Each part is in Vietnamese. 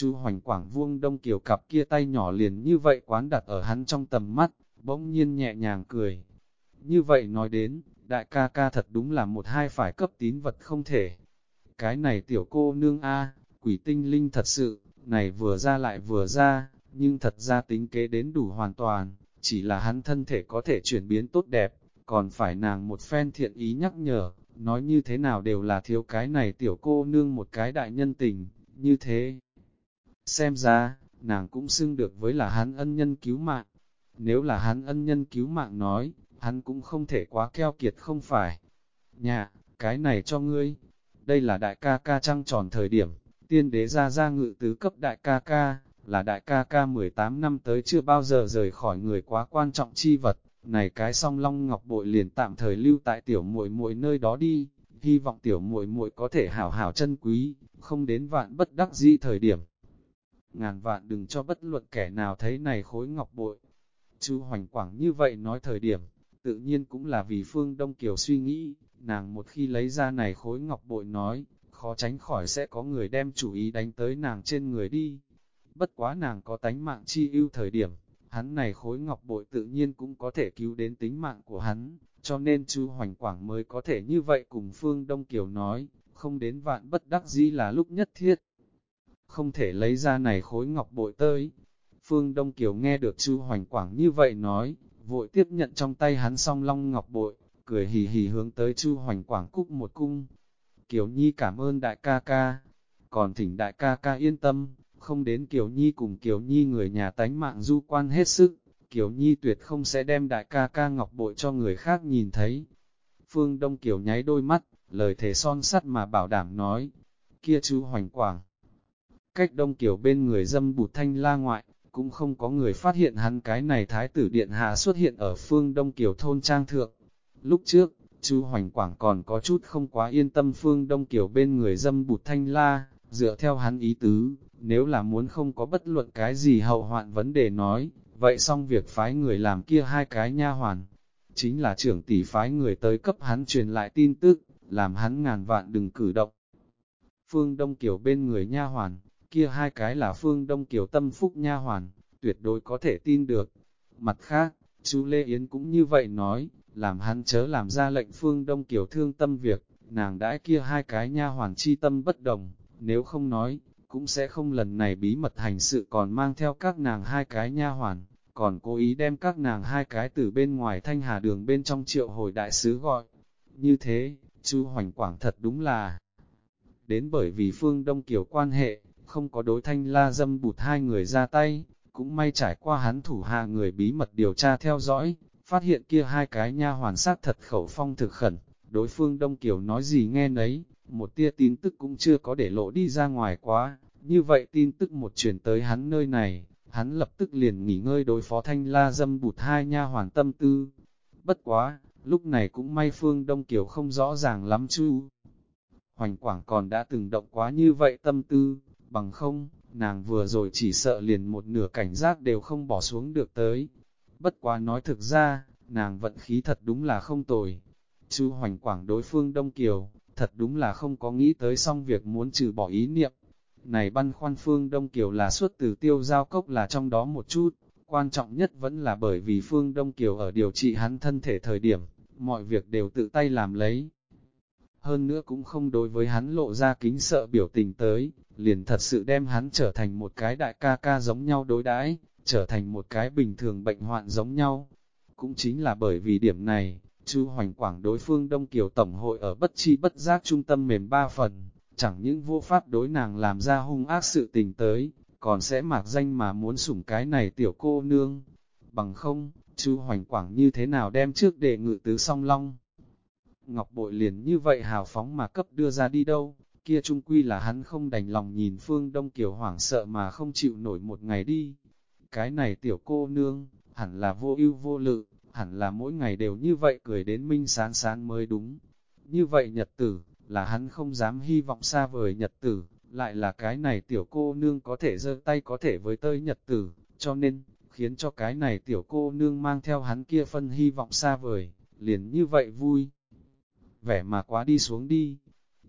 Chu Hoành Quảng vuông đông kiều cặp kia tay nhỏ liền như vậy quán đặt ở hắn trong tầm mắt, bỗng nhiên nhẹ nhàng cười. Như vậy nói đến, đại ca ca thật đúng là một hai phải cấp tín vật không thể. Cái này tiểu cô nương A, quỷ tinh linh thật sự, này vừa ra lại vừa ra, nhưng thật ra tính kế đến đủ hoàn toàn, chỉ là hắn thân thể có thể chuyển biến tốt đẹp, còn phải nàng một phen thiện ý nhắc nhở, nói như thế nào đều là thiếu cái này tiểu cô nương một cái đại nhân tình, như thế. Xem ra, nàng cũng xưng được với là hắn ân nhân cứu mạng. Nếu là hắn ân nhân cứu mạng nói, hắn cũng không thể quá keo kiệt không phải. Nhà, cái này cho ngươi. Đây là đại ca ca trăng tròn thời điểm, tiên đế ra ra ngự tứ cấp đại ca ca, là đại ca ca 18 năm tới chưa bao giờ rời khỏi người quá quan trọng chi vật. Này cái song long ngọc bội liền tạm thời lưu tại tiểu muội muội nơi đó đi, hy vọng tiểu muội muội có thể hảo hảo chân quý, không đến vạn bất đắc dĩ thời điểm. Ngàn vạn đừng cho bất luận kẻ nào thấy này khối ngọc bội. Chú Hoành Quảng như vậy nói thời điểm, tự nhiên cũng là vì Phương Đông Kiều suy nghĩ, nàng một khi lấy ra này khối ngọc bội nói, khó tránh khỏi sẽ có người đem chủ ý đánh tới nàng trên người đi. Bất quá nàng có tánh mạng chi ưu thời điểm, hắn này khối ngọc bội tự nhiên cũng có thể cứu đến tính mạng của hắn, cho nên chu Hoành Quảng mới có thể như vậy cùng Phương Đông Kiều nói, không đến vạn bất đắc dĩ là lúc nhất thiết. Không thể lấy ra này khối ngọc bội tới. Phương Đông Kiều nghe được chu Hoành Quảng như vậy nói, vội tiếp nhận trong tay hắn song long ngọc bội, cười hì hì hướng tới chu Hoành Quảng cúc một cung. Kiều Nhi cảm ơn đại ca ca, còn thỉnh đại ca ca yên tâm, không đến Kiều Nhi cùng Kiều Nhi người nhà tánh mạng du quan hết sức, Kiều Nhi tuyệt không sẽ đem đại ca ca ngọc bội cho người khác nhìn thấy. Phương Đông Kiều nháy đôi mắt, lời thể son sắt mà bảo đảm nói, kia Chu Hoành Quảng. Cách Đông Kiều bên người dâm bụt thanh la ngoại, cũng không có người phát hiện hắn cái này thái tử điện hạ xuất hiện ở phương Đông Kiều thôn trang thượng. Lúc trước, chú Hoành Quảng còn có chút không quá yên tâm phương Đông Kiều bên người dâm bụt thanh la, dựa theo hắn ý tứ, nếu là muốn không có bất luận cái gì hậu hoạn vấn đề nói, vậy xong việc phái người làm kia hai cái nha hoàn, chính là trưởng tỷ phái người tới cấp hắn truyền lại tin tức, làm hắn ngàn vạn đừng cử động. Phương Đông Kiều bên người nha hoàn, kia hai cái là Phương Đông Kiều tâm phúc nha hoàn, tuyệt đối có thể tin được. Mặt khác, chú Lê Yến cũng như vậy nói, làm hắn chớ làm ra lệnh Phương Đông Kiều thương tâm việc, nàng đãi kia hai cái nha hoàn chi tâm bất đồng, nếu không nói, cũng sẽ không lần này bí mật hành sự còn mang theo các nàng hai cái nha hoàn, còn cố ý đem các nàng hai cái từ bên ngoài thanh hà đường bên trong triệu hồi đại sứ gọi. Như thế, chú Hoành Quảng thật đúng là đến bởi vì phương Đông Kiều quan hệ, không có đối thanh la dâm bụt hai người ra tay, cũng may trải qua hắn thủ hạ người bí mật điều tra theo dõi, phát hiện kia hai cái nha hoàn sát thật khẩu phong thực khẩn, đối phương Đông Kiều nói gì nghe nấy, một tia tin tức cũng chưa có để lộ đi ra ngoài quá, như vậy tin tức một chuyển tới hắn nơi này, hắn lập tức liền nghỉ ngơi đối phó thanh la dâm bụt hai nha hoàn tâm tư. Bất quá, lúc này cũng may phương Đông Kiều không rõ ràng lắm chu. Hoành Quảng còn đã từng động quá như vậy tâm tư, bằng không, nàng vừa rồi chỉ sợ liền một nửa cảnh giác đều không bỏ xuống được tới. Bất quá nói thực ra, nàng vận khí thật đúng là không tồi. Chu Hoành Quảng đối phương Đông Kiều, thật đúng là không có nghĩ tới xong việc muốn trừ bỏ ý niệm. Này băn khoăn phương Đông Kiều là xuất từ tiêu giao cốc là trong đó một chút, quan trọng nhất vẫn là bởi vì phương Đông Kiều ở điều trị hắn thân thể thời điểm, mọi việc đều tự tay làm lấy. Hơn nữa cũng không đối với hắn lộ ra kính sợ biểu tình tới, liền thật sự đem hắn trở thành một cái đại ca ca giống nhau đối đãi, trở thành một cái bình thường bệnh hoạn giống nhau. Cũng chính là bởi vì điểm này, Chu Hoành Quảng đối phương Đông Kiều Tổng hội ở bất chi bất giác trung tâm mềm ba phần, chẳng những vô pháp đối nàng làm ra hung ác sự tình tới, còn sẽ mạc danh mà muốn sủng cái này tiểu cô nương. Bằng không, Chu Hoành Quảng như thế nào đem trước đề ngự tứ song long. Ngọc Bội liền như vậy hào phóng mà cấp đưa ra đi đâu, kia trung quy là hắn không đành lòng nhìn Phương Đông Kiều hoảng sợ mà không chịu nổi một ngày đi. Cái này tiểu cô nương, hẳn là vô ưu vô lự, hẳn là mỗi ngày đều như vậy cười đến minh sán sán mới đúng. Như vậy nhật tử, là hắn không dám hy vọng xa vời nhật tử, lại là cái này tiểu cô nương có thể giơ tay có thể với tơi nhật tử, cho nên, khiến cho cái này tiểu cô nương mang theo hắn kia phân hy vọng xa vời, liền như vậy vui. Vẻ mà quá đi xuống đi,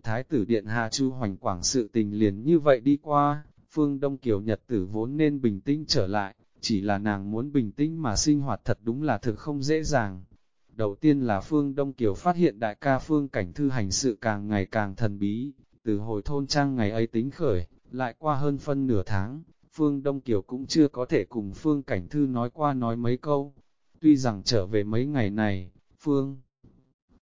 thái tử điện hạ chu hoành quảng sự tình liền như vậy đi qua, Phương Đông Kiều Nhật tử vốn nên bình tĩnh trở lại, chỉ là nàng muốn bình tĩnh mà sinh hoạt thật đúng là thực không dễ dàng. Đầu tiên là Phương Đông Kiều phát hiện đại ca Phương Cảnh Thư hành sự càng ngày càng thần bí, từ hồi thôn trang ngày ấy tính khởi, lại qua hơn phân nửa tháng, Phương Đông Kiều cũng chưa có thể cùng Phương Cảnh Thư nói qua nói mấy câu. Tuy rằng trở về mấy ngày này, Phương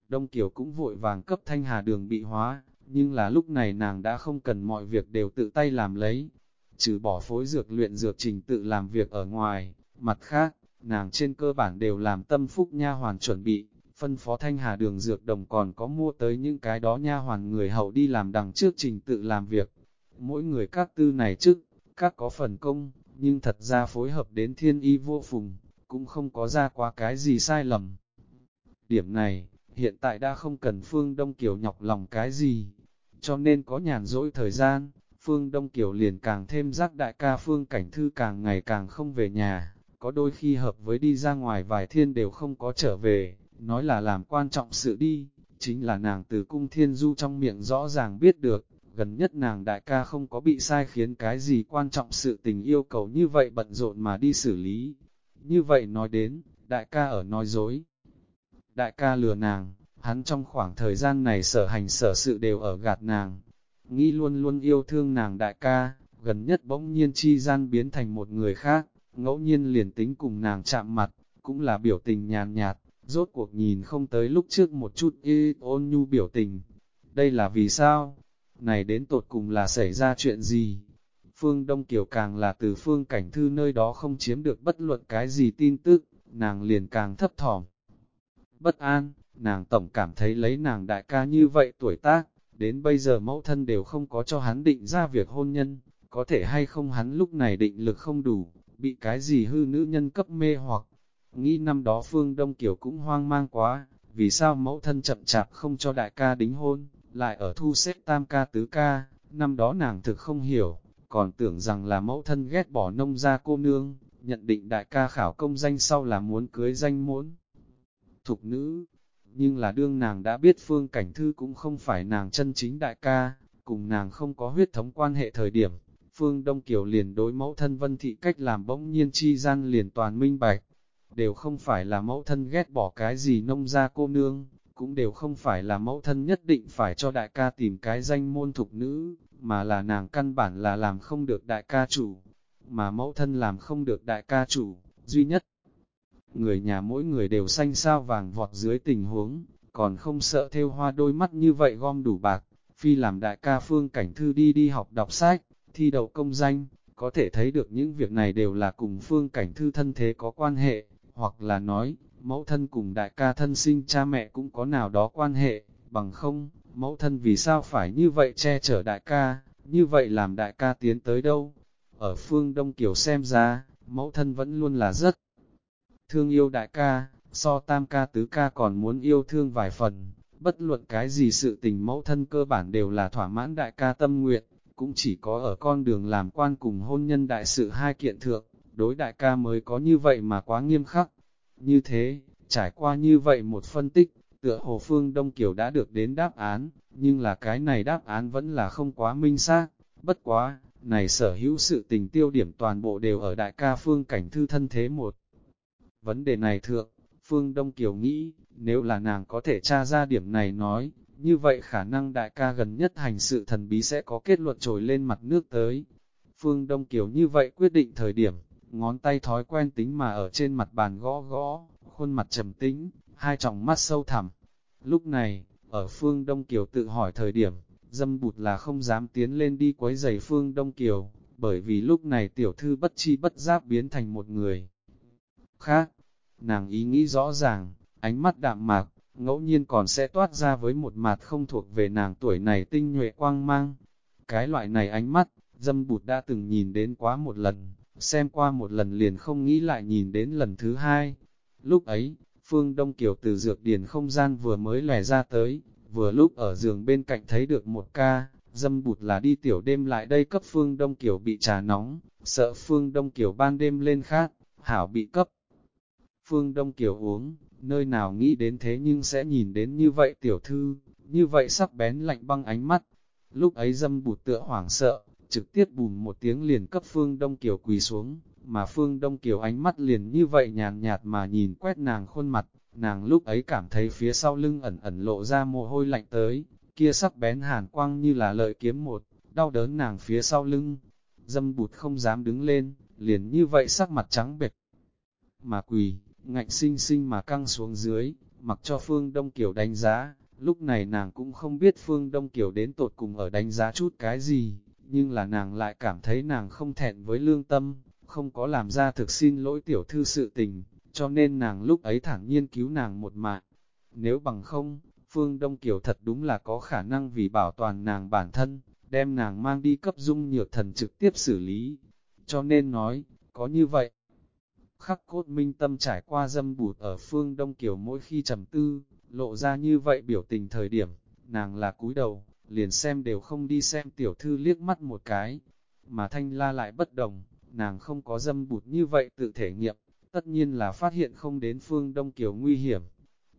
Đông Kiều cũng vội vàng cấp thanh hà đường bị hóa, nhưng là lúc này nàng đã không cần mọi việc đều tự tay làm lấy. Trừ bỏ phối dược luyện dược trình tự làm việc ở ngoài, mặt khác, nàng trên cơ bản đều làm tâm phúc nha hoàn chuẩn bị, phân phó thanh hà đường dược đồng còn có mua tới những cái đó nha hoàn người hậu đi làm đằng trước trình tự làm việc. Mỗi người các tư này trước, các có phần công, nhưng thật ra phối hợp đến thiên y vô phùng, cũng không có ra quá cái gì sai lầm. Điểm này, hiện tại đã không cần Phương Đông Kiều nhọc lòng cái gì, cho nên có nhàn rỗi thời gian, Phương Đông Kiều liền càng thêm giác đại ca Phương Cảnh Thư càng ngày càng không về nhà, có đôi khi hợp với đi ra ngoài vài thiên đều không có trở về, nói là làm quan trọng sự đi, chính là nàng từ cung thiên du trong miệng rõ ràng biết được, gần nhất nàng đại ca không có bị sai khiến cái gì quan trọng sự tình yêu cầu như vậy bận rộn mà đi xử lý. Như vậy nói đến, đại ca ở nói dối. Đại ca lừa nàng, hắn trong khoảng thời gian này sở hành sở sự đều ở gạt nàng. Nghĩ luôn luôn yêu thương nàng đại ca, gần nhất bỗng nhiên chi gian biến thành một người khác, ngẫu nhiên liền tính cùng nàng chạm mặt, cũng là biểu tình nhàn nhạt, rốt cuộc nhìn không tới lúc trước một chút y ôn nhu biểu tình. Đây là vì sao? Này đến tột cùng là xảy ra chuyện gì? Phương Đông Kiều càng là từ phương cảnh thư nơi đó không chiếm được bất luận cái gì tin tức, nàng liền càng thấp thỏm. Bất an, nàng tổng cảm thấy lấy nàng đại ca như vậy tuổi tác, đến bây giờ mẫu thân đều không có cho hắn định ra việc hôn nhân, có thể hay không hắn lúc này định lực không đủ, bị cái gì hư nữ nhân cấp mê hoặc. Nghĩ năm đó Phương Đông Kiều cũng hoang mang quá, vì sao mẫu thân chậm chạp không cho đại ca đính hôn, lại ở thu xếp tam ca tứ ca, năm đó nàng thực không hiểu, còn tưởng rằng là mẫu thân ghét bỏ nông gia cô nương, nhận định đại ca khảo công danh sau là muốn cưới danh muốn thục nữ. Nhưng là đương nàng đã biết phương cảnh thư cũng không phải nàng chân chính đại ca, cùng nàng không có huyết thống quan hệ thời điểm, phương Đông Kiều liền đối mẫu thân vân thị cách làm bỗng nhiên chi gian liền toàn minh bạch, đều không phải là mẫu thân ghét bỏ cái gì nông gia cô nương, cũng đều không phải là mẫu thân nhất định phải cho đại ca tìm cái danh môn thục nữ, mà là nàng căn bản là làm không được đại ca chủ, mà mẫu thân làm không được đại ca chủ, duy nhất. Người nhà mỗi người đều xanh sao vàng vọt dưới tình huống, còn không sợ theo hoa đôi mắt như vậy gom đủ bạc, phi làm đại ca phương cảnh thư đi đi học đọc sách, thi đậu công danh, có thể thấy được những việc này đều là cùng phương cảnh thư thân thế có quan hệ, hoặc là nói, mẫu thân cùng đại ca thân sinh cha mẹ cũng có nào đó quan hệ, bằng không, mẫu thân vì sao phải như vậy che chở đại ca, như vậy làm đại ca tiến tới đâu. Ở phương Đông Kiều xem ra, mẫu thân vẫn luôn là rất thương yêu đại ca, so tam ca tứ ca còn muốn yêu thương vài phần, bất luận cái gì sự tình mẫu thân cơ bản đều là thỏa mãn đại ca tâm nguyện, cũng chỉ có ở con đường làm quan cùng hôn nhân đại sự hai kiện thượng, đối đại ca mới có như vậy mà quá nghiêm khắc. Như thế, trải qua như vậy một phân tích, tựa hồ phương Đông Kiều đã được đến đáp án, nhưng là cái này đáp án vẫn là không quá minh xác, bất quá, này sở hữu sự tình tiêu điểm toàn bộ đều ở đại ca phương cảnh thư thân thế một. Vấn đề này thượng, phương Đông Kiều nghĩ, nếu là nàng có thể tra ra điểm này nói, như vậy khả năng đại ca gần nhất hành sự thần bí sẽ có kết luận trồi lên mặt nước tới. Phương Đông Kiều như vậy quyết định thời điểm, ngón tay thói quen tính mà ở trên mặt bàn gõ gõ, khuôn mặt trầm tĩnh, hai tròng mắt sâu thẳm. Lúc này, ở phương Đông Kiều tự hỏi thời điểm, dâm bụt là không dám tiến lên đi quấy giày phương Đông Kiều, bởi vì lúc này tiểu thư bất chi bất giác biến thành một người. Khác, nàng ý nghĩ rõ ràng, ánh mắt đạm mạc, ngẫu nhiên còn sẽ toát ra với một mặt không thuộc về nàng tuổi này tinh nhuệ quang mang. Cái loại này ánh mắt, dâm bụt đã từng nhìn đến quá một lần, xem qua một lần liền không nghĩ lại nhìn đến lần thứ hai. Lúc ấy, Phương Đông Kiều từ dược điền không gian vừa mới lẻ ra tới, vừa lúc ở giường bên cạnh thấy được một ca, dâm bụt là đi tiểu đêm lại đây cấp Phương Đông Kiều bị trà nóng, sợ Phương Đông Kiều ban đêm lên khát, hảo bị cấp. Phương Đông Kiều uống, nơi nào nghĩ đến thế nhưng sẽ nhìn đến như vậy tiểu thư, như vậy sắc bén lạnh băng ánh mắt. Lúc ấy dâm bụt tựa hoảng sợ, trực tiếp bùm một tiếng liền cấp Phương Đông Kiều quỳ xuống, mà Phương Đông Kiều ánh mắt liền như vậy nhàn nhạt mà nhìn quét nàng khuôn mặt, nàng lúc ấy cảm thấy phía sau lưng ẩn ẩn lộ ra mồ hôi lạnh tới, kia sắc bén hàn quang như là lợi kiếm một, đau đớn nàng phía sau lưng, dâm bụt không dám đứng lên, liền như vậy sắc mặt trắng bệch, mà quỳ, ngạnh sinh sinh mà căng xuống dưới, mặc cho Phương Đông Kiều đánh giá, lúc này nàng cũng không biết Phương Đông Kiều đến tột cùng ở đánh giá chút cái gì, nhưng là nàng lại cảm thấy nàng không thẹn với lương tâm, không có làm ra thực xin lỗi tiểu thư sự tình, cho nên nàng lúc ấy thẳng nhiên cứu nàng một mạng. Nếu bằng không, Phương Đông Kiều thật đúng là có khả năng vì bảo toàn nàng bản thân, đem nàng mang đi cấp dung nhược thần trực tiếp xử lý. Cho nên nói, có như vậy. Khắc cốt minh tâm trải qua dâm bụt ở phương Đông Kiều mỗi khi trầm tư, lộ ra như vậy biểu tình thời điểm, nàng là cúi đầu, liền xem đều không đi xem tiểu thư liếc mắt một cái. Mà thanh la lại bất đồng, nàng không có dâm bụt như vậy tự thể nghiệm, tất nhiên là phát hiện không đến phương Đông Kiều nguy hiểm.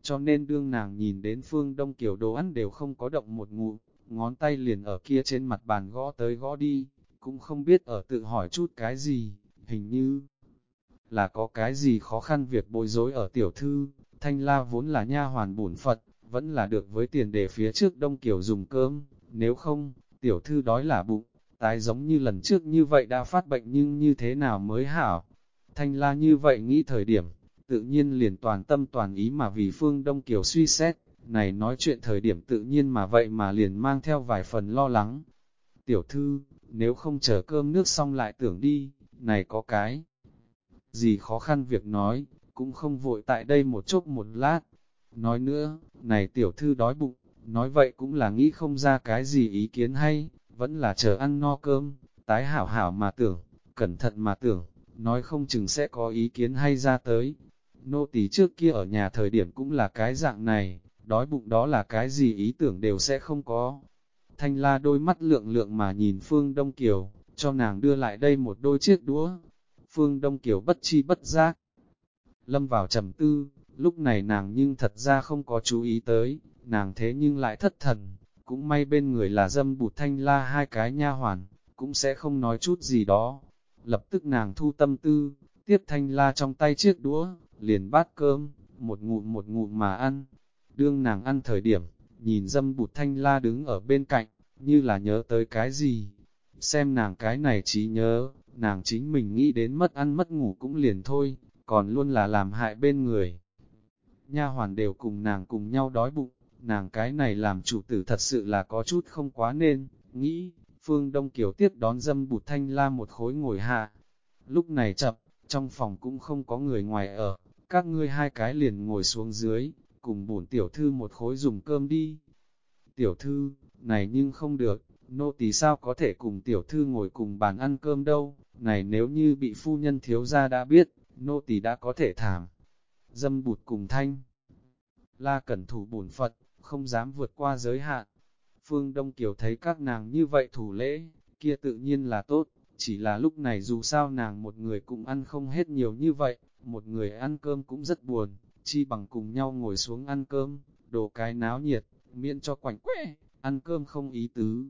Cho nên đương nàng nhìn đến phương Đông Kiều đồ ăn đều không có động một ngụ, ngón tay liền ở kia trên mặt bàn gõ tới gõ đi, cũng không biết ở tự hỏi chút cái gì, hình như là có cái gì khó khăn việc bối rối ở tiểu thư, thanh la vốn là nha hoàn bổn Phật, vẫn là được với tiền đề phía trước Đông Kiều dùng cơm, nếu không, tiểu thư đói là bụng, tái giống như lần trước như vậy đã phát bệnh nhưng như thế nào mới hảo. Thanh la như vậy nghĩ thời điểm, tự nhiên liền toàn tâm toàn ý mà vì phương Đông Kiều suy xét, này nói chuyện thời điểm tự nhiên mà vậy mà liền mang theo vài phần lo lắng. Tiểu thư, nếu không chờ cơm nước xong lại tưởng đi, này có cái gì khó khăn việc nói, cũng không vội tại đây một chốc một lát. Nói nữa, này tiểu thư đói bụng, nói vậy cũng là nghĩ không ra cái gì ý kiến hay, vẫn là chờ ăn no cơm, tái hảo hảo mà tưởng, cẩn thận mà tưởng, nói không chừng sẽ có ý kiến hay ra tới. Nô tỳ trước kia ở nhà thời điểm cũng là cái dạng này, đói bụng đó là cái gì ý tưởng đều sẽ không có. Thanh la đôi mắt lượng lượng mà nhìn Phương Đông Kiều, cho nàng đưa lại đây một đôi chiếc đũa. Phương Đông Kiều bất chi bất giác. Lâm vào trầm tư, lúc này nàng nhưng thật ra không có chú ý tới, nàng thế nhưng lại thất thần, cũng may bên người là dâm bụt thanh la hai cái nha hoàn, cũng sẽ không nói chút gì đó. Lập tức nàng thu tâm tư, tiếp thanh la trong tay chiếc đũa, liền bát cơm, một ngụm một ngụm mà ăn. Đương nàng ăn thời điểm, nhìn dâm bụt thanh la đứng ở bên cạnh, như là nhớ tới cái gì. Xem nàng cái này trí nhớ, nàng chính mình nghĩ đến mất ăn mất ngủ cũng liền thôi, còn luôn là làm hại bên người. Nha hoàn đều cùng nàng cùng nhau đói bụng, nàng cái này làm chủ tử thật sự là có chút không quá nên, nghĩ, Phương Đông Kiều tiếp đón dâm bụt thanh la một khối ngồi hạ. Lúc này chậm, trong phòng cũng không có người ngoài ở, các ngươi hai cái liền ngồi xuống dưới, cùng bổn tiểu thư một khối dùng cơm đi. Tiểu thư, này nhưng không được, nô tỳ sao có thể cùng tiểu thư ngồi cùng bàn ăn cơm đâu, này nếu như bị phu nhân thiếu gia đã biết, nô tỳ đã có thể thảm. Dâm bụt cùng thanh. La cẩn thủ bổn Phật, không dám vượt qua giới hạn. Phương Đông Kiều thấy các nàng như vậy thủ lễ, kia tự nhiên là tốt, chỉ là lúc này dù sao nàng một người cũng ăn không hết nhiều như vậy, một người ăn cơm cũng rất buồn, chi bằng cùng nhau ngồi xuống ăn cơm, đồ cái náo nhiệt, miễn cho quảnh quẽ, ăn cơm không ý tứ.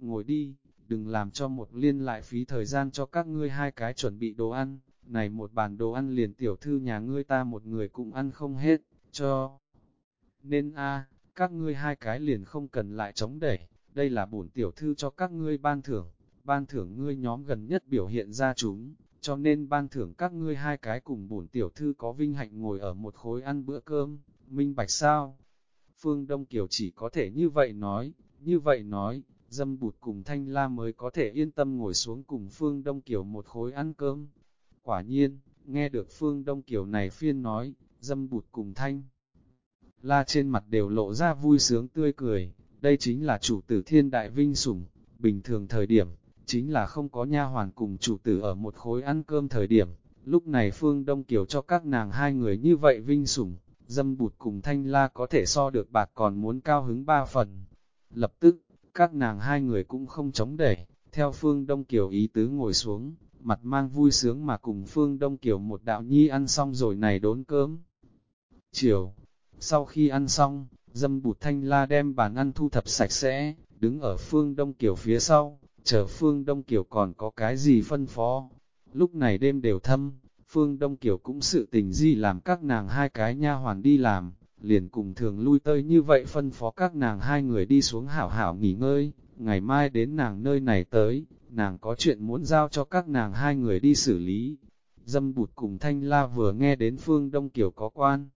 Ngồi đi, đừng làm cho một liên lại phí thời gian cho các ngươi hai cái chuẩn bị đồ ăn, này một bàn đồ ăn liền tiểu thư nhà ngươi ta một người cũng ăn không hết, cho. Nên a các ngươi hai cái liền không cần lại chống đẩy, đây là bổn tiểu thư cho các ngươi ban thưởng, ban thưởng ngươi nhóm gần nhất biểu hiện ra chúng, cho nên ban thưởng các ngươi hai cái cùng bổn tiểu thư có vinh hạnh ngồi ở một khối ăn bữa cơm, minh bạch sao? Phương Đông Kiều chỉ có thể như vậy nói, như vậy nói, dâm bụt cùng Thanh La mới có thể yên tâm ngồi xuống cùng Phương Đông Kiều một khối ăn cơm. Quả nhiên, nghe được Phương Đông Kiều này phiên nói, dâm bụt cùng Thanh La trên mặt đều lộ ra vui sướng tươi cười, đây chính là chủ tử thiên đại vinh sủng, bình thường thời điểm, chính là không có nha hoàn cùng chủ tử ở một khối ăn cơm thời điểm. Lúc này Phương Đông Kiều cho các nàng hai người như vậy vinh sủng, dâm bụt cùng thanh la có thể so được bạc còn muốn cao hứng ba phần. Lập tức, các nàng hai người cũng không chống đẩy, theo Phương Đông Kiều ý tứ ngồi xuống, mặt mang vui sướng mà cùng Phương Đông Kiều một đạo nhi ăn xong rồi này đốn cơm. Chiều, sau khi ăn xong, dâm bụt thanh la đem bàn ăn thu thập sạch sẽ, đứng ở Phương Đông Kiều phía sau, chờ Phương Đông Kiều còn có cái gì phân phó. Lúc này đêm đều thâm, Phương Đông Kiều cũng sự tình gì làm các nàng hai cái nha hoàn đi làm, liền cùng thường lui tơi như vậy phân phó các nàng hai người đi xuống hảo hảo nghỉ ngơi, ngày mai đến nàng nơi này tới, nàng có chuyện muốn giao cho các nàng hai người đi xử lý. Dâm bụt cùng Thanh La vừa nghe đến Phương Đông Kiều có quan.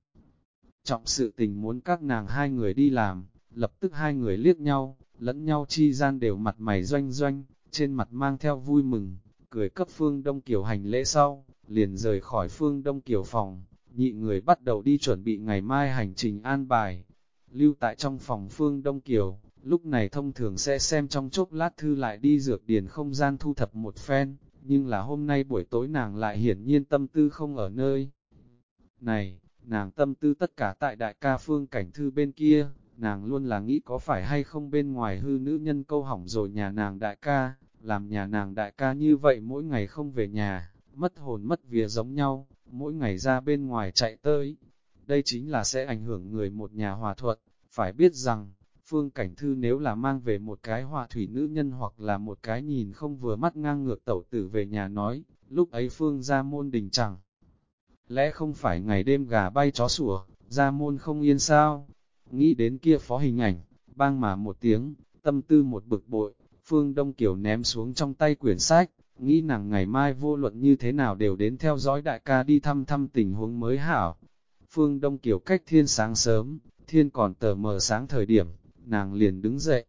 Trọng sự tình muốn các nàng hai người đi làm, lập tức hai người liếc nhau, lẫn nhau chi gian đều mặt mày doanh doanh, trên mặt mang theo vui mừng, cười cấp Phương Đông Kiều hành lễ sau, liền rời khỏi Phương Đông Kiều phòng, nhị người bắt đầu đi chuẩn bị ngày mai hành trình an bài. Lưu tại trong phòng Phương Đông Kiều, lúc này thông thường sẽ xem trong chốc lát thư lại đi dược điền không gian thu thập một phen, nhưng là hôm nay buổi tối nàng lại hiển nhiên tâm tư không ở nơi. Này, nàng tâm tư tất cả tại đại ca Phương Cảnh Thư bên kia, nàng luôn là nghĩ có phải hay không bên ngoài hư nữ nhân câu hỏng rồi nhà nàng đại ca, làm nhà nàng đại ca như vậy mỗi ngày không về nhà, mất hồn mất vía giống nhau, mỗi ngày ra bên ngoài chạy tới. Đây chính là sẽ ảnh hưởng người một nhà hòa thuận, phải biết rằng, Phương Cảnh Thư nếu là mang về một cái hòa thủy nữ nhân hoặc là một cái nhìn không vừa mắt ngang ngược tẩu tử về nhà nói, lúc ấy Phương ra môn đình chẳng. Lẽ không phải ngày đêm gà bay chó sủa, ra môn không yên sao? Nghĩ đến kia phó hình ảnh, bang mà một tiếng, tâm tư một bực bội, Phương Đông Kiều ném xuống trong tay quyển sách, nghĩ nàng ngày mai vô luận như thế nào đều đến theo dõi đại ca đi thăm thăm tình huống mới hảo. Phương Đông Kiều cách thiên sáng sớm, thiên còn tờ mờ sáng thời điểm, nàng liền đứng dậy.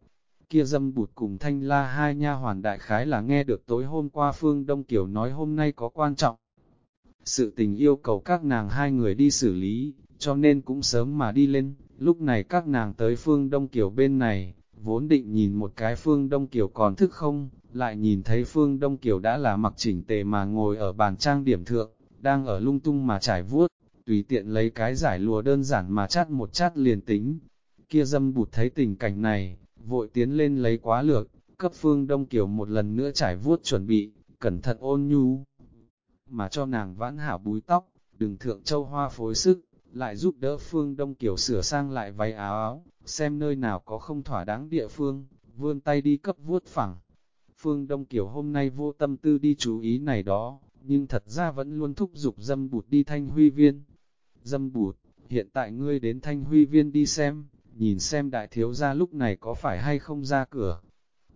Kia dâm bụt cùng thanh la hai nha hoàn đại khái là nghe được tối hôm qua Phương Đông Kiều nói hôm nay có quan trọng. Sự tình yêu cầu các nàng hai người đi xử lý, cho nên cũng sớm mà đi lên, lúc này các nàng tới Phương Đông Kiều bên này, vốn định nhìn một cái Phương Đông Kiều còn thức không, lại nhìn thấy Phương Đông Kiều đã là mặc chỉnh tề mà ngồi ở bàn trang điểm thượng, đang ở lung tung mà trải vuốt, tùy tiện lấy cái giải lùa đơn giản mà chát một chát liền tính. Kia dâm bụt thấy tình cảnh này, vội tiến lên lấy quá lược, cấp Phương Đông Kiều một lần nữa trải vuốt chuẩn bị, cẩn thận ôn nhu, mà cho nàng vãn hảo búi tóc, đừng thượng châu hoa phối sức, lại giúp đỡ Phương Đông Kiều sửa sang lại váy áo áo, xem nơi nào có không thỏa đáng địa phương, vươn tay đi cấp vuốt phẳng. Phương Đông Kiều hôm nay vô tâm tư đi chú ý này đó, nhưng thật ra vẫn luôn thúc giục dâm bụt đi thanh huy viên. Dâm bụt, hiện tại ngươi đến thanh huy viên đi xem, nhìn xem đại thiếu gia lúc này có phải hay không ra cửa.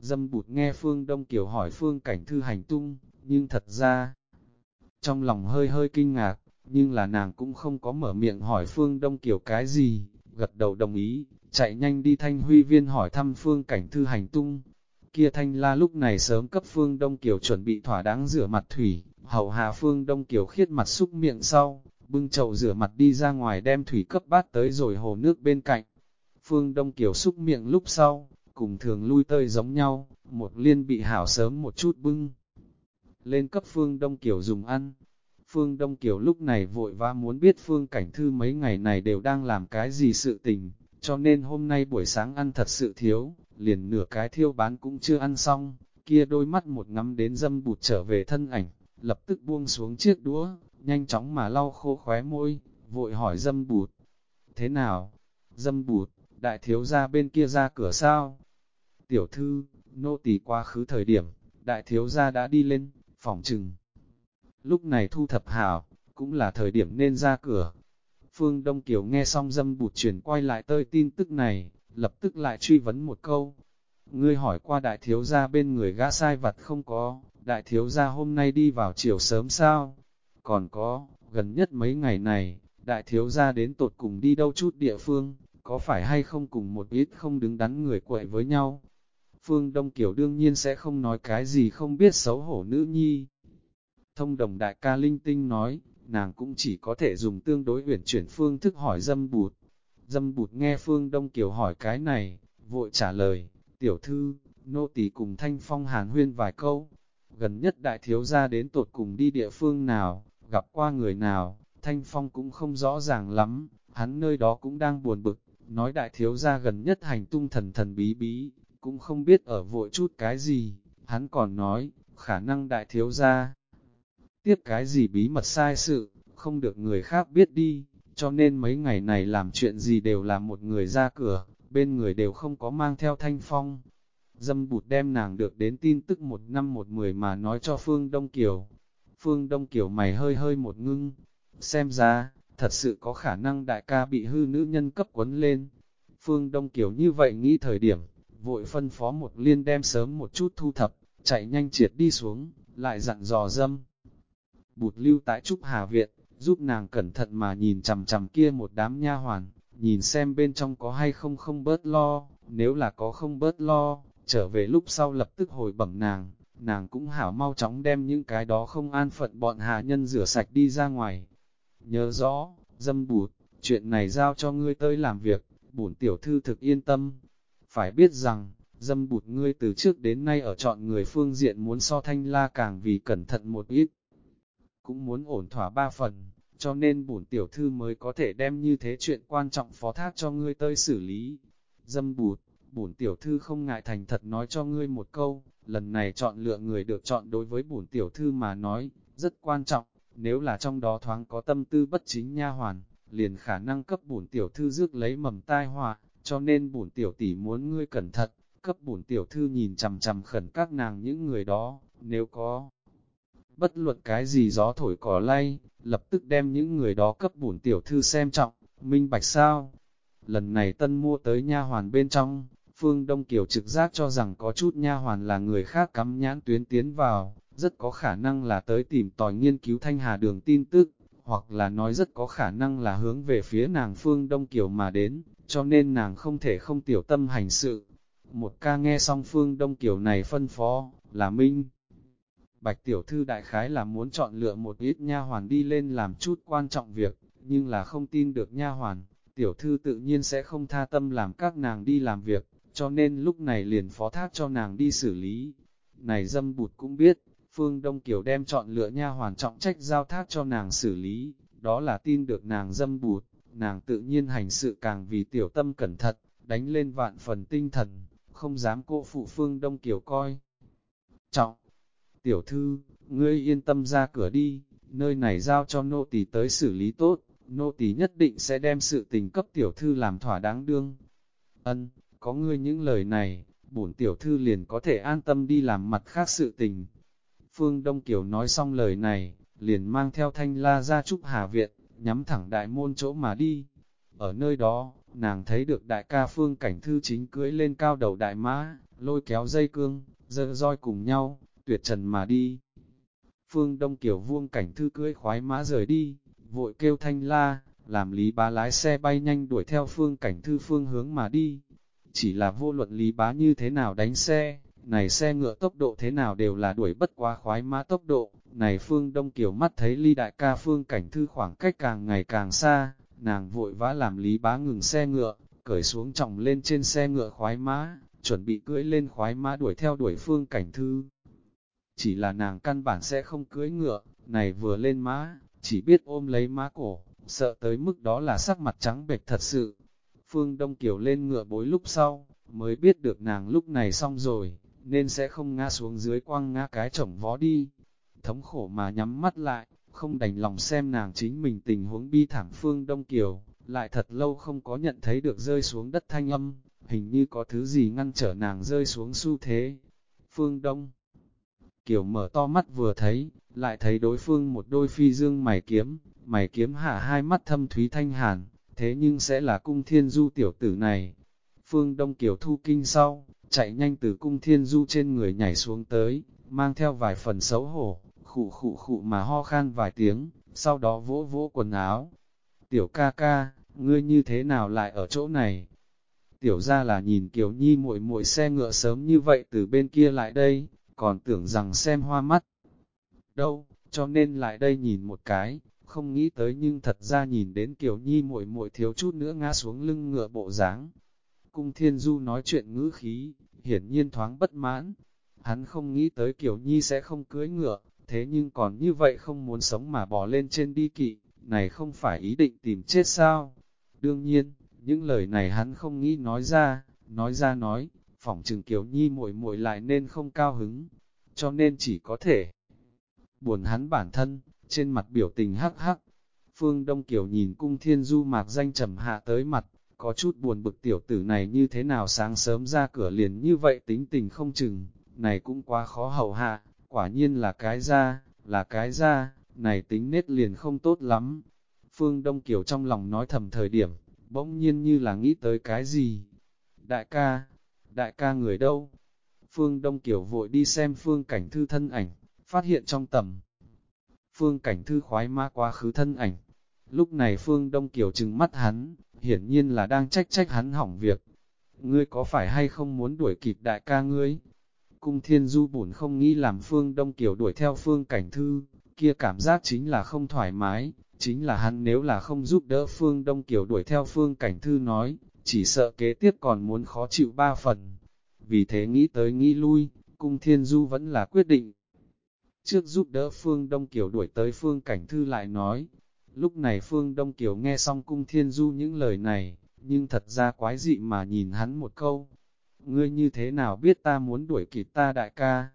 Dâm bụt nghe Phương Đông Kiều hỏi Phương Cảnh Thư hành tung, nhưng thật ra, trong lòng hơi hơi kinh ngạc, nhưng là nàng cũng không có mở miệng hỏi Phương Đông Kiều cái gì, gật đầu đồng ý, chạy nhanh đi thanh huy viên hỏi thăm Phương Cảnh Thư hành tung. Kia thanh la lúc này sớm cấp Phương Đông Kiều chuẩn bị thỏa đáng rửa mặt thủy, hầu hạ Phương Đông Kiều khiết mặt xúc miệng sau, bưng chậu rửa mặt đi ra ngoài đem thủy cấp bát tới rồi hồ nước bên cạnh. Phương Đông Kiều xúc miệng lúc sau, cùng thường lui tơi giống nhau, một liên bị hảo sớm một chút bưng. Lên cấp Phương Đông Kiều dùng ăn, Phương Đông Kiều lúc này vội vã muốn biết Phương Cảnh Thư mấy ngày này đều đang làm cái gì sự tình, cho nên hôm nay buổi sáng ăn thật sự thiếu, liền nửa cái thiêu bán cũng chưa ăn xong, kia đôi mắt một ngắm đến dâm bụt trở về thân ảnh, lập tức buông xuống chiếc đũa, nhanh chóng mà lau khô khóe môi, vội hỏi dâm bụt. Thế nào? Dâm bụt, đại thiếu ra bên kia ra cửa sao? Tiểu thư, nô tỳ quá khứ thời điểm, đại thiếu gia đã đi lên, phòng trừng. Lúc này thu thập hảo, cũng là thời điểm nên ra cửa. Phương Đông Kiều nghe xong dâm bụt chuyển quay lại tơi tin tức này, lập tức lại truy vấn một câu. Ngươi hỏi qua đại thiếu gia bên người gã sai vặt không có, đại thiếu gia hôm nay đi vào chiều sớm sao? Còn có, gần nhất mấy ngày này, đại thiếu gia đến tột cùng đi đâu chút địa phương, có phải hay không cùng một ít không đứng đắn người quậy với nhau? Phương Đông Kiều đương nhiên sẽ không nói cái gì không biết xấu hổ nữ nhi, Thông đồng đại ca linh tinh nói, nàng cũng chỉ có thể dùng tương đối uyển chuyển phương thức hỏi dâm bụt. Dâm bụt nghe Phương Đông Kiều hỏi cái này, vội trả lời, tiểu thư, nô tỳ cùng Thanh Phong hàn huyên vài câu. Gần nhất đại thiếu gia đến tột cùng đi địa phương nào, gặp qua người nào, Thanh Phong cũng không rõ ràng lắm, hắn nơi đó cũng đang buồn bực, nói đại thiếu gia gần nhất hành tung thần thần bí bí, cũng không biết ở vội chút cái gì, hắn còn nói, khả năng đại thiếu gia tiếp cái gì bí mật sai sự, không được người khác biết đi, cho nên mấy ngày này làm chuyện gì đều là một người ra cửa, bên người đều không có mang theo thanh phong. dâm bụt đem nàng được đến tin tức một năm một mười mà nói cho Phương Đông Kiều. Phương Đông Kiều mày hơi hơi một ngưng, xem ra, thật sự có khả năng đại ca bị hư nữ nhân cấp quấn lên. Phương Đông Kiều như vậy nghĩ thời điểm, vội phân phó một liên đem sớm một chút thu thập, chạy nhanh triệt đi xuống, lại dặn dò dâm. Bụt lưu tại Trúc Hà Viện, giúp nàng cẩn thận mà nhìn chằm chằm kia một đám nha hoàn, nhìn xem bên trong có hay không không bớt lo, nếu là có không bớt lo, trở về lúc sau lập tức hồi bẩm nàng, nàng cũng hảo mau chóng đem những cái đó không an phận bọn hạ nhân rửa sạch đi ra ngoài. Nhớ rõ, dâm bụt, chuyện này giao cho ngươi tới làm việc, bổn tiểu thư thực yên tâm. Phải biết rằng, dâm bụt ngươi từ trước đến nay ở chọn người phương diện muốn so thanh la càng vì cẩn thận một ít. Cũng muốn ổn thỏa ba phần, cho nên bổn tiểu thư mới có thể đem như thế chuyện quan trọng phó thác cho ngươi tới xử lý. Dâm bụt, bổn tiểu thư không ngại thành thật nói cho ngươi một câu, lần này chọn lựa người được chọn đối với bổn tiểu thư mà nói, rất quan trọng, nếu là trong đó thoáng có tâm tư bất chính nha hoàn, liền khả năng cấp bổn tiểu thư rước lấy mầm tai họa, cho nên bổn tiểu tỷ muốn ngươi cẩn thận, cấp bổn tiểu thư nhìn chằm chằm khẩn các nàng những người đó, nếu có bất luận cái gì gió thổi cỏ lay, lập tức đem những người đó cấp bổn tiểu thư xem trọng, minh bạch sao. Lần này tân mua tới nha hoàn bên trong, Phương Đông Kiều trực giác cho rằng có chút nha hoàn là người khác cắm nhãn tuyến tiến vào, rất có khả năng là tới tìm tòi nghiên cứu thanh hà đường tin tức, hoặc là nói rất có khả năng là hướng về phía nàng Phương Đông Kiều mà đến, cho nên nàng không thể không tiểu tâm hành sự. Một ca nghe xong Phương Đông Kiều này phân phó, là Minh. Bạch Tiểu Thư đại khái là muốn chọn lựa một ít nha hoàn đi lên làm chút quan trọng việc, nhưng là không tin được nha hoàn, Tiểu Thư tự nhiên sẽ không tha tâm làm các nàng đi làm việc, cho nên lúc này liền phó thác cho nàng đi xử lý. Này dâm bụt cũng biết, Phương Đông Kiều đem chọn lựa nha hoàn trọng trách giao thác cho nàng xử lý, đó là tin được nàng dâm bụt, nàng tự nhiên hành sự càng vì tiểu tâm cẩn thận, đánh lên vạn phần tinh thần, không dám cô phụ Phương Đông Kiều coi. Trọng, tiểu thư, ngươi yên tâm ra cửa đi, nơi này giao cho nô tỳ tới xử lý tốt, nô tỳ nhất định sẽ đem sự tình cấp tiểu thư làm thỏa đáng đương. Ân, có ngươi những lời này, bổn tiểu thư liền có thể an tâm đi làm mặt khác sự tình. Phương Đông Kiều nói xong lời này, liền mang theo thanh la ra trúc hà viện, nhắm thẳng đại môn chỗ mà đi. Ở nơi đó, nàng thấy được đại ca Phương Cảnh Thư chính cưỡi lên cao đầu đại mã, lôi kéo dây cương, dơ roi cùng nhau, tuyệt trần mà đi. Phương Đông Kiều vuông Cảnh Thư cưỡi khoái mã rời đi, vội kêu thanh la, làm lý bá lái xe bay nhanh đuổi theo Phương Cảnh Thư phương hướng mà đi. Chỉ là vô luận lý bá như thế nào đánh xe, này xe ngựa tốc độ thế nào đều là đuổi bất quá khoái mã tốc độ. Này Phương Đông Kiều mắt thấy ly đại ca Phương Cảnh Thư khoảng cách càng ngày càng xa, nàng vội vã làm lý bá ngừng xe ngựa, cởi xuống trọng lên trên xe ngựa khoái mã, chuẩn bị cưỡi lên khoái mã đuổi theo đuổi Phương Cảnh Thư. Chỉ là nàng căn bản sẽ không cưới ngựa, này vừa lên má, chỉ biết ôm lấy má cổ, sợ tới mức đó là sắc mặt trắng bệch thật sự, Phương Đông Kiều lên ngựa bối lúc sau, mới biết được nàng lúc này xong rồi, nên sẽ không ngã xuống dưới quăng ngã cái chổng vó đi. Thống khổ mà nhắm mắt lại, không đành lòng xem nàng chính mình tình huống bi thảm Phương Đông Kiều, lại thật lâu không có nhận thấy được rơi xuống đất thanh âm, hình như có thứ gì ngăn trở nàng rơi xuống xu thế. Phương Đông Kiều mở to mắt vừa thấy, lại thấy đối phương một đôi phi dương mày kiếm, mày kiếm hạ hai mắt thâm thúy thanh hàn, thế nhưng sẽ là cung thiên du tiểu tử này. Phương Đông Kiều thu kinh sau, chạy nhanh từ cung thiên du trên người nhảy xuống tới, mang theo vài phần xấu hổ, khụ khụ khụ mà ho khan vài tiếng, sau đó vỗ vỗ quần áo. Tiểu ca ca, ngươi như thế nào lại ở chỗ này? Tiểu ra là nhìn Kiều Nhi muội muội xe ngựa sớm như vậy từ bên kia lại đây, còn tưởng rằng xem hoa mắt. Đâu, cho nên lại đây nhìn một cái, không nghĩ tới nhưng thật ra nhìn đến Kiều Nhi muội muội thiếu chút nữa ngã xuống lưng ngựa bộ dáng. Cung Thiên Du nói chuyện ngữ khí, hiển nhiên thoáng bất mãn. Hắn không nghĩ tới Kiều Nhi sẽ không cưới ngựa, thế nhưng còn như vậy không muốn sống mà bỏ lên trên đi kỵ, này không phải ý định tìm chết sao? Đương nhiên, những lời này hắn không nghĩ nói ra, nói ra nói, phỏng trừng Kiều Nhi muội muội lại nên không cao hứng, cho nên chỉ có thể buồn hắn bản thân, trên mặt biểu tình hắc hắc. Phương Đông Kiều nhìn cung thiên du mạc danh trầm hạ tới mặt, có chút buồn bực tiểu tử này như thế nào sáng sớm ra cửa liền như vậy tính tình không chừng, này cũng quá khó hầu hạ, quả nhiên là cái ra, là cái ra, này tính nết liền không tốt lắm. Phương Đông Kiều trong lòng nói thầm thời điểm, bỗng nhiên như là nghĩ tới cái gì. Đại ca, đại ca người đâu? Phương Đông Kiều vội đi xem Phương Cảnh Thư thân ảnh, phát hiện trong tầm. Phương Cảnh Thư khoái ma quá khứ thân ảnh. Lúc này Phương Đông Kiều trừng mắt hắn, hiển nhiên là đang trách trách hắn hỏng việc. Ngươi có phải hay không muốn đuổi kịp đại ca ngươi? Cung Thiên Du bổn không nghĩ làm Phương Đông Kiều đuổi theo Phương Cảnh Thư, kia cảm giác chính là không thoải mái, chính là hắn nếu là không giúp đỡ Phương Đông Kiều đuổi theo Phương Cảnh Thư nói, chỉ sợ kế tiếp còn muốn khó chịu ba phần. Vì thế nghĩ tới nghĩ lui, Cung Thiên Du vẫn là quyết định. Trước giúp đỡ Phương Đông Kiều đuổi tới Phương Cảnh Thư lại nói, lúc này Phương Đông Kiều nghe xong Cung Thiên Du những lời này, nhưng thật ra quái dị mà nhìn hắn một câu. Ngươi như thế nào biết ta muốn đuổi kịp ta đại ca?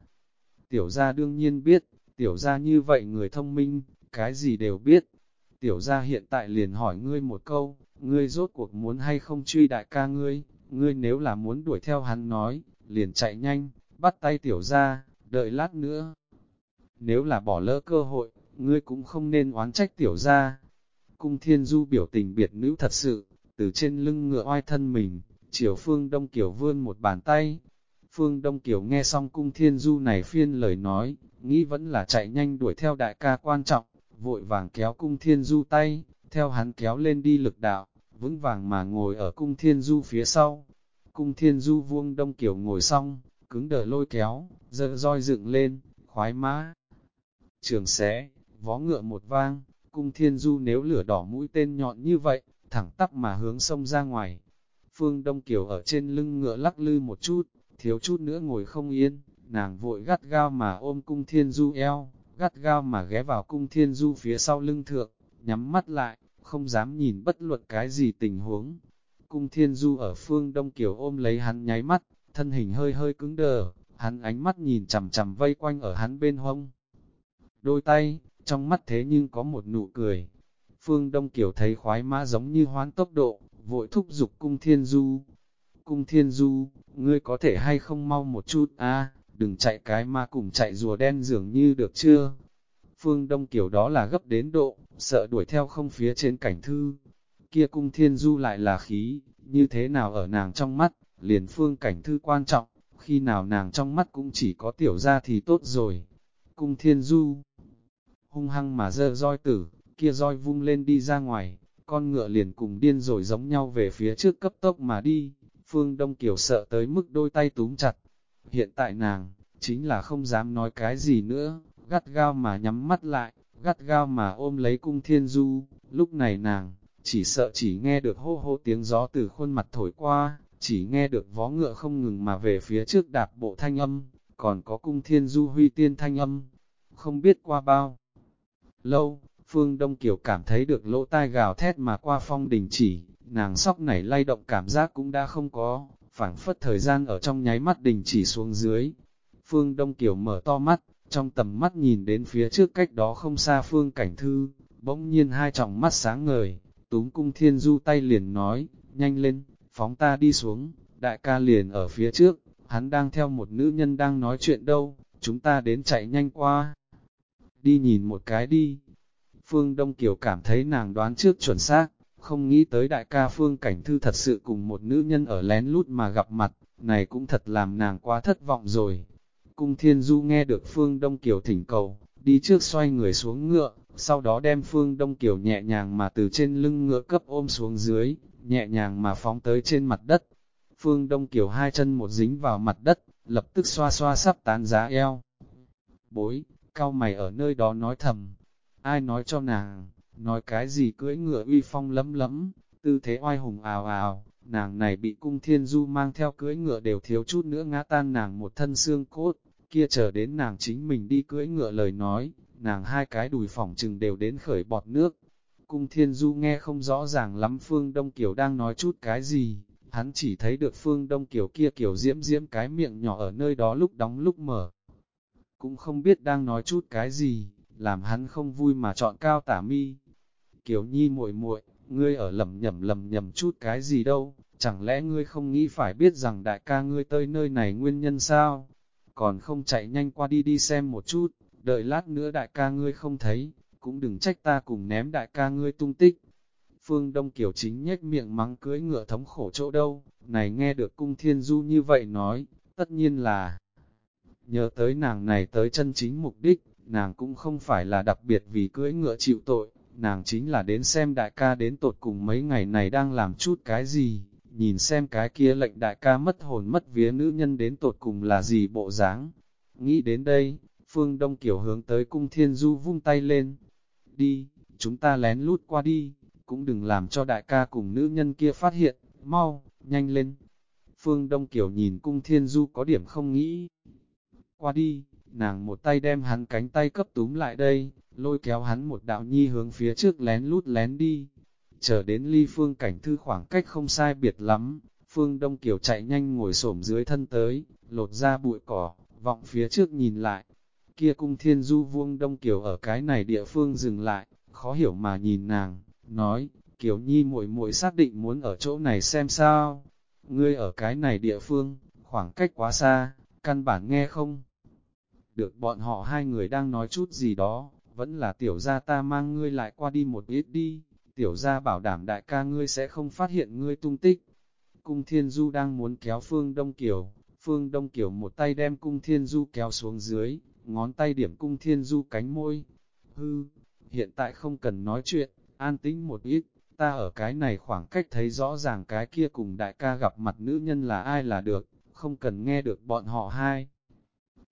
Tiểu gia đương nhiên biết, tiểu gia như vậy người thông minh, cái gì đều biết. Tiểu gia hiện tại liền hỏi ngươi một câu, ngươi rốt cuộc muốn hay không truy đại ca ngươi, ngươi nếu là muốn đuổi theo hắn nói, liền chạy nhanh, bắt tay tiểu gia, đợi lát nữa. Nếu là bỏ lỡ cơ hội, ngươi cũng không nên oán trách tiểu gia. Cung thiên du biểu tình biệt nữ thật sự, từ trên lưng ngựa oai thân mình, chiều phương Đông Kiều vươn một bàn tay. Phương Đông Kiều nghe xong cung thiên du này phiên lời nói, nghĩ vẫn là chạy nhanh đuổi theo đại ca quan trọng, vội vàng kéo cung thiên du tay, theo hắn kéo lên đi lực đạo, vững vàng mà ngồi ở cung thiên du phía sau. Cung thiên du vuông Đông Kiều ngồi xong, cứng đờ lôi kéo, dơ roi dựng lên, khoái mã. Trường xé, vó ngựa một vang, cung thiên du nếu lửa đỏ mũi tên nhọn như vậy, thẳng tắp mà hướng sông ra ngoài. Phương Đông Kiều ở trên lưng ngựa lắc lư một chút, thiếu chút nữa ngồi không yên, nàng vội gắt gao mà ôm cung thiên du eo, gắt gao mà ghé vào cung thiên du phía sau lưng thượng, nhắm mắt lại, không dám nhìn bất luận cái gì tình huống. Cung thiên du ở phương Đông Kiều ôm lấy hắn nháy mắt, thân hình hơi hơi cứng đờ, hắn ánh mắt nhìn chằm chằm vây quanh ở hắn bên hông. Đôi tay, trong mắt thế nhưng có một nụ cười. Phương Đông Kiều thấy khoái mã giống như hoán tốc độ, vội thúc giục cung thiên du. Cung thiên du, ngươi có thể hay không mau một chút a đừng chạy cái ma cùng chạy rùa đen dường như được chưa? Phương Đông Kiều đó là gấp đến độ, sợ đuổi theo không phía trên cảnh thư. Kia cung thiên du lại là khí, như thế nào ở nàng trong mắt, liền phương cảnh thư quan trọng, khi nào nàng trong mắt cũng chỉ có tiểu ra thì tốt rồi. Cung thiên du, hung hăng mà dơ roi tử, kia roi vung lên đi ra ngoài, con ngựa liền cùng điên rồi giống nhau về phía trước cấp tốc mà đi, phương đông kiều sợ tới mức đôi tay túm chặt. Hiện tại nàng, chính là không dám nói cái gì nữa, gắt gao mà nhắm mắt lại, gắt gao mà ôm lấy cung thiên du, lúc này nàng, chỉ sợ chỉ nghe được hô hô tiếng gió từ khuôn mặt thổi qua, chỉ nghe được vó ngựa không ngừng mà về phía trước đạp bộ thanh âm, còn có cung thiên du huy tiên thanh âm, không biết qua bao. Lâu, Phương Đông Kiều cảm thấy được lỗ tai gào thét mà qua phong đình chỉ, nàng sóc nảy lay động cảm giác cũng đã không có, phảng phất thời gian ở trong nháy mắt đình chỉ xuống dưới. Phương Đông Kiều mở to mắt, trong tầm mắt nhìn đến phía trước cách đó không xa Phương Cảnh Thư, bỗng nhiên hai tròng mắt sáng ngời, túm cung thiên du tay liền nói, nhanh lên, phóng ta đi xuống, đại ca liền ở phía trước, hắn đang theo một nữ nhân đang nói chuyện đâu, chúng ta đến chạy nhanh qua. Đi nhìn một cái đi. Phương Đông Kiều cảm thấy nàng đoán trước chuẩn xác, không nghĩ tới đại ca Phương Cảnh Thư thật sự cùng một nữ nhân ở lén lút mà gặp mặt, này cũng thật làm nàng quá thất vọng rồi. Cung Thiên Du nghe được Phương Đông Kiều thỉnh cầu, đi trước xoay người xuống ngựa, sau đó đem Phương Đông Kiều nhẹ nhàng mà từ trên lưng ngựa cấp ôm xuống dưới, nhẹ nhàng mà phóng tới trên mặt đất. Phương Đông Kiều hai chân một dính vào mặt đất, lập tức xoa xoa sắp tán giá eo. Bối, cao mày ở nơi đó nói thầm, ai nói cho nàng, nói cái gì cưỡi ngựa uy phong lấm lấm, tư thế oai hùng ào ào, nàng này bị cung thiên du mang theo cưỡi ngựa đều thiếu chút nữa ngã tan nàng một thân xương cốt, kia chờ đến nàng chính mình đi cưỡi ngựa lời nói, nàng hai cái đùi phỏng chừng đều đến khởi bọt nước. Cung thiên du nghe không rõ ràng lắm Phương Đông Kiều đang nói chút cái gì, hắn chỉ thấy được Phương Đông Kiều kia kiểu diễm diễm cái miệng nhỏ ở nơi đó lúc đóng lúc mở. Cũng không biết đang nói chút cái gì, làm hắn không vui mà chọn cao tả mi. Kiều Nhi muội muội, ngươi ở lầm nhầm lầm nhầm chút cái gì đâu, chẳng lẽ ngươi không nghĩ phải biết rằng đại ca ngươi tới nơi này nguyên nhân sao? Còn không chạy nhanh qua đi đi xem một chút, đợi lát nữa đại ca ngươi không thấy, cũng đừng trách ta cùng ném đại ca ngươi tung tích. Phương Đông Kiều chính nhếch miệng mắng cưới ngựa thống khổ chỗ đâu, này nghe được cung thiên du như vậy nói, tất nhiên là nhớ tới nàng này tới chân chính mục đích, nàng cũng không phải là đặc biệt vì cưỡi ngựa chịu tội, nàng chính là đến xem đại ca đến tột cùng mấy ngày này đang làm chút cái gì, nhìn xem cái kia lệnh đại ca mất hồn mất vía nữ nhân đến tột cùng là gì bộ dáng. Nghĩ đến đây, Phương Đông Kiều hướng tới cung thiên du vung tay lên. Đi, chúng ta lén lút qua đi, cũng đừng làm cho đại ca cùng nữ nhân kia phát hiện, mau, nhanh lên. Phương Đông Kiều nhìn cung thiên du có điểm không nghĩ. Qua đi, nàng một tay đem hắn cánh tay cấp túm lại đây, lôi kéo hắn một đạo nhi hướng phía trước lén lút lén đi. Chờ đến ly phương cảnh thư khoảng cách không sai biệt lắm, phương Đông Kiều chạy nhanh ngồi xổm dưới thân tới, lột ra bụi cỏ, vọng phía trước nhìn lại. Kia cung thiên du vuông Đông Kiều ở cái này địa phương dừng lại, khó hiểu mà nhìn nàng, nói, Kiều Nhi muội muội xác định muốn ở chỗ này xem sao. Ngươi ở cái này địa phương, khoảng cách quá xa, căn bản nghe không. Được bọn họ hai người đang nói chút gì đó, vẫn là tiểu gia ta mang ngươi lại qua đi một ít đi, tiểu gia bảo đảm đại ca ngươi sẽ không phát hiện ngươi tung tích. Cung Thiên Du đang muốn kéo Phương Đông Kiều, Phương Đông Kiều một tay đem Cung Thiên Du kéo xuống dưới, ngón tay điểm Cung Thiên Du cánh môi. Hư, hiện tại không cần nói chuyện, an tĩnh một ít, ta ở cái này khoảng cách thấy rõ ràng cái kia cùng đại ca gặp mặt nữ nhân là ai là được, không cần nghe được bọn họ hai.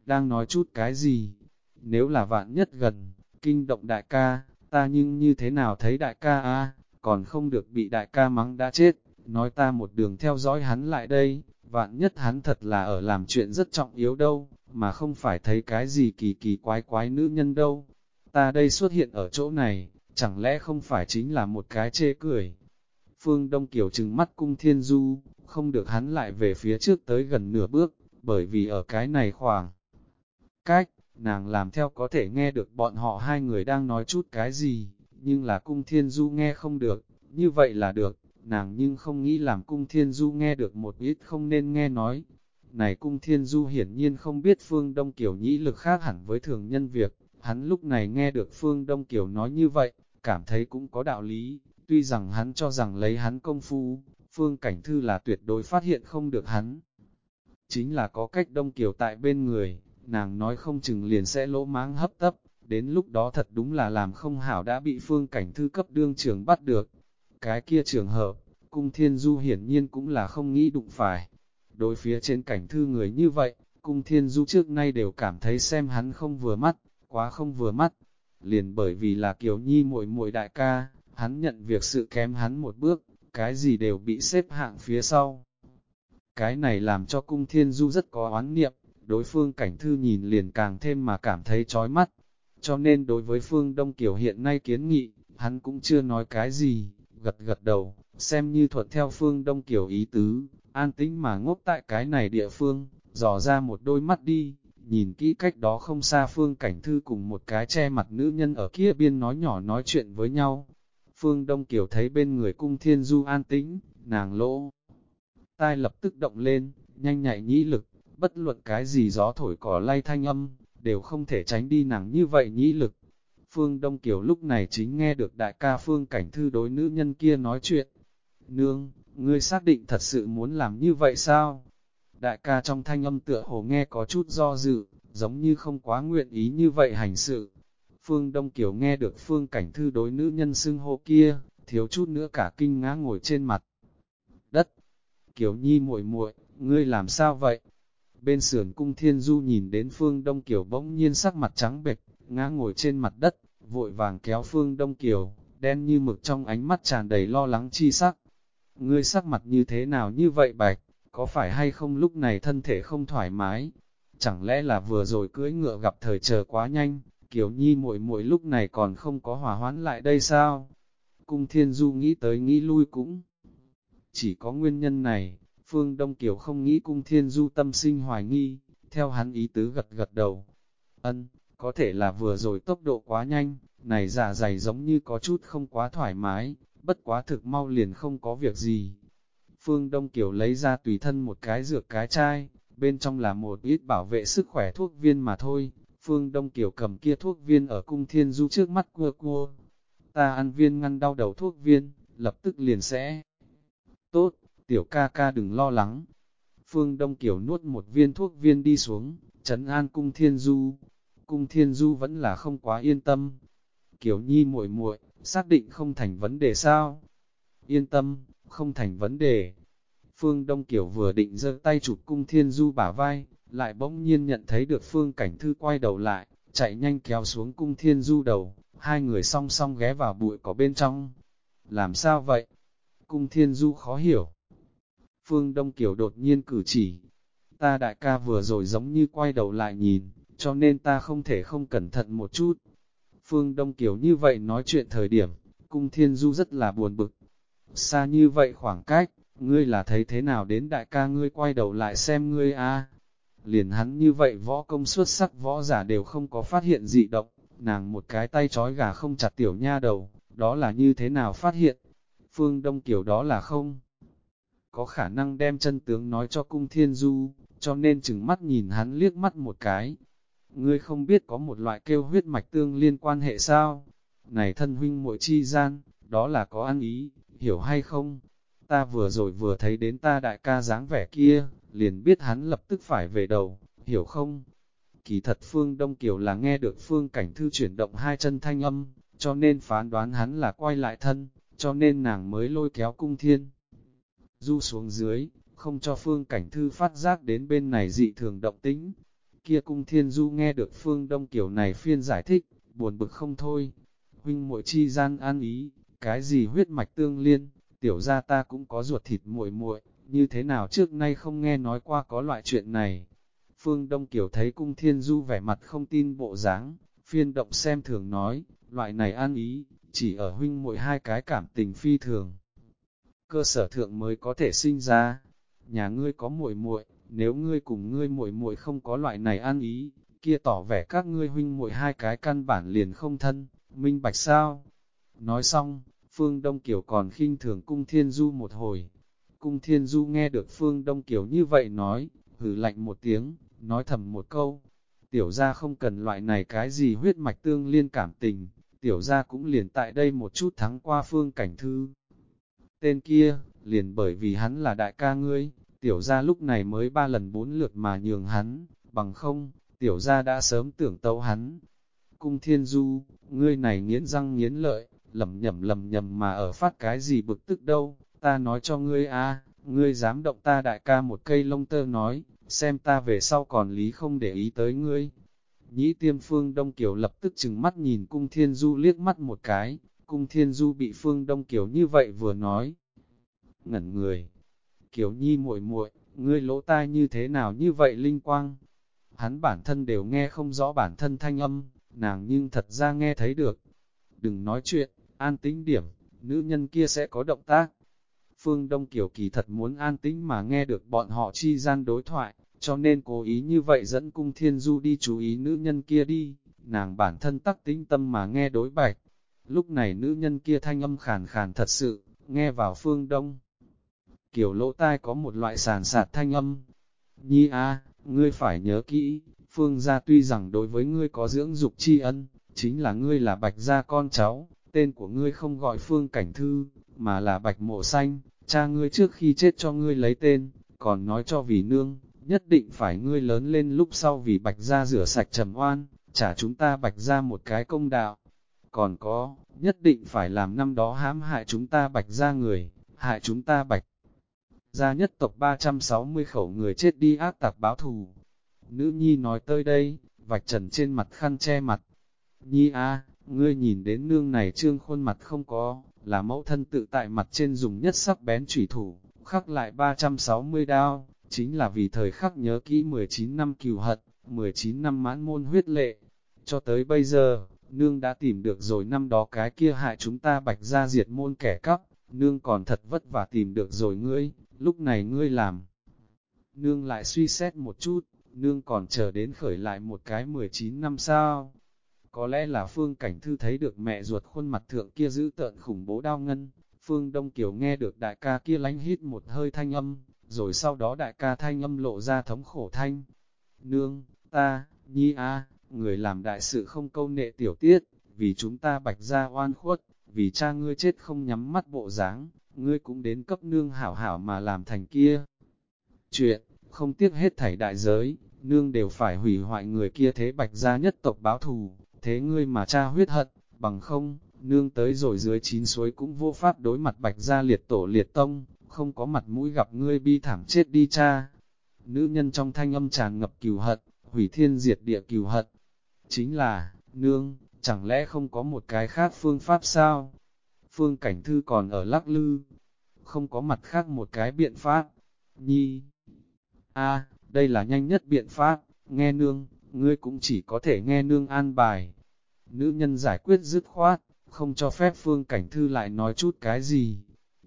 Đang nói chút cái gì? Nếu là vạn nhất gần, kinh động đại ca, ta nhưng như thế nào thấy đại ca a còn không được bị đại ca mắng đã chết, nói ta một đường theo dõi hắn lại đây, vạn nhất hắn thật là ở làm chuyện rất trọng yếu đâu, mà không phải thấy cái gì kỳ kỳ quái quái nữ nhân đâu. Ta đây xuất hiện ở chỗ này, chẳng lẽ không phải chính là một cái chê cười. Phương Đông Kiều trừng mắt cung thiên du, không được hắn lại về phía trước tới gần nửa bước, bởi vì ở cái này khoảng cách, nàng làm theo có thể nghe được bọn họ hai người đang nói chút cái gì, nhưng là cung thiên du nghe không được, như vậy là được, nàng nhưng không nghĩ làm cung thiên du nghe được một ít không nên nghe nói. Này cung thiên du hiển nhiên không biết phương Đông Kiều nhĩ lực khác hẳn với thường nhân việc, hắn lúc này nghe được phương Đông Kiều nói như vậy, cảm thấy cũng có đạo lý, tuy rằng hắn cho rằng lấy hắn công phu, phương cảnh thư là tuyệt đối phát hiện không được hắn. Chính là có cách Đông Kiều tại bên người, nàng nói không chừng liền sẽ lỗ máng hấp tấp, đến lúc đó thật đúng là làm không hảo đã bị phương cảnh thư cấp đương trường bắt được. Cái kia trường hợp, cung thiên du hiển nhiên cũng là không nghĩ đụng phải. Đối phía trên cảnh thư người như vậy, cung thiên du trước nay đều cảm thấy xem hắn không vừa mắt, quá không vừa mắt. Liền bởi vì là kiều nhi muội muội đại ca, hắn nhận việc sự kém hắn một bước, cái gì đều bị xếp hạng phía sau. Cái này làm cho cung thiên du rất có oán niệm, đối phương cảnh thư nhìn liền càng thêm mà cảm thấy chói mắt. Cho nên đối với phương Đông Kiều hiện nay kiến nghị, hắn cũng chưa nói cái gì, gật gật đầu, xem như thuận theo phương Đông Kiều ý tứ, an tĩnh mà ngốc tại cái này địa phương, dò ra một đôi mắt đi, nhìn kỹ cách đó không xa phương cảnh thư cùng một cái che mặt nữ nhân ở kia biên nói nhỏ nói chuyện với nhau. Phương Đông Kiều thấy bên người cung thiên du an tĩnh, nàng lỗ. Tai lập tức động lên, nhanh nhạy nhĩ lực, bất luận cái gì gió thổi cỏ lay thanh âm, đều không thể tránh đi nàng như vậy nhĩ lực. Phương Đông Kiều lúc này chính nghe được đại ca Phương Cảnh Thư đối nữ nhân kia nói chuyện. Nương, ngươi xác định thật sự muốn làm như vậy sao? Đại ca trong thanh âm tựa hồ nghe có chút do dự, giống như không quá nguyện ý như vậy hành sự. Phương Đông Kiều nghe được Phương Cảnh Thư đối nữ nhân xưng hô kia, thiếu chút nữa cả kinh ngã ngồi trên mặt. Đất! Kiều Nhi muội muội, ngươi làm sao vậy? Bên sườn cung thiên du nhìn đến phương Đông Kiều bỗng nhiên sắc mặt trắng bệch, ngã ngồi trên mặt đất, vội vàng kéo phương Đông Kiều, đen như mực trong ánh mắt tràn đầy lo lắng chi sắc. Ngươi sắc mặt như thế nào như vậy bạch, có phải hay không lúc này thân thể không thoải mái? Chẳng lẽ là vừa rồi cưỡi ngựa gặp thời chờ quá nhanh, Kiều Nhi muội muội lúc này còn không có hòa hoãn lại đây sao? Cung Thiên Du nghĩ tới nghĩ lui cũng chỉ có nguyên nhân này, Phương Đông Kiều không nghĩ cung thiên du tâm sinh hoài nghi, theo hắn ý tứ gật gật đầu. Ân, có thể là vừa rồi tốc độ quá nhanh, này giả dạ dày giống như có chút không quá thoải mái, bất quá thực mau liền không có việc gì. Phương Đông Kiều lấy ra tùy thân một cái dược cái chai, bên trong là một ít bảo vệ sức khỏe thuốc viên mà thôi. Phương Đông Kiều cầm kia thuốc viên ở cung thiên du trước mắt cua cua. Ta ăn viên ngăn đau đầu thuốc viên, lập tức liền sẽ. Tốt, tiểu ca ca đừng lo lắng. Phương Đông Kiều nuốt một viên thuốc viên đi xuống, trấn an cung thiên du. Cung thiên du vẫn là không quá yên tâm. Kiều nhi muội muội xác định không thành vấn đề sao? Yên tâm, không thành vấn đề. Phương Đông Kiều vừa định giơ tay chụp cung thiên du bả vai, lại bỗng nhiên nhận thấy được phương cảnh thư quay đầu lại, chạy nhanh kéo xuống cung thiên du đầu, hai người song song ghé vào bụi có bên trong. Làm sao vậy? Cung thiên du khó hiểu. Phương Đông Kiều đột nhiên cử chỉ. Ta đại ca vừa rồi giống như quay đầu lại nhìn, cho nên ta không thể không cẩn thận một chút. Phương Đông Kiều như vậy nói chuyện thời điểm, cung thiên du rất là buồn bực. Xa như vậy khoảng cách, ngươi là thấy thế nào đến đại ca ngươi quay đầu lại xem ngươi a Liền hắn như vậy võ công xuất sắc võ giả đều không có phát hiện dị động, nàng một cái tay trói gà không chặt tiểu nha đầu, đó là như thế nào phát hiện? Phương Đông Kiều đó là không? Có khả năng đem chân tướng nói cho cung thiên du, cho nên chừng mắt nhìn hắn liếc mắt một cái. Ngươi không biết có một loại kêu huyết mạch tương liên quan hệ sao? Này thân huynh muội chi gian, đó là có ăn ý, hiểu hay không? Ta vừa rồi vừa thấy đến ta đại ca dáng vẻ kia, liền biết hắn lập tức phải về đầu, hiểu không? Kỳ thật Phương Đông Kiều là nghe được Phương Cảnh Thư chuyển động hai chân thanh âm, cho nên phán đoán hắn là quay lại thân, cho nên nàng mới lôi kéo cung thiên. Du xuống dưới, không cho Phương Cảnh Thư phát giác đến bên này dị thường động tĩnh. Kia cung thiên du nghe được Phương Đông Kiều này phiên giải thích, buồn bực không thôi. Huynh muội chi gian an ý, cái gì huyết mạch tương liên, tiểu ra ta cũng có ruột thịt muội muội như thế nào trước nay không nghe nói qua có loại chuyện này. Phương Đông Kiều thấy cung thiên du vẻ mặt không tin bộ dáng, phiên động xem thường nói, loại này an ý, chỉ ở huynh muội hai cái cảm tình phi thường. Cơ sở thượng mới có thể sinh ra, nhà ngươi có muội muội, nếu ngươi cùng ngươi muội muội không có loại này an ý, kia tỏ vẻ các ngươi huynh muội hai cái căn bản liền không thân, minh bạch sao? Nói xong, Phương Đông Kiều còn khinh thường cung thiên du một hồi. Cung thiên du nghe được Phương Đông Kiều như vậy nói, hừ lạnh một tiếng, nói thầm một câu. Tiểu gia không cần loại này cái gì huyết mạch tương liên cảm tình, tiểu gia cũng liền tại đây một chút thắng qua Phương Cảnh Thư. Tên kia, liền bởi vì hắn là đại ca ngươi, tiểu gia lúc này mới ba lần bốn lượt mà nhường hắn, bằng không, tiểu gia đã sớm tưởng tấu hắn. Cung thiên du, ngươi này nghiến răng nghiến lợi, lầm nhầm lầm nhầm mà ở phát cái gì bực tức đâu, ta nói cho ngươi a, ngươi dám động ta đại ca một cây lông tơ nói, xem ta về sau còn lý không để ý tới ngươi. Nhĩ tiêm phương Đông Kiều lập tức chừng mắt nhìn cung thiên du liếc mắt một cái, cung thiên du bị phương Đông Kiều như vậy vừa nói. Ngẩn người, kiểu nhi muội muội, ngươi lỗ tai như thế nào như vậy linh quang? Hắn bản thân đều nghe không rõ bản thân thanh âm, nàng nhưng thật ra nghe thấy được. Đừng nói chuyện, an tĩnh điểm, nữ nhân kia sẽ có động tác. Phương Đông Kiều kỳ thật muốn an tĩnh mà nghe được bọn họ chi gian đối thoại, cho nên cố ý như vậy dẫn cung thiên du đi chú ý nữ nhân kia đi, nàng bản thân tắc tĩnh tâm mà nghe đối bạch. Lúc này nữ nhân kia thanh âm khàn khàn thật sự, nghe vào phương đông. kiểu lỗ tai có một loại sàn sạt thanh âm. Nhi a, ngươi phải nhớ kỹ, phương gia tuy rằng đối với ngươi có dưỡng dục tri ân, chính là ngươi là bạch gia con cháu, tên của ngươi không gọi phương cảnh thư, mà là bạch mộ xanh, cha ngươi trước khi chết cho ngươi lấy tên, còn nói cho vì nương, nhất định phải ngươi lớn lên lúc sau vì bạch gia rửa sạch trầm oan, trả chúng ta bạch gia một cái công đạo. Còn có, nhất định phải làm năm đó hãm hại chúng ta bạch ra người, hại chúng ta bạch. Gia nhất tộc 360 khẩu người chết đi ác tạc báo thù. Nữ nhi nói tới đây, vạch trần trên mặt khăn che mặt. Nhi a ngươi nhìn đến nương này trương khuôn mặt không có, là mẫu thân tự tại mặt trên dùng nhất sắc bén chủy thủ, khắc lại 360 đao, chính là vì thời khắc nhớ kỹ 19 năm cừu hận, 19 năm mãn môn huyết lệ. Cho tới bây giờ, nương đã tìm được rồi năm đó cái kia hại chúng ta bạch ra diệt môn kẻ cắp, nương còn thật vất vả tìm được rồi ngươi, lúc này ngươi làm. Nương lại suy xét một chút, nương còn chờ đến khởi lại một cái 19 năm sao, có lẽ là phương cảnh thư thấy được mẹ ruột khuôn mặt thượng kia giữ tợn khủng bố đau ngân, Phương Đông Kiều nghe được đại ca kia lánh hít một hơi thanh âm, rồi sau đó đại ca thanh âm lộ ra thống khổ thanh. Nương, ta, nhi a, người làm đại sự không câu nệ tiểu tiết, vì chúng ta bạch ra oan khuất, vì cha ngươi chết không nhắm mắt bộ dáng, ngươi cũng đến cấp nương hảo hảo mà làm thành kia. Chuyện, không tiếc hết thảy đại giới, nương đều phải hủy hoại người kia thế bạch ra nhất tộc báo thù, thế ngươi mà cha huyết hận, bằng không, nương tới rồi dưới chín suối cũng vô pháp đối mặt bạch ra liệt tổ liệt tông, không có mặt mũi gặp ngươi bi thảm chết đi cha. Nữ nhân trong thanh âm tràn ngập cừu hận, hủy thiên diệt địa cừu hận. Chính là, nương, chẳng lẽ không có một cái khác phương pháp sao? Phương Cảnh Thư còn ở lắc lư, không có mặt khác một cái biện pháp. Nhi, a đây là nhanh nhất biện pháp, nghe nương, ngươi cũng chỉ có thể nghe nương an bài. Nữ nhân giải quyết dứt khoát, không cho phép Phương Cảnh Thư lại nói chút cái gì.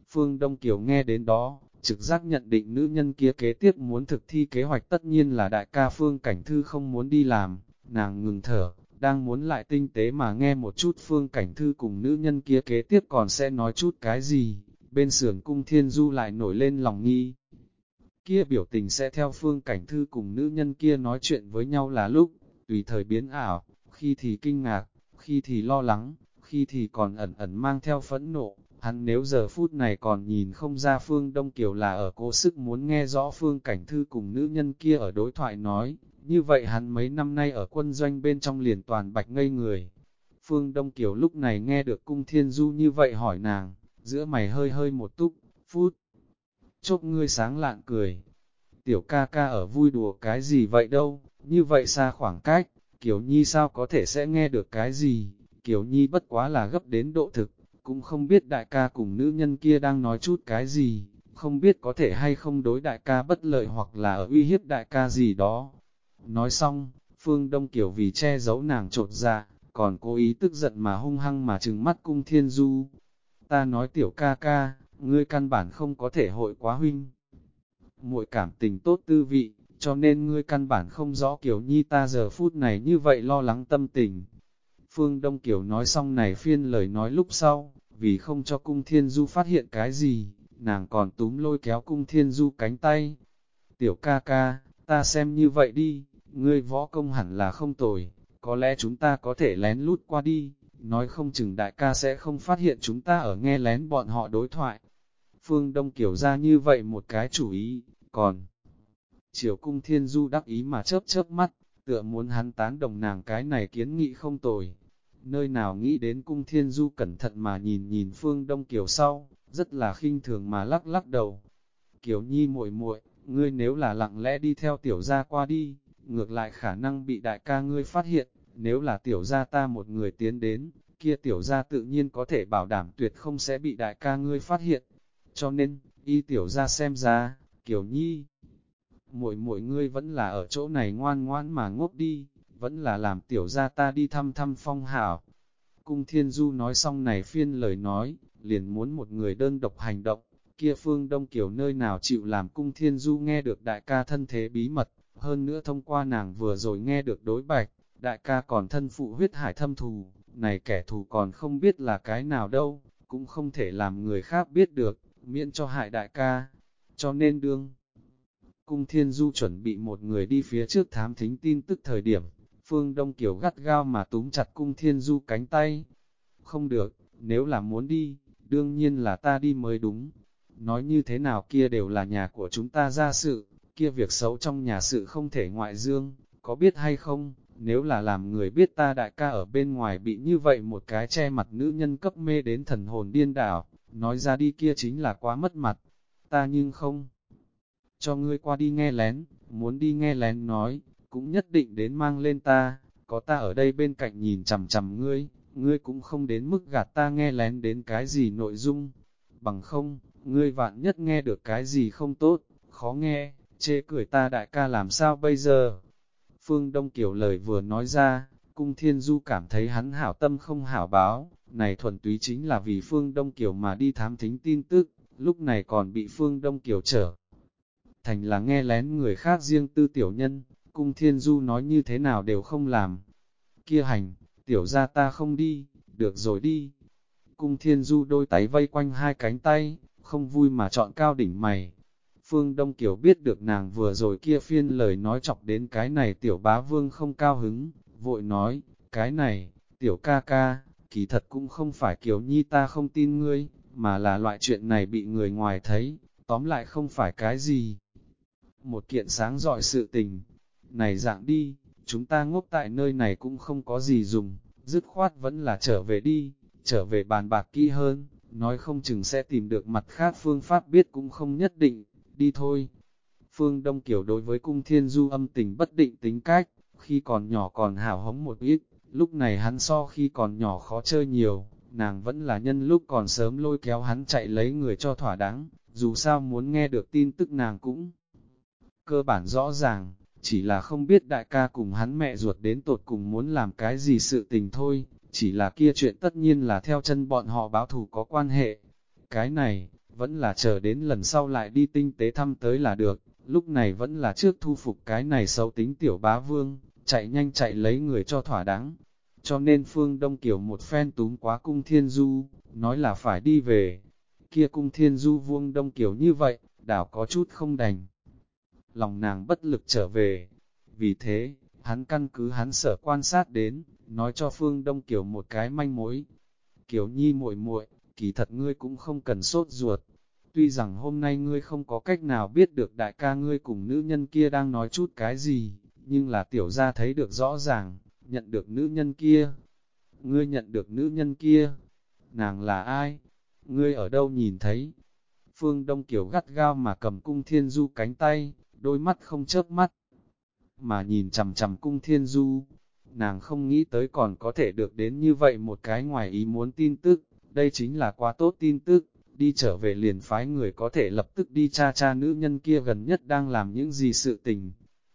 Phương Đông Kiều nghe đến đó, trực giác nhận định nữ nhân kia kế tiếp muốn thực thi kế hoạch tất nhiên là đại ca Phương Cảnh Thư không muốn đi làm, nàng ngừng thở, đang muốn lại tinh tế mà nghe một chút Phương Cảnh Thư cùng nữ nhân kia kế tiếp còn sẽ nói chút cái gì, bên sườn cung thiên du lại nổi lên lòng nghi. Kia biểu tình sẽ theo Phương Cảnh Thư cùng nữ nhân kia nói chuyện với nhau là lúc, tùy thời biến ảo, khi thì kinh ngạc, khi thì lo lắng, khi thì còn ẩn ẩn mang theo phẫn nộ, hắn nếu giờ phút này còn nhìn không ra Phương Đông Kiều là ở cố sức muốn nghe rõ Phương Cảnh Thư cùng nữ nhân kia ở đối thoại nói, như vậy hắn mấy năm nay ở quân doanh bên trong liền toàn bạch ngây người. Phương Đông Kiều lúc này nghe được cung thiên du như vậy hỏi nàng, giữa mày hơi hơi một túc, phút. Chốc ngươi sáng lạn cười. Tiểu ca ca ở vui đùa cái gì vậy đâu, như vậy xa khoảng cách, Kiều Nhi sao có thể sẽ nghe được cái gì, Kiều Nhi bất quá là gấp đến độ thực, cũng không biết đại ca cùng nữ nhân kia đang nói chút cái gì, không biết có thể hay không đối đại ca bất lợi hoặc là ở uy hiếp đại ca gì đó. Nói xong, Phương Đông Kiều vì che giấu nàng trột ra, còn cố ý tức giận mà hung hăng mà trừng mắt cung thiên du. Ta nói tiểu ca ca, ngươi căn bản không có thể hội quá huynh. Muội cảm tình tốt tư vị, cho nên ngươi căn bản không rõ kiểu Nhi ta giờ phút này như vậy lo lắng tâm tình. Phương Đông Kiều nói xong này phiên lời nói lúc sau, vì không cho cung thiên du phát hiện cái gì, nàng còn túm lôi kéo cung thiên du cánh tay. Tiểu ca ca, ta xem như vậy đi, ngươi võ công hẳn là không tồi, có lẽ chúng ta có thể lén lút qua đi, nói không chừng đại ca sẽ không phát hiện chúng ta ở nghe lén bọn họ đối thoại. Phương Đông Kiều ra như vậy một cái chủ ý, còn... Triều cung thiên du đắc ý mà chớp chớp mắt, tựa muốn hắn tán đồng nàng cái này kiến nghị không tồi. Nơi nào nghĩ đến cung thiên du cẩn thận mà nhìn nhìn phương đông kiều sau, rất là khinh thường mà lắc lắc đầu. Kiều nhi muội muội ngươi nếu là lặng lẽ đi theo tiểu gia qua đi, ngược lại khả năng bị đại ca ngươi phát hiện, nếu là tiểu gia ta một người tiến đến, kia tiểu gia tự nhiên có thể bảo đảm tuyệt không sẽ bị đại ca ngươi phát hiện. Cho nên, y tiểu gia xem ra, kiểu Nhi, mỗi mỗi ngươi vẫn là ở chỗ này ngoan ngoan mà ngốc đi, vẫn là làm tiểu gia ta đi thăm thăm phong hảo. Cung Thiên Du nói xong này phiên lời nói, liền muốn một người đơn độc hành động, kia phương Đông kiểu nơi nào chịu làm Cung Thiên Du nghe được đại ca thân thế bí mật, hơn nữa thông qua nàng vừa rồi nghe được đối bạch, đại ca còn thân phụ huyết hải thâm thù, này kẻ thù còn không biết là cái nào đâu, cũng không thể làm người khác biết được, miễn cho hại đại ca, cho nên đương. Cung Thiên Du chuẩn bị một người đi phía trước thám thính tin tức thời điểm, Phương Đông Kiều gắt gao mà túm chặt Cung Thiên Du cánh tay. Không được, nếu là muốn đi, đương nhiên là ta đi mới đúng. Nói như thế nào kia đều là nhà của chúng ta ra sự, kia việc xấu trong nhà sự không thể ngoại dương, có biết hay không, nếu là làm người biết ta đại ca ở bên ngoài bị như vậy một cái che mặt nữ nhân cấp mê đến thần hồn điên đảo, nói ra đi kia chính là quá mất mặt, ta nhưng không. Cho ngươi qua đi nghe lén, muốn đi nghe lén nói, cũng nhất định đến mang lên ta, có ta ở đây bên cạnh nhìn chằm chằm ngươi, ngươi cũng không đến mức gạt ta nghe lén đến cái gì nội dung, bằng không, ngươi vạn nhất nghe được cái gì không tốt, khó nghe, chê cười ta đại ca làm sao bây giờ. Phương Đông Kiều lời vừa nói ra, Cung Thiên Du cảm thấy hắn hảo tâm không hảo báo, này thuần túy chính là vì Phương Đông Kiều mà đi thám thính tin tức, lúc này còn bị Phương Đông Kiều trở. Thành là nghe lén người khác riêng tư tiểu nhân, Cung Thiên Du nói như thế nào đều không làm. Kia hành, tiểu ra ta không đi, được rồi đi. Cung thiên du đôi tay vây quanh hai cánh tay, không vui mà chọn cao đỉnh mày. Phương Đông Kiều biết được nàng vừa rồi kia phiên lời nói chọc đến cái này tiểu bá vương không cao hứng, vội nói, cái này, tiểu ca ca, kỳ thật cũng không phải Kiều Nhi ta không tin ngươi, mà là loại chuyện này bị người ngoài thấy, tóm lại không phải cái gì. Một kiện sáng dọi sự tình, này dạng đi, chúng ta ngốc tại nơi này cũng không có gì dùng, dứt khoát vẫn là trở về đi, trở về bàn bạc kỹ hơn, nói không chừng sẽ tìm được mặt khác phương pháp biết cũng không nhất định, đi thôi. Phương Đông Kiều đối với cung thiên du âm tình bất định tính cách, khi còn nhỏ còn hảo hống một ít, lúc này hắn so khi còn nhỏ khó chơi nhiều, nàng vẫn là nhân lúc còn sớm lôi kéo hắn chạy lấy người cho thỏa đáng, dù sao muốn nghe được tin tức nàng cũng cơ bản rõ ràng, chỉ là không biết đại ca cùng hắn mẹ ruột đến tột cùng muốn làm cái gì sự tình thôi, chỉ là kia chuyện tất nhiên là theo chân bọn họ báo thù có quan hệ. Cái này, vẫn là chờ đến lần sau lại đi tinh tế thăm tới là được, lúc này vẫn là trước thu phục cái này xấu tính tiểu bá vương, chạy nhanh chạy lấy người cho thỏa đáng. Cho nên Phương Đông Kiều một phen túm quá cung thiên du, nói là phải đi về. Kia cung thiên du vuông Đông Kiều như vậy, đảo có chút không đành. Lòng nàng bất lực trở về. Vì thế, hắn căn cứ hắn sở quan sát đến, nói cho Phương Đông Kiều một cái manh mối. Kiều Nhi muội muội, kỳ thật ngươi cũng không cần sốt ruột. Tuy rằng hôm nay ngươi không có cách nào biết được đại ca ngươi cùng nữ nhân kia đang nói chút cái gì, nhưng là tiểu gia thấy được rõ ràng, nhận được nữ nhân kia. Ngươi nhận được nữ nhân kia. Nàng là ai? Ngươi ở đâu nhìn thấy? Phương Đông Kiều gắt gao mà cầm cung thiên du cánh tay, đôi mắt không chớp mắt. Mà nhìn chầm chầm cung thiên du, nàng không nghĩ tới còn có thể được đến như vậy một cái ngoài ý muốn tin tức, đây chính là quá tốt tin tức, đi trở về liền phái người có thể lập tức đi cha cha nữ nhân kia gần nhất đang làm những gì sự tình.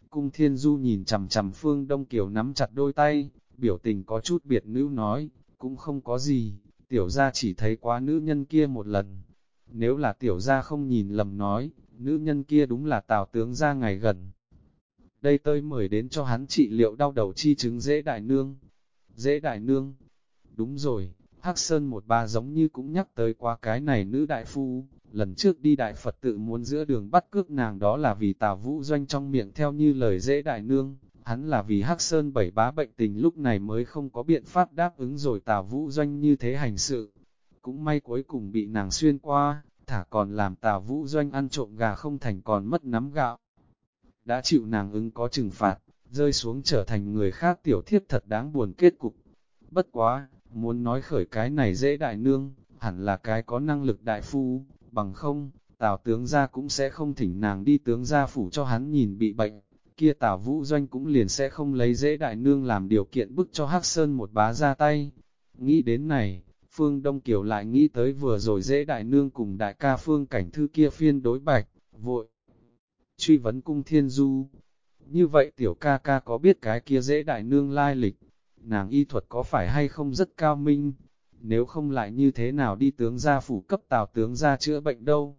Cung Thiên Du nhìn chằm chằm Phương Đông Kiều nắm chặt đôi tay, biểu tình có chút biệt nữ nói, cũng không có gì, tiểu gia chỉ thấy quá nữ nhân kia một lần. Nếu là tiểu gia không nhìn lầm nói, nữ nhân kia đúng là tào tướng gia ngày gần đây tôi mời đến cho hắn trị liệu đau đầu chi chứng dễ đại nương. Dễ đại nương, đúng rồi, Hắc Sơn một ba giống như cũng nhắc tới qua cái này nữ đại phu, lần trước đi đại Phật tự muốn giữa đường bắt cước nàng đó là vì tào vũ doanh trong miệng theo như lời dễ đại nương, hắn là vì Hắc Sơn bảy bá bệnh tình lúc này mới không có biện pháp đáp ứng rồi tào vũ doanh như thế hành sự. Cũng may cuối cùng bị nàng xuyên qua, thả còn làm tào vũ doanh ăn trộm gà không thành còn mất nắm gạo đã chịu nàng ứng có trừng phạt, rơi xuống trở thành người khác tiểu thiết thật đáng buồn kết cục. Bất quá, muốn nói khởi cái này dễ đại nương, hẳn là cái có năng lực đại phu, bằng không, tào tướng gia cũng sẽ không thỉnh nàng đi tướng gia phủ cho hắn nhìn bị bệnh, kia tào vũ doanh cũng liền sẽ không lấy dễ đại nương làm điều kiện bức cho hắc sơn một bá ra tay. Nghĩ đến này, Phương Đông Kiều lại nghĩ tới vừa rồi dễ đại nương cùng đại ca Phương Cảnh Thư kia phiên đối bạch, vội, truy vấn cung thiên du. Như vậy tiểu ca ca có biết cái kia dễ đại nương lai lịch, nàng y thuật có phải hay không rất cao minh, nếu không lại như thế nào đi tướng gia phủ cấp tào tướng gia chữa bệnh đâu.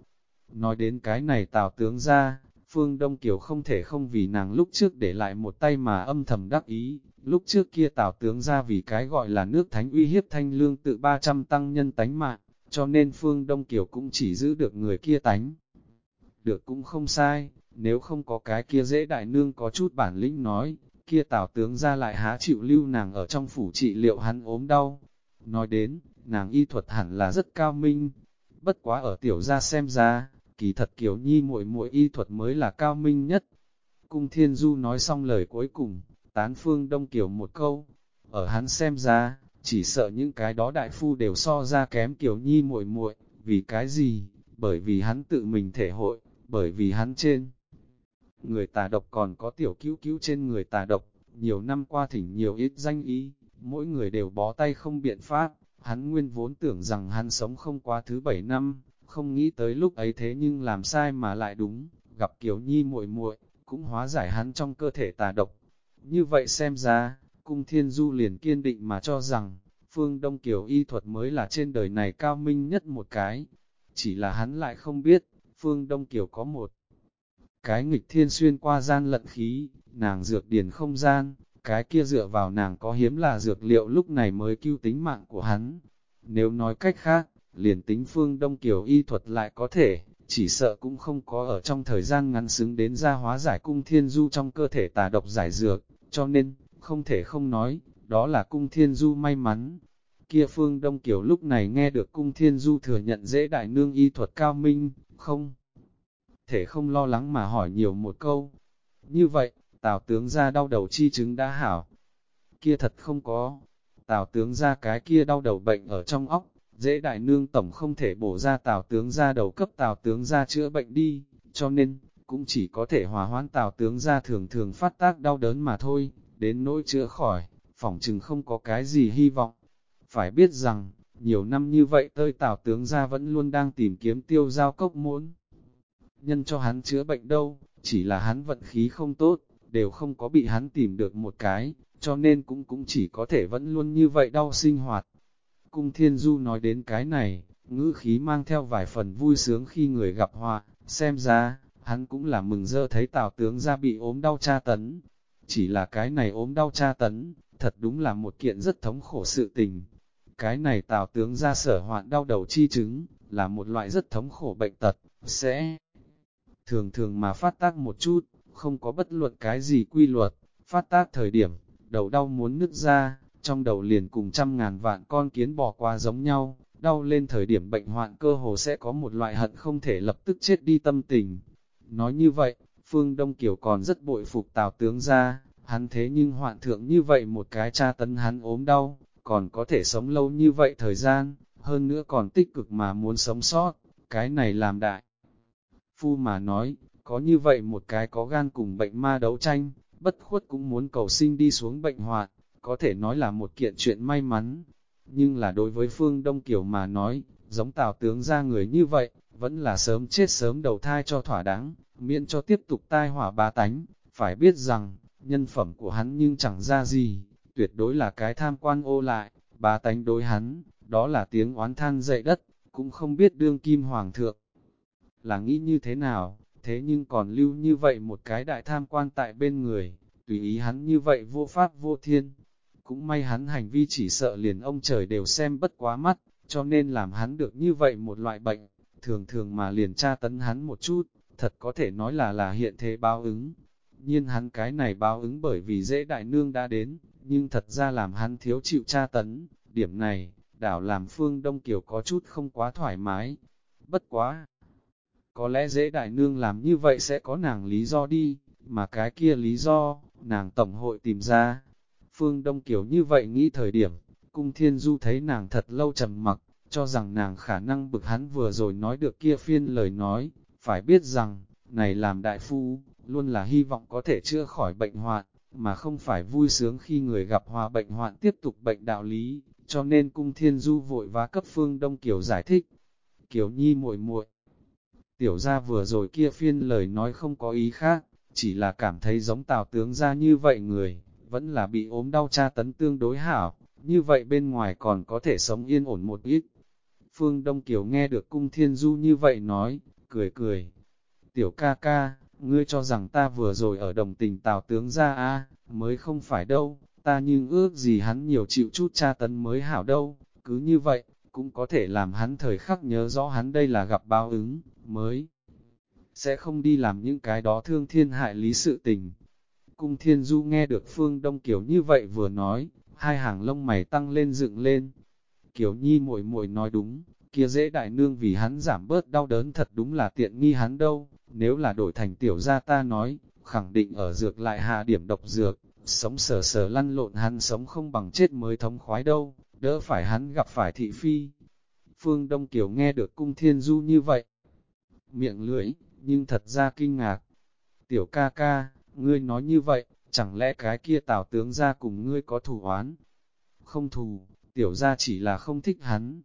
Nói đến cái này tào tướng gia, Phương Đông Kiều không thể không vì nàng lúc trước để lại một tay mà âm thầm đắc ý, lúc trước kia tào tướng gia vì cái gọi là nước thánh uy hiếp thanh lương tự 300 tăng nhân tánh mạng, cho nên Phương Đông Kiều cũng chỉ giữ được người kia tánh. Được cũng không sai, nếu không có cái kia dễ đại nương có chút bản lĩnh nói, kia tào tướng ra lại há chịu lưu nàng ở trong phủ trị liệu hắn ốm đau. Nói đến, nàng y thuật hẳn là rất cao minh, bất quá ở tiểu gia xem ra, kỳ thật kiểu nhi muội muội y thuật mới là cao minh nhất. Cung Thiên Du nói xong lời cuối cùng, tán phương đông kiểu một câu, ở hắn xem ra, chỉ sợ những cái đó đại phu đều so ra kém kiểu nhi muội muội, vì cái gì? Bởi vì hắn tự mình thể hội, bởi vì hắn trên người tà độc còn có tiểu cứu cứu trên người tà độc, nhiều năm qua thỉnh nhiều ít danh ý, mỗi người đều bó tay không biện pháp, hắn nguyên vốn tưởng rằng hắn sống không quá thứ bảy năm, không nghĩ tới lúc ấy thế nhưng làm sai mà lại đúng, gặp Kiều Nhi muội muội cũng hóa giải hắn trong cơ thể tà độc. Như vậy xem ra, cung thiên du liền kiên định mà cho rằng, phương Đông Kiều y thuật mới là trên đời này cao minh nhất một cái. Chỉ là hắn lại không biết, phương Đông Kiều có một cái nghịch thiên xuyên qua gian lận khí, nàng dược điền không gian, cái kia dựa vào nàng có hiếm là dược liệu lúc này mới cứu tính mạng của hắn. Nếu nói cách khác, liền tính phương Đông Kiều y thuật lại có thể, chỉ sợ cũng không có ở trong thời gian ngắn xứng đến ra hóa giải cung thiên du trong cơ thể tà độc giải dược, cho nên, không thể không nói, đó là cung thiên du may mắn. Kia phương Đông Kiều lúc này nghe được cung thiên du thừa nhận dễ đại nương y thuật cao minh, không thể không lo lắng mà hỏi nhiều một câu. Như vậy, Tào tướng ra đau đầu chi chứng đã hảo. Kia thật không có. Tào tướng ra cái kia đau đầu bệnh ở trong óc, dễ đại nương tổng không thể bổ ra tào tướng ra đầu cấp tào tướng ra chữa bệnh đi, cho nên, cũng chỉ có thể hòa hoãn tào tướng ra thường thường phát tác đau đớn mà thôi, đến nỗi chữa khỏi, phỏng chừng không có cái gì hy vọng. Phải biết rằng, nhiều năm như vậy tơi tào tướng ra vẫn luôn đang tìm kiếm tiêu giao cốc muốn. Nhân cho hắn chữa bệnh đâu, chỉ là hắn vận khí không tốt, đều không có bị hắn tìm được một cái, cho nên cũng cũng chỉ có thể vẫn luôn như vậy đau sinh hoạt. Cung Thiên Du nói đến cái này, ngữ khí mang theo vài phần vui sướng khi người gặp họa, xem ra, hắn cũng là mừng rỡ thấy tào tướng ra bị ốm đau tra tấn. Chỉ là cái này ốm đau tra tấn, thật đúng là một kiện rất thống khổ sự tình. Cái này tào tướng ra sở hoạn đau đầu chi chứng, là một loại rất thống khổ bệnh tật, sẽ thường thường mà phát tác một chút, không có bất luận cái gì quy luật, phát tác thời điểm, đầu đau muốn nứt ra, trong đầu liền cùng trăm ngàn vạn con kiến bò qua giống nhau, đau lên thời điểm bệnh hoạn cơ hồ sẽ có một loại hận không thể lập tức chết đi tâm tình. Nói như vậy, Phương Đông Kiều còn rất bội phục Tào tướng ra, hắn thế nhưng hoạn thượng như vậy một cái cha tấn hắn ốm đau, còn có thể sống lâu như vậy thời gian, hơn nữa còn tích cực mà muốn sống sót, cái này làm đại. Phu mà nói, có như vậy một cái có gan cùng bệnh ma đấu tranh, bất khuất cũng muốn cầu sinh đi xuống bệnh hoạn, có thể nói là một kiện chuyện may mắn. Nhưng là đối với Phương Đông Kiều mà nói, giống tào tướng ra người như vậy, vẫn là sớm chết sớm đầu thai cho thỏa đáng, miễn cho tiếp tục tai hỏa ba tánh. Phải biết rằng, nhân phẩm của hắn nhưng chẳng ra gì, tuyệt đối là cái tham quan ô lại, ba tánh đối hắn, đó là tiếng oán than dậy đất, cũng không biết đương kim hoàng thượng. Là nghĩ như thế nào, thế nhưng còn lưu như vậy một cái đại tham quan tại bên người, tùy ý hắn như vậy vô pháp vô thiên. Cũng may hắn hành vi chỉ sợ liền ông trời đều xem bất quá mắt, cho nên làm hắn được như vậy một loại bệnh, thường thường mà liền tra tấn hắn một chút, thật có thể nói là là hiện thế báo ứng. Nhiên hắn cái này báo ứng bởi vì dễ đại nương đã đến, nhưng thật ra làm hắn thiếu chịu tra tấn, điểm này, đảo làm phương Đông Kiều có chút không quá thoải mái. Bất quá, có lẽ dễ đại nương làm như vậy sẽ có nàng lý do đi, mà cái kia lý do, nàng tổng hội tìm ra. Phương Đông Kiều như vậy nghĩ thời điểm, cung thiên du thấy nàng thật lâu trầm mặc, cho rằng nàng khả năng bực hắn vừa rồi nói được kia phiên lời nói, phải biết rằng, này làm đại phu, luôn là hy vọng có thể chữa khỏi bệnh hoạn, mà không phải vui sướng khi người gặp hòa bệnh hoạn tiếp tục bệnh đạo lý, cho nên cung thiên du vội vã cấp phương Đông Kiều giải thích. Kiều Nhi muội muội Tiểu ra vừa rồi kia phiên lời nói không có ý khác, chỉ là cảm thấy giống tào tướng ra như vậy người, vẫn là bị ốm đau tra tấn tương đối hảo, như vậy bên ngoài còn có thể sống yên ổn một ít. Phương Đông Kiều nghe được cung thiên du như vậy nói, cười cười. Tiểu ca ca, ngươi cho rằng ta vừa rồi ở đồng tình tào tướng ra a mới không phải đâu, ta nhưng ước gì hắn nhiều chịu chút tra tấn mới hảo đâu, cứ như vậy, cũng có thể làm hắn thời khắc nhớ rõ hắn đây là gặp báo ứng, mới sẽ không đi làm những cái đó thương thiên hại lý sự tình. Cung thiên du nghe được phương đông Kiều như vậy vừa nói, hai hàng lông mày tăng lên dựng lên. Kiều nhi muội muội nói đúng, kia dễ đại nương vì hắn giảm bớt đau đớn thật đúng là tiện nghi hắn đâu, nếu là đổi thành tiểu gia ta nói, khẳng định ở dược lại hạ điểm độc dược, sống sờ sờ lăn lộn hắn sống không bằng chết mới thống khoái đâu, đỡ phải hắn gặp phải thị phi. Phương Đông Kiều nghe được cung thiên du như vậy, miệng lưỡi, nhưng thật ra kinh ngạc. Tiểu ca ca, ngươi nói như vậy, chẳng lẽ cái kia tào tướng ra cùng ngươi có thù oán? Không thù, tiểu ra chỉ là không thích hắn.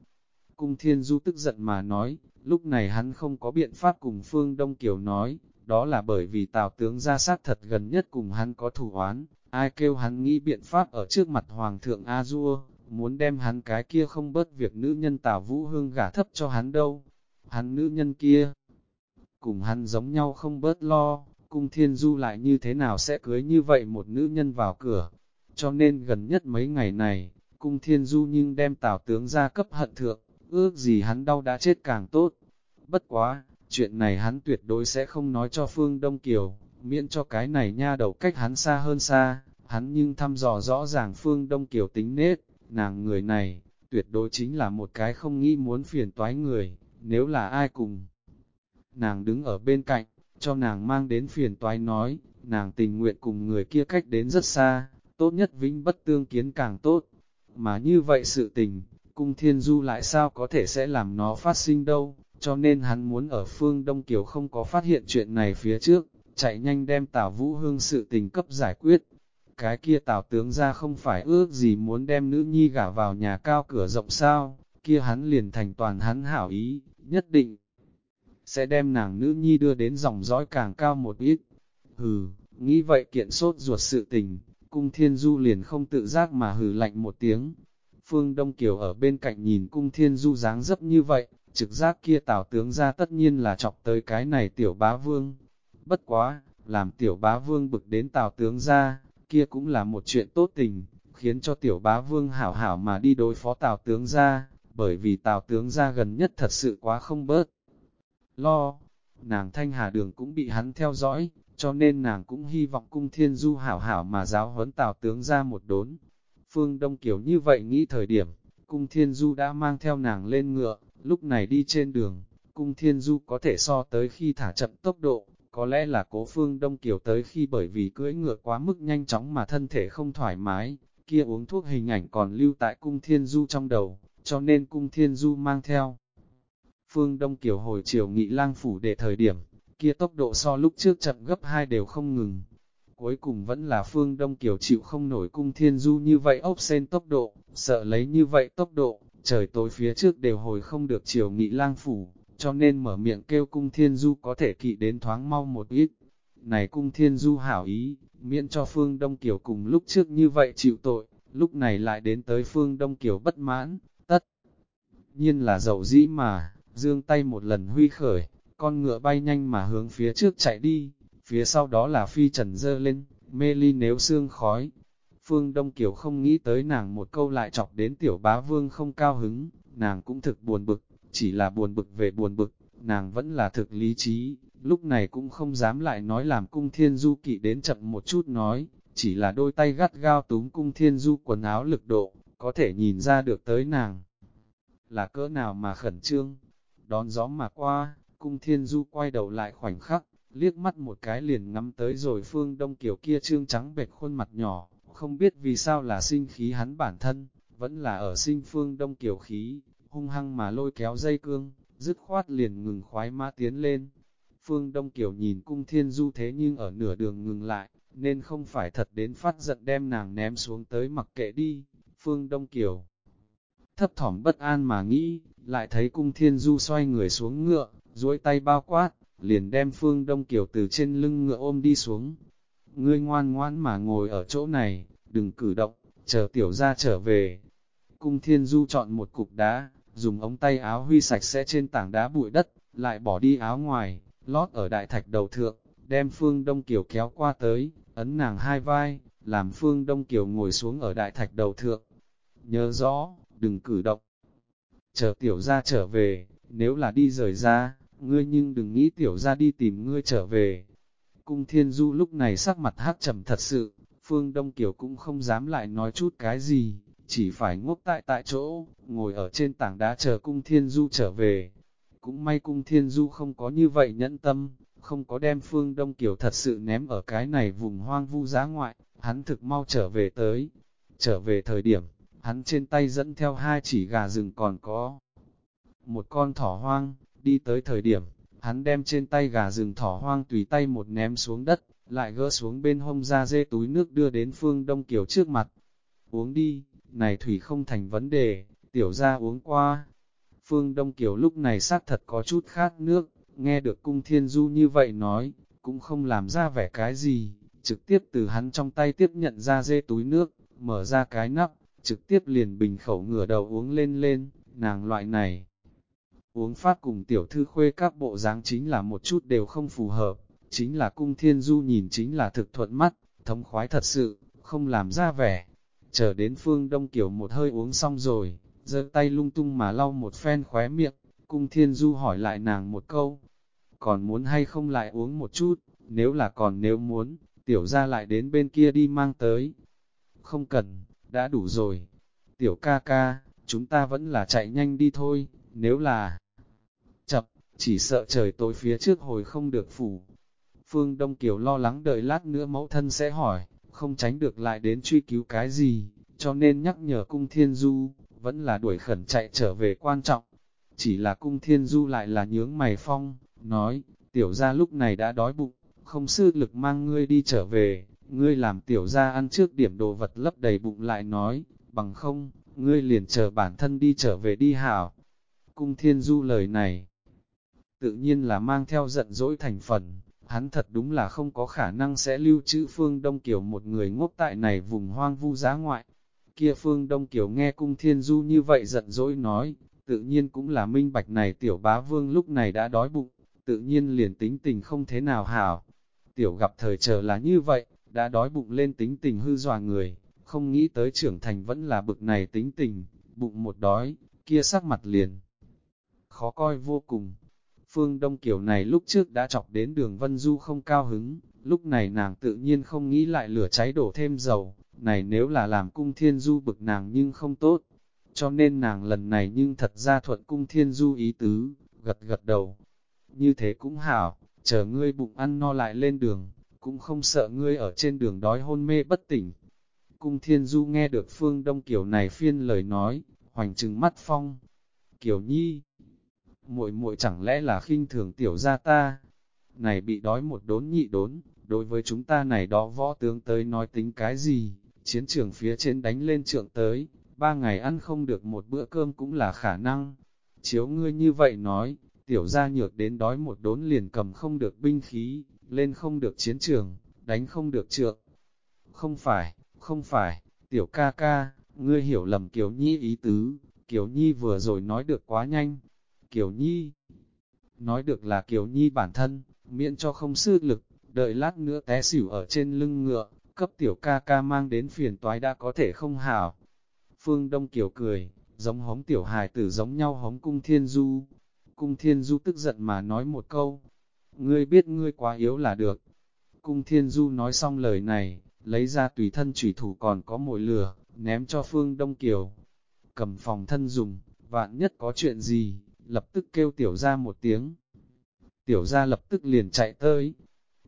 Cung thiên du tức giận mà nói, lúc này hắn không có biện pháp cùng Phương Đông Kiều nói, đó là bởi vì tào tướng ra sát thật gần nhất cùng hắn có thù oán, ai kêu hắn nghĩ biện pháp ở trước mặt Hoàng thượng A-dua, muốn đem hắn cái kia không bớt việc nữ nhân tào vũ hương gả thấp cho hắn đâu. Hắn nữ nhân kia, cùng hắn giống nhau không bớt lo, cung thiên du lại như thế nào sẽ cưới như vậy một nữ nhân vào cửa. Cho nên gần nhất mấy ngày này, cung thiên du nhưng đem tào tướng ra cấp hận thượng, ước gì hắn đau đã chết càng tốt. Bất quá, chuyện này hắn tuyệt đối sẽ không nói cho Phương Đông Kiều, miễn cho cái này nha đầu cách hắn xa hơn xa, hắn nhưng thăm dò rõ ràng Phương Đông Kiều tính nết, nàng người này, tuyệt đối chính là một cái không nghĩ muốn phiền toái người, nếu là ai cùng. Nàng đứng ở bên cạnh, cho nàng mang đến phiền toái nói, nàng tình nguyện cùng người kia cách đến rất xa, tốt nhất vĩnh bất tương kiến càng tốt. Mà như vậy sự tình, cung thiên du lại sao có thể sẽ làm nó phát sinh đâu, cho nên hắn muốn ở phương Đông Kiều không có phát hiện chuyện này phía trước, chạy nhanh đem Tào Vũ Hương sự tình cấp giải quyết. Cái kia Tào tướng ra không phải ước gì muốn đem nữ nhi gả vào nhà cao cửa rộng sao, kia hắn liền thành toàn hắn hảo ý, nhất định sẽ đem nàng nữ nhi đưa đến dòng dõi càng cao một ít. Hừ, nghĩ vậy kiện sốt ruột sự tình, cung thiên du liền không tự giác mà hừ lạnh một tiếng. Phương Đông Kiều ở bên cạnh nhìn cung thiên du dáng dấp như vậy, trực giác kia tào tướng ra tất nhiên là chọc tới cái này tiểu bá vương. Bất quá, làm tiểu bá vương bực đến tào tướng ra, kia cũng là một chuyện tốt tình, khiến cho tiểu bá vương hảo hảo mà đi đối phó tào tướng ra, bởi vì tào tướng ra gần nhất thật sự quá không bớt. Lo, nàng thanh hà đường cũng bị hắn theo dõi, cho nên nàng cũng hy vọng cung thiên du hảo hảo mà giáo huấn tào tướng ra một đốn. Phương Đông Kiều như vậy nghĩ thời điểm, cung thiên du đã mang theo nàng lên ngựa, lúc này đi trên đường, cung thiên du có thể so tới khi thả chậm tốc độ, có lẽ là cố phương Đông Kiều tới khi bởi vì cưỡi ngựa quá mức nhanh chóng mà thân thể không thoải mái, kia uống thuốc hình ảnh còn lưu tại cung thiên du trong đầu, cho nên cung thiên du mang theo. Phương Đông Kiều hồi chiều nghị lang phủ để thời điểm, kia tốc độ so lúc trước chậm gấp hai đều không ngừng. Cuối cùng vẫn là Phương Đông Kiều chịu không nổi cung thiên du như vậy ốc sen tốc độ, sợ lấy như vậy tốc độ, trời tối phía trước đều hồi không được chiều nghị lang phủ, cho nên mở miệng kêu cung thiên du có thể kỵ đến thoáng mau một ít. Này cung thiên du hảo ý, miễn cho Phương Đông Kiều cùng lúc trước như vậy chịu tội, lúc này lại đến tới Phương Đông Kiều bất mãn, tất. Nhiên là dầu dĩ mà, dương tay một lần huy khởi, con ngựa bay nhanh mà hướng phía trước chạy đi, phía sau đó là phi trần dơ lên, mê ly nếu xương khói. Phương Đông Kiều không nghĩ tới nàng một câu lại chọc đến tiểu bá vương không cao hứng, nàng cũng thực buồn bực, chỉ là buồn bực về buồn bực, nàng vẫn là thực lý trí, lúc này cũng không dám lại nói làm cung thiên du kỵ đến chậm một chút nói, chỉ là đôi tay gắt gao túm cung thiên du quần áo lực độ, có thể nhìn ra được tới nàng. Là cỡ nào mà khẩn trương, đón gió mà qua, cung thiên du quay đầu lại khoảnh khắc, liếc mắt một cái liền ngắm tới rồi phương đông kiểu kia trương trắng bệch khuôn mặt nhỏ, không biết vì sao là sinh khí hắn bản thân, vẫn là ở sinh phương đông kiểu khí, hung hăng mà lôi kéo dây cương, dứt khoát liền ngừng khoái mã tiến lên. Phương Đông Kiều nhìn cung thiên du thế nhưng ở nửa đường ngừng lại, nên không phải thật đến phát giận đem nàng ném xuống tới mặc kệ đi. Phương Đông Kiều thấp thỏm bất an mà nghĩ, lại thấy cung thiên du xoay người xuống ngựa, duỗi tay bao quát, liền đem Phương Đông Kiều từ trên lưng ngựa ôm đi xuống. Ngươi ngoan ngoãn mà ngồi ở chỗ này, đừng cử động, chờ tiểu ra trở về. Cung thiên du chọn một cục đá, dùng ống tay áo huy sạch sẽ trên tảng đá bụi đất, lại bỏ đi áo ngoài, lót ở đại thạch đầu thượng, đem Phương Đông Kiều kéo qua tới, ấn nàng hai vai, làm Phương Đông Kiều ngồi xuống ở đại thạch đầu thượng. Nhớ rõ, đừng cử động. Chờ tiểu ra trở về, nếu là đi rời ra, ngươi nhưng đừng nghĩ tiểu ra đi tìm ngươi trở về. Cung Thiên Du lúc này sắc mặt hát trầm thật sự, Phương Đông Kiều cũng không dám lại nói chút cái gì, chỉ phải ngốc tại tại chỗ, ngồi ở trên tảng đá chờ cung thiên du trở về. Cũng may cung thiên du không có như vậy nhẫn tâm, không có đem phương Đông Kiều thật sự ném ở cái này vùng hoang vu giá ngoại, hắn thực mau trở về tới. Trở về thời điểm, hắn trên tay dẫn theo hai chỉ gà rừng còn có một con thỏ hoang, đi tới thời điểm, hắn đem trên tay gà rừng thỏ hoang tùy tay một ném xuống đất, lại gỡ xuống bên hông ra dê túi nước đưa đến phương Đông Kiều trước mặt. Uống đi, này thủy không thành vấn đề, tiểu ra uống qua. Phương Đông Kiều lúc này xác thật có chút khát nước, nghe được cung thiên du như vậy nói, cũng không làm ra vẻ cái gì, trực tiếp từ hắn trong tay tiếp nhận ra dê túi nước, mở ra cái nắp, trực tiếp liền bình khẩu ngửa đầu uống lên lên, nàng loại này. Uống phát cùng tiểu thư khuê các bộ dáng chính là một chút đều không phù hợp, chính là cung thiên du nhìn chính là thực thuận mắt, thống khoái thật sự, không làm ra vẻ, chờ đến phương đông kiểu một hơi uống xong rồi, giơ tay lung tung mà lau một phen khóe miệng, cung thiên du hỏi lại nàng một câu, còn muốn hay không lại uống một chút, nếu là còn nếu muốn, tiểu ra lại đến bên kia đi mang tới. Không cần, đã đủ rồi. Tiểu ca ca, chúng ta vẫn là chạy nhanh đi thôi, nếu là chập, chỉ sợ trời tối phía trước hồi không được phủ. Phương Đông Kiều lo lắng đợi lát nữa mẫu thân sẽ hỏi, không tránh được lại đến truy cứu cái gì, cho nên nhắc nhở cung thiên du, vẫn là đuổi khẩn chạy trở về quan trọng. Chỉ là cung thiên du lại là nhướng mày phong, nói, tiểu ra lúc này đã đói bụng, không sư lực mang ngươi đi trở về, ngươi làm tiểu ra ăn trước điểm đồ vật lấp đầy bụng lại nói, bằng không, ngươi liền chờ bản thân đi trở về đi hảo. Cung thiên du lời này, tự nhiên là mang theo giận dỗi thành phần, hắn thật đúng là không có khả năng sẽ lưu trữ phương Đông Kiều một người ngốc tại này vùng hoang vu giá ngoại. Kia phương Đông Kiều nghe cung thiên du như vậy giận dỗi nói, tự nhiên cũng là minh bạch này tiểu bá vương lúc này đã đói bụng, tự nhiên liền tính tình không thế nào hảo. Tiểu gặp thời chờ là như vậy, đã đói bụng lên tính tình hư dòa người, không nghĩ tới trưởng thành vẫn là bực này tính tình, bụng một đói, kia sắc mặt liền. Khó coi vô cùng. Phương Đông Kiều này lúc trước đã chọc đến đường Vân Du không cao hứng, lúc này nàng tự nhiên không nghĩ lại lửa cháy đổ thêm dầu, này nếu là làm cung thiên du bực nàng nhưng không tốt. Cho nên nàng lần này nhưng thật ra thuận cung thiên du ý tứ, gật gật đầu. Như thế cũng hảo, chờ ngươi bụng ăn no lại lên đường, cũng không sợ ngươi ở trên đường đói hôn mê bất tỉnh. Cung Thiên Du nghe được Phương Đông Kiều này phiên lời nói, hoành trừng mắt phong. Kiều Nhi, muội muội chẳng lẽ là khinh thường tiểu gia ta? Này bị đói một đốn nhị đốn, đối với chúng ta này đó võ tướng tới nói tính cái gì? Chiến trường phía trên đánh lên trượng tới, ba ngày ăn không được một bữa cơm cũng là khả năng. Chiếu ngươi như vậy nói, tiểu gia nhược đến đói một đốn liền cầm không được binh khí, lên không được chiến trường, đánh không được trượng. Không phải, không phải, tiểu ca ca, ngươi hiểu lầm Kiều Nhi ý tứ, Kiều Nhi vừa rồi nói được quá nhanh. Kiều Nhi, nói được là Kiều Nhi bản thân, miễn cho không sư lực, đợi lát nữa té xỉu ở trên lưng ngựa, cấp tiểu ca ca mang đến phiền toái đã có thể không hảo. Phương Đông Kiều cười, giống hống tiểu hài tử giống nhau hống cung thiên du. Cung thiên du tức giận mà nói một câu, ngươi biết ngươi quá yếu là được. Cung thiên du nói xong lời này, lấy ra tùy thân chủy thủ còn có mồi lửa, ném cho Phương Đông Kiều. Cầm phòng thân dùng, vạn nhất có chuyện gì, lập tức kêu tiểu ra một tiếng. Tiểu ra lập tức liền chạy tới.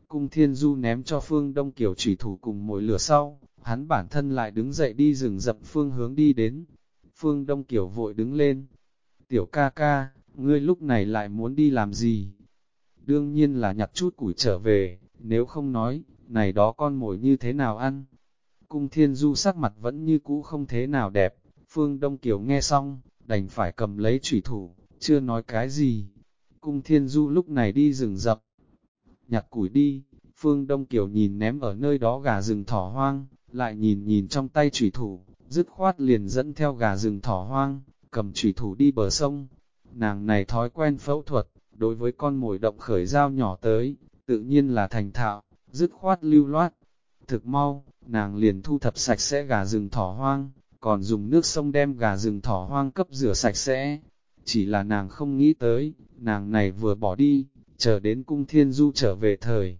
Cung Thiên Du ném cho Phương Đông Kiều chủy thủ cùng mồi lửa sau, hắn bản thân lại đứng dậy đi rừng rậm phương hướng đi đến. Phương Đông Kiều vội đứng lên. Tiểu ca ca, ngươi lúc này lại muốn đi làm gì? Đương nhiên là nhặt chút củi trở về, nếu không nói, này đó con mồi như thế nào ăn. Cung thiên du sắc mặt vẫn như cũ không thế nào đẹp, Phương Đông Kiều nghe xong, đành phải cầm lấy chủy thủ, chưa nói cái gì. Cung thiên du lúc này đi rừng rập, nhặt củi đi, Phương Đông Kiều nhìn ném ở nơi đó gà rừng thỏ hoang, lại nhìn nhìn trong tay chủy thủ, dứt khoát liền dẫn theo gà rừng thỏ hoang, cầm chủy thủ đi bờ sông. Nàng này thói quen phẫu thuật, đối với con mồi động khởi dao nhỏ tới, tự nhiên là thành thạo dứt khoát lưu loát. Thực mau, nàng liền thu thập sạch sẽ gà rừng thỏ hoang, còn dùng nước sông đem gà rừng thỏ hoang cấp rửa sạch sẽ. Chỉ là nàng không nghĩ tới, nàng này vừa bỏ đi, chờ đến cung thiên du trở về thời.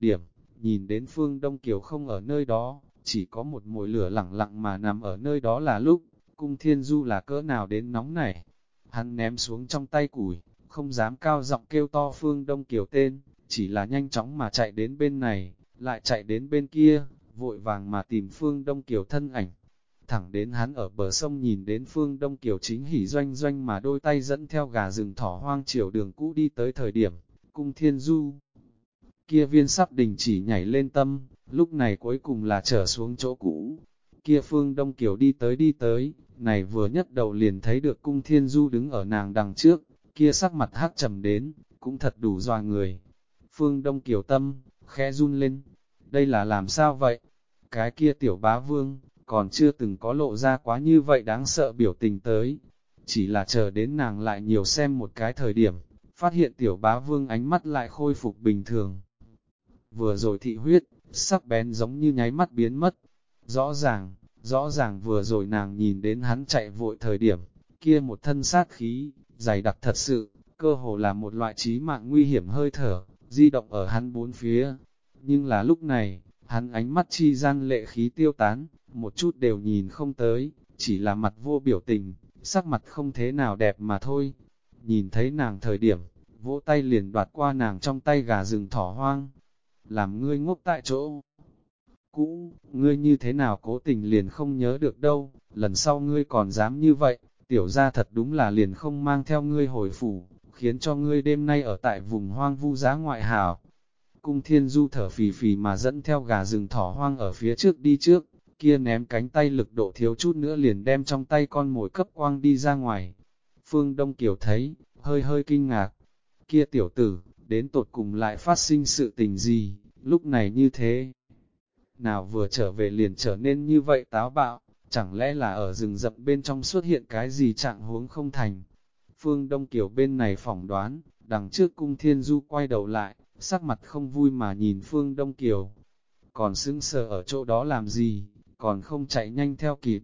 Điểm, nhìn đến phương Đông Kiều không ở nơi đó, chỉ có một mồi lửa lặng lặng mà nằm ở nơi đó là lúc, cung thiên du là cỡ nào đến nóng này. Hắn ném xuống trong tay củi, không dám cao giọng kêu to phương Đông Kiều tên, chỉ là nhanh chóng mà chạy đến bên này, lại chạy đến bên kia, vội vàng mà tìm Phương Đông Kiều thân ảnh. Thẳng đến hắn ở bờ sông nhìn đến Phương Đông Kiều chính hỉ doanh doanh mà đôi tay dẫn theo gà rừng thỏ hoang chiều đường cũ đi tới thời điểm, cung thiên du. Kia viên sắp đình chỉ nhảy lên tâm, lúc này cuối cùng là trở xuống chỗ cũ. Kia Phương Đông Kiều đi tới đi tới, này vừa nhất đầu liền thấy được cung thiên du đứng ở nàng đằng trước, kia sắc mặt hát trầm đến, cũng thật đủ doa người. Phương Đông Kiều Tâm, khẽ run lên. Đây là làm sao vậy? Cái kia tiểu bá vương, còn chưa từng có lộ ra quá như vậy đáng sợ biểu tình tới. Chỉ là chờ đến nàng lại nhiều xem một cái thời điểm, phát hiện tiểu bá vương ánh mắt lại khôi phục bình thường. Vừa rồi thị huyết, sắc bén giống như nháy mắt biến mất. Rõ ràng, Rõ ràng vừa rồi nàng nhìn đến hắn chạy vội thời điểm, kia một thân sát khí, dày đặc thật sự, cơ hồ là một loại trí mạng nguy hiểm hơi thở, di động ở hắn bốn phía. Nhưng là lúc này, hắn ánh mắt chi gian lệ khí tiêu tán, một chút đều nhìn không tới, chỉ là mặt vô biểu tình, sắc mặt không thế nào đẹp mà thôi. Nhìn thấy nàng thời điểm, vỗ tay liền đoạt qua nàng trong tay gà rừng thỏ hoang, làm ngươi ngốc tại chỗ. Cũ, ngươi như thế nào cố tình liền không nhớ được đâu, lần sau ngươi còn dám như vậy, tiểu gia thật đúng là liền không mang theo ngươi hồi phủ, khiến cho ngươi đêm nay ở tại vùng hoang vu giá ngoại hảo. Cung thiên du thở phì phì mà dẫn theo gà rừng thỏ hoang ở phía trước đi trước, kia ném cánh tay lực độ thiếu chút nữa liền đem trong tay con mồi cấp quang đi ra ngoài. Phương Đông Kiều thấy, hơi hơi kinh ngạc, kia tiểu tử, đến tột cùng lại phát sinh sự tình gì, lúc này như thế. Nào vừa trở về liền trở nên như vậy táo bạo, chẳng lẽ là ở rừng rậm bên trong xuất hiện cái gì trạng huống không thành. Phương Đông Kiều bên này phỏng đoán, đằng trước cung thiên du quay đầu lại, sắc mặt không vui mà nhìn Phương Đông Kiều. Còn xứng sờ ở chỗ đó làm gì, còn không chạy nhanh theo kịp.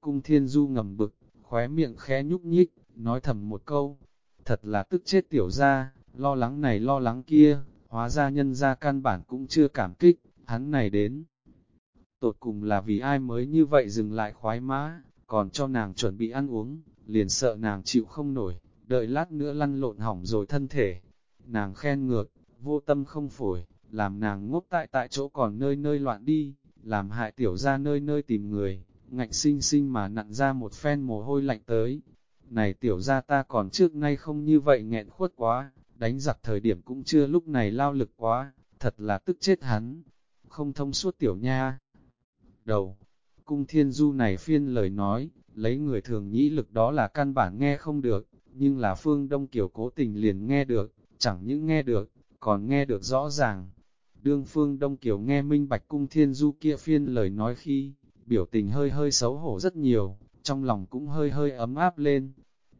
Cung thiên du ngầm bực, khóe miệng khẽ nhúc nhích, nói thầm một câu, thật là tức chết tiểu ra, lo lắng này lo lắng kia, hóa ra nhân ra căn bản cũng chưa cảm kích, hắn này đến. Tột cùng là vì ai mới như vậy dừng lại khoái mã, còn cho nàng chuẩn bị ăn uống, liền sợ nàng chịu không nổi, đợi lát nữa lăn lộn hỏng rồi thân thể. Nàng khen ngược, vô tâm không phổi, làm nàng ngốc tại tại chỗ còn nơi nơi loạn đi, làm hại tiểu ra nơi nơi tìm người, ngạnh sinh sinh mà nặn ra một phen mồ hôi lạnh tới. Này tiểu ra ta còn trước nay không như vậy nghẹn khuất quá, đánh giặc thời điểm cũng chưa lúc này lao lực quá, thật là tức chết hắn, không thông suốt tiểu nha. Đầu, cung thiên du này phiên lời nói, lấy người thường nhĩ lực đó là căn bản nghe không được, nhưng là phương Đông Kiều cố tình liền nghe được, chẳng những nghe được, còn nghe được rõ ràng. Đương phương Đông Kiều nghe minh bạch cung thiên du kia phiên lời nói khi, biểu tình hơi hơi xấu hổ rất nhiều, trong lòng cũng hơi hơi ấm áp lên.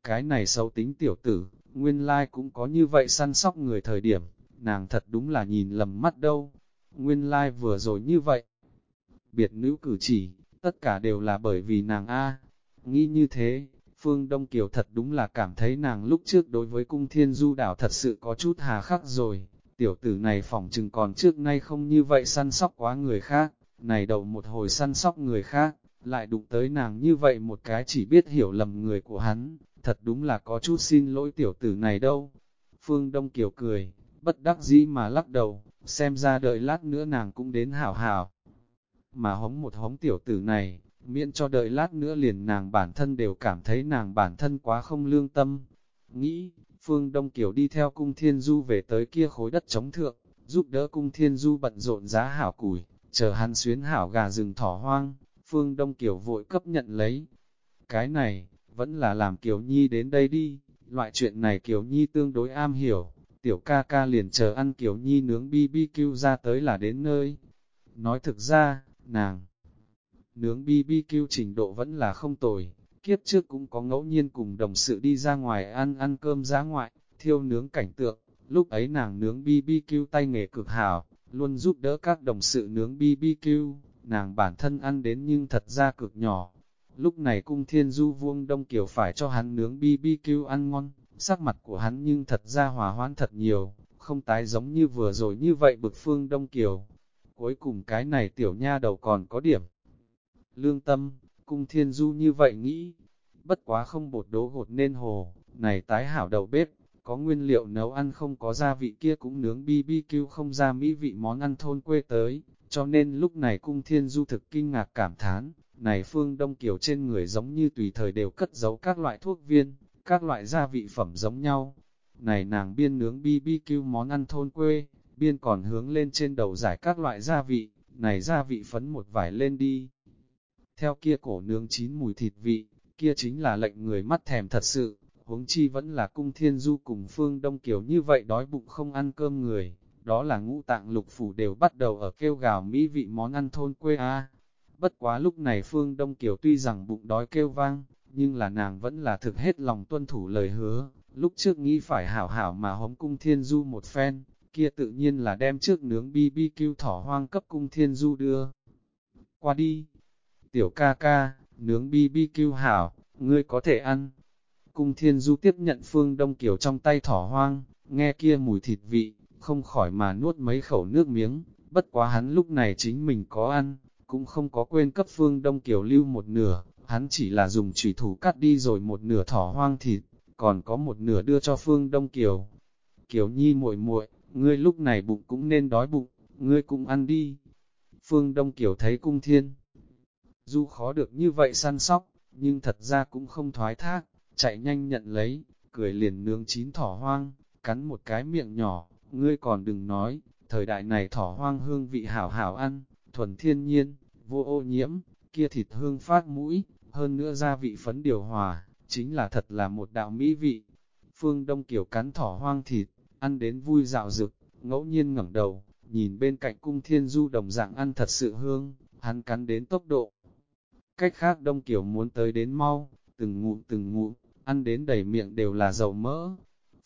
Cái này xấu tính tiểu tử, nguyên lai like cũng có như vậy săn sóc người thời điểm, nàng thật đúng là nhìn lầm mắt đâu. Nguyên lai like vừa rồi như vậy. Biệt nữ cử chỉ, tất cả đều là bởi vì nàng A. Nghĩ như thế, Phương Đông Kiều thật đúng là cảm thấy nàng lúc trước đối với cung thiên du đảo thật sự có chút hà khắc rồi. Tiểu tử này phỏng chừng còn trước nay không như vậy săn sóc quá người khác, này đầu một hồi săn sóc người khác, lại đụng tới nàng như vậy một cái chỉ biết hiểu lầm người của hắn, thật đúng là có chút xin lỗi tiểu tử này đâu. Phương Đông Kiều cười, bất đắc dĩ mà lắc đầu, xem ra đợi lát nữa nàng cũng đến hảo hảo. Mà hống một hống tiểu tử này, miễn cho đợi lát nữa liền nàng bản thân đều cảm thấy nàng bản thân quá không lương tâm. Nghĩ, Phương Đông Kiều đi theo cung thiên du về tới kia khối đất chống thượng, giúp đỡ cung thiên du bận rộn giá hảo củi, chờ hắn xuyến hảo gà rừng thỏ hoang, Phương Đông Kiều vội cấp nhận lấy. Cái này, vẫn là làm Kiều Nhi đến đây đi, loại chuyện này Kiều Nhi tương đối am hiểu, tiểu ca ca liền chờ ăn Kiều Nhi nướng BBQ ra tới là đến nơi. Nói thực ra, nàng, nướng BBQ trình độ vẫn là không tồi, kiếp trước cũng có ngẫu nhiên cùng đồng sự đi ra ngoài ăn ăn cơm giá ngoại, thiêu nướng cảnh tượng, lúc ấy nàng nướng BBQ tay nghề cực hảo, luôn giúp đỡ các đồng sự nướng BBQ, nàng bản thân ăn đến nhưng thật ra cực nhỏ. Lúc này cung thiên du vuông đông kiều phải cho hắn nướng BBQ ăn ngon, sắc mặt của hắn nhưng thật ra hòa hoãn thật nhiều, không tái giống như vừa rồi như vậy bực phương đông kiều. Cuối cùng cái này tiểu nha đầu còn có điểm. Lương tâm, cung thiên du như vậy nghĩ, bất quá không bột đố gột nên hồ, này tái hảo đầu bếp, có nguyên liệu nấu ăn không có gia vị kia cũng nướng BBQ không ra mỹ vị món ăn thôn quê tới, cho nên lúc này cung thiên du thực kinh ngạc cảm thán, này phương Đông Kiều trên người giống như tùy thời đều cất giấu các loại thuốc viên, các loại gia vị phẩm giống nhau. Này nàng biên nướng BBQ món ăn thôn quê, biên còn hướng lên trên đầu giải các loại gia vị, này gia vị phấn một vải lên đi. Theo kia cổ nướng chín mùi thịt vị, kia chính là lệnh người mắt thèm thật sự, huống chi vẫn là cung thiên du cùng phương Đông Kiều như vậy đói bụng không ăn cơm người, đó là ngũ tạng lục phủ đều bắt đầu ở kêu gào mỹ vị món ăn thôn quê A. Bất quá lúc này phương Đông Kiều tuy rằng bụng đói kêu vang, nhưng là nàng vẫn là thực hết lòng tuân thủ lời hứa, lúc trước nghĩ phải hảo hảo mà hống cung thiên du một phen, kia tự nhiên là đem trước nướng BBQ thỏ hoang cấp cung thiên du đưa. Qua đi, Tiểu ca ca, nướng BBQ hảo, ngươi có thể ăn. Cung Thiên Du tiếp nhận Phương Đông Kiều trong tay thỏ hoang, nghe kia mùi thịt vị, không khỏi mà nuốt mấy khẩu nước miếng, bất quá hắn lúc này chính mình có ăn, cũng không có quên cấp Phương Đông Kiều lưu một nửa, hắn chỉ là dùng chủy thủ cắt đi rồi một nửa thỏ hoang thịt, còn có một nửa đưa cho Phương Đông Kiều. Kiều Nhi muội muội, ngươi lúc này bụng cũng nên đói bụng, ngươi cũng ăn đi. Phương Đông Kiều thấy cung thiên. Du khó được như vậy săn sóc, nhưng thật ra cũng không thoái thác, chạy nhanh nhận lấy, cười liền nướng chín thỏ hoang, cắn một cái miệng nhỏ, ngươi còn đừng nói, thời đại này thỏ hoang hương vị hảo hảo ăn, thuần thiên nhiên, vô ô nhiễm, kia thịt hương phát mũi, hơn nữa gia vị phấn điều hòa, chính là thật là một đạo mỹ vị. Phương Đông Kiều cắn thỏ hoang thịt, ăn đến vui dạo rực, ngẫu nhiên ngẩng đầu, nhìn bên cạnh cung thiên du đồng dạng ăn thật sự hương, hắn cắn đến tốc độ. Cách khác Đông Kiều muốn tới đến mau, từng ngụm từng ngụm, ăn đến đầy miệng đều là dầu mỡ.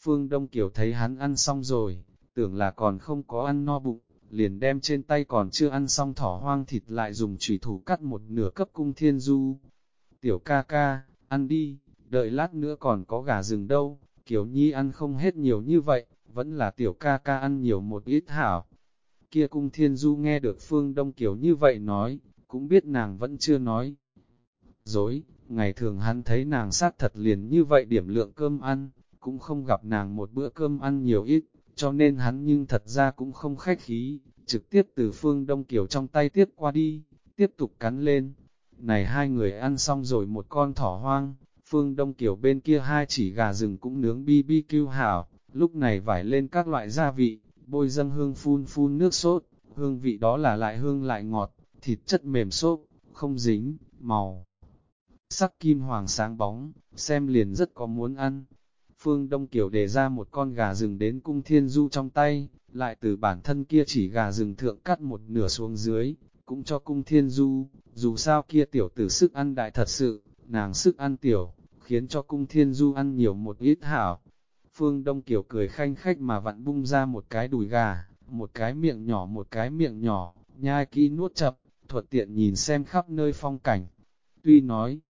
Phương Đông Kiều thấy hắn ăn xong rồi, tưởng là còn không có ăn no bụng, liền đem trên tay còn chưa ăn xong thỏ hoang thịt lại dùng chủy thủ cắt một nửa cấp cung thiên du. Tiểu ca ca, ăn đi, đợi lát nữa còn có gà rừng đâu, Kiều Nhi ăn không hết nhiều như vậy, vẫn là tiểu ca ca ăn nhiều một ít hảo. Kia cung thiên du nghe được Phương Đông Kiều như vậy nói, cũng biết nàng vẫn chưa nói. Dối, ngày thường hắn thấy nàng sát thật liền như vậy điểm lượng cơm ăn, cũng không gặp nàng một bữa cơm ăn nhiều ít, cho nên hắn nhưng thật ra cũng không khách khí, trực tiếp từ phương Đông Kiều trong tay tiếp qua đi, tiếp tục cắn lên. Này hai người ăn xong rồi một con thỏ hoang, phương Đông Kiều bên kia hai chỉ gà rừng cũng nướng BBQ hảo, lúc này vải lên các loại gia vị, bôi dâng hương phun phun nước sốt, hương vị đó là lại hương lại ngọt, thịt chất mềm xốp, không dính, màu. Sắc kim hoàng sáng bóng, xem liền rất có muốn ăn. Phương Đông Kiều đề ra một con gà rừng đến cung thiên du trong tay, lại từ bản thân kia chỉ gà rừng thượng cắt một nửa xuống dưới, cũng cho cung thiên du, dù sao kia tiểu tử sức ăn đại thật sự, nàng sức ăn tiểu, khiến cho cung thiên du ăn nhiều một ít hảo. Phương Đông Kiều cười khanh khách mà vặn bung ra một cái đùi gà, một cái miệng nhỏ một cái miệng nhỏ, nhai kỹ nuốt chậm, thuận tiện nhìn xem khắp nơi phong cảnh. Tuy nói,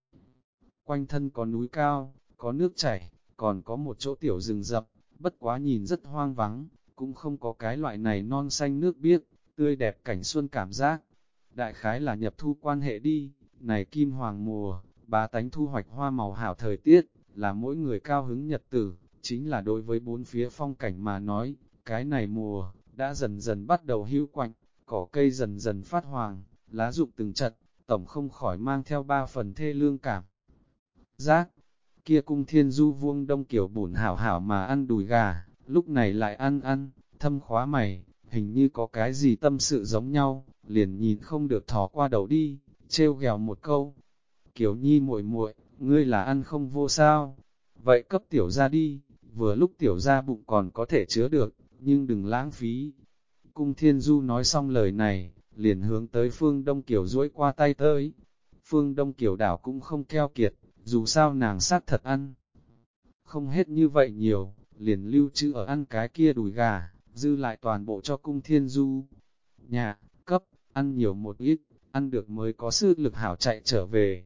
quanh thân có núi cao, có nước chảy, còn có một chỗ tiểu rừng rập, bất quá nhìn rất hoang vắng, cũng không có cái loại này non xanh nước biếc, tươi đẹp cảnh xuân cảm giác. Đại khái là nhập thu quan hệ đi, này kim hoàng mùa, bá tánh thu hoạch hoa màu hảo thời tiết, là mỗi người cao hứng nhật tử, chính là đối với bốn phía phong cảnh mà nói, cái này mùa, đã dần dần bắt đầu hưu quạnh, cỏ cây dần dần phát hoàng, lá rụng từng chật, tổng không khỏi mang theo ba phần thê lương cảm. Giác, kia cung thiên du vuông đông kiểu bổn hảo hảo mà ăn đùi gà, lúc này lại ăn ăn, thâm khóa mày, hình như có cái gì tâm sự giống nhau, liền nhìn không được thò qua đầu đi, trêu ghèo một câu. Kiều nhi muội muội, ngươi là ăn không vô sao, vậy cấp tiểu ra đi, vừa lúc tiểu ra bụng còn có thể chứa được, nhưng đừng lãng phí. Cung thiên du nói xong lời này, liền hướng tới phương Đông Kiều duỗi qua tay tới. Phương Đông Kiều đảo cũng không keo kiệt, dù sao nàng sát thật ăn. Không hết như vậy nhiều, liền lưu trữ ở ăn cái kia đùi gà, dư lại toàn bộ cho cung thiên du. Nhà, cấp, ăn nhiều một ít, ăn được mới có sức lực hảo chạy trở về.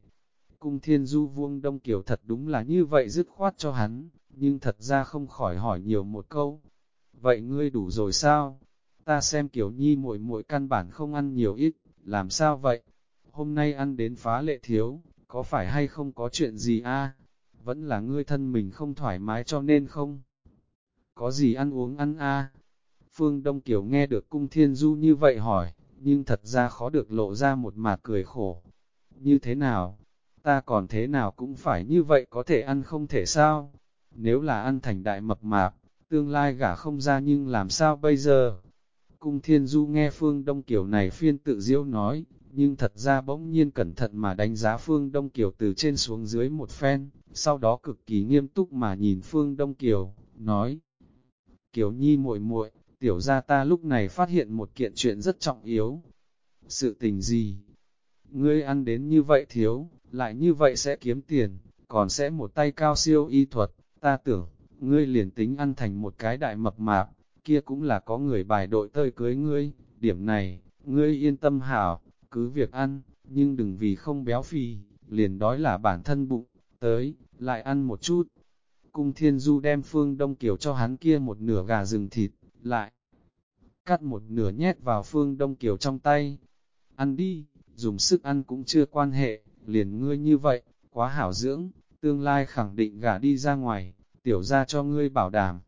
Cung thiên du vuông đông kiểu thật đúng là như vậy dứt khoát cho hắn, nhưng thật ra không khỏi hỏi nhiều một câu. Vậy ngươi đủ rồi sao? Ta xem kiểu nhi muội muội căn bản không ăn nhiều ít, làm sao vậy? Hôm nay ăn đến phá lệ thiếu, có phải hay không có chuyện gì a? Vẫn là ngươi thân mình không thoải mái cho nên không? Có gì ăn uống ăn a? Phương Đông Kiều nghe được cung thiên du như vậy hỏi, nhưng thật ra khó được lộ ra một mà cười khổ. Như thế nào? Ta còn thế nào cũng phải như vậy có thể ăn không thể sao? Nếu là ăn thành đại mập mạp, tương lai gả không ra nhưng làm sao bây giờ? Cung thiên du nghe Phương Đông Kiều này phiên tự diễu nói, nhưng thật ra bỗng nhiên cẩn thận mà đánh giá Phương Đông Kiều từ trên xuống dưới một phen, sau đó cực kỳ nghiêm túc mà nhìn Phương Đông Kiều, nói, Kiều Nhi muội muội, tiểu gia ta lúc này phát hiện một kiện chuyện rất trọng yếu. Sự tình gì? Ngươi ăn đến như vậy thiếu, lại như vậy sẽ kiếm tiền, còn sẽ một tay cao siêu y thuật, ta tưởng, ngươi liền tính ăn thành một cái đại mập mạp, kia cũng là có người bài đội tơi cưới ngươi, điểm này, ngươi yên tâm hảo, cứ việc ăn, nhưng đừng vì không béo phì, liền đói là bản thân bụng, tới, lại ăn một chút. Cung Thiên Du đem Phương Đông Kiều cho hắn kia một nửa gà rừng thịt, lại cắt một nửa nhét vào Phương Đông Kiều trong tay. Ăn đi, dùng sức ăn cũng chưa quan hệ, liền ngươi như vậy, quá hảo dưỡng, tương lai khẳng định gả đi ra ngoài, tiểu ra cho ngươi bảo đảm.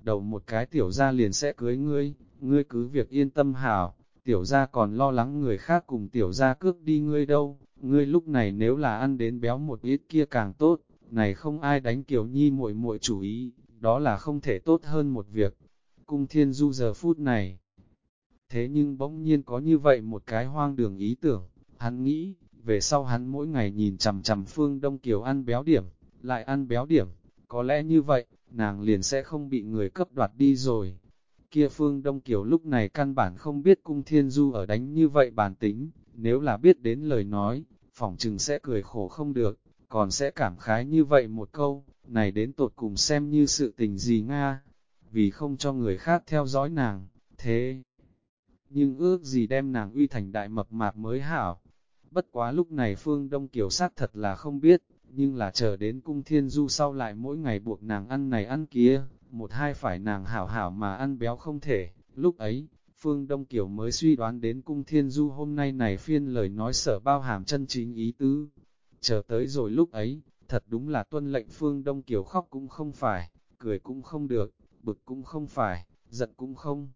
Đầu một cái tiểu ra liền sẽ cưới ngươi, ngươi cứ việc yên tâm hảo, tiểu ra còn lo lắng người khác cùng tiểu ra cướp đi ngươi đâu, ngươi lúc này nếu là ăn đến béo một ít kia càng tốt, này không ai đánh Kiều Nhi muội muội chủ ý, đó là không thể tốt hơn một việc. Cung thiên du giờ phút này. Thế nhưng bỗng nhiên có như vậy một cái hoang đường ý tưởng, hắn nghĩ, về sau hắn mỗi ngày nhìn chằm chằm phương Đông Kiều ăn béo điểm, lại ăn béo điểm, có lẽ như vậy, nàng liền sẽ không bị người cấp đoạt đi rồi. Kia phương Đông Kiều lúc này căn bản không biết cung thiên du ở đánh như vậy bản tính, nếu là biết đến lời nói, phỏng chừng sẽ cười khổ không được, còn sẽ cảm khái như vậy một câu, này đến tột cùng xem như sự tình gì Nga, vì không cho người khác theo dõi nàng, thế. Nhưng ước gì đem nàng uy thành đại mập mạp mới hảo. Bất quá lúc này Phương Đông Kiều sát thật là không biết, nhưng là chờ đến cung thiên du sau lại mỗi ngày buộc nàng ăn này ăn kia, một hai phải nàng hảo hảo mà ăn béo không thể, lúc ấy, Phương Đông Kiều mới suy đoán đến cung thiên du hôm nay này phiên lời nói sở bao hàm chân chính ý tứ. Chờ tới rồi lúc ấy, thật đúng là tuân lệnh Phương Đông Kiều khóc cũng không phải, cười cũng không được, bực cũng không phải, giận cũng không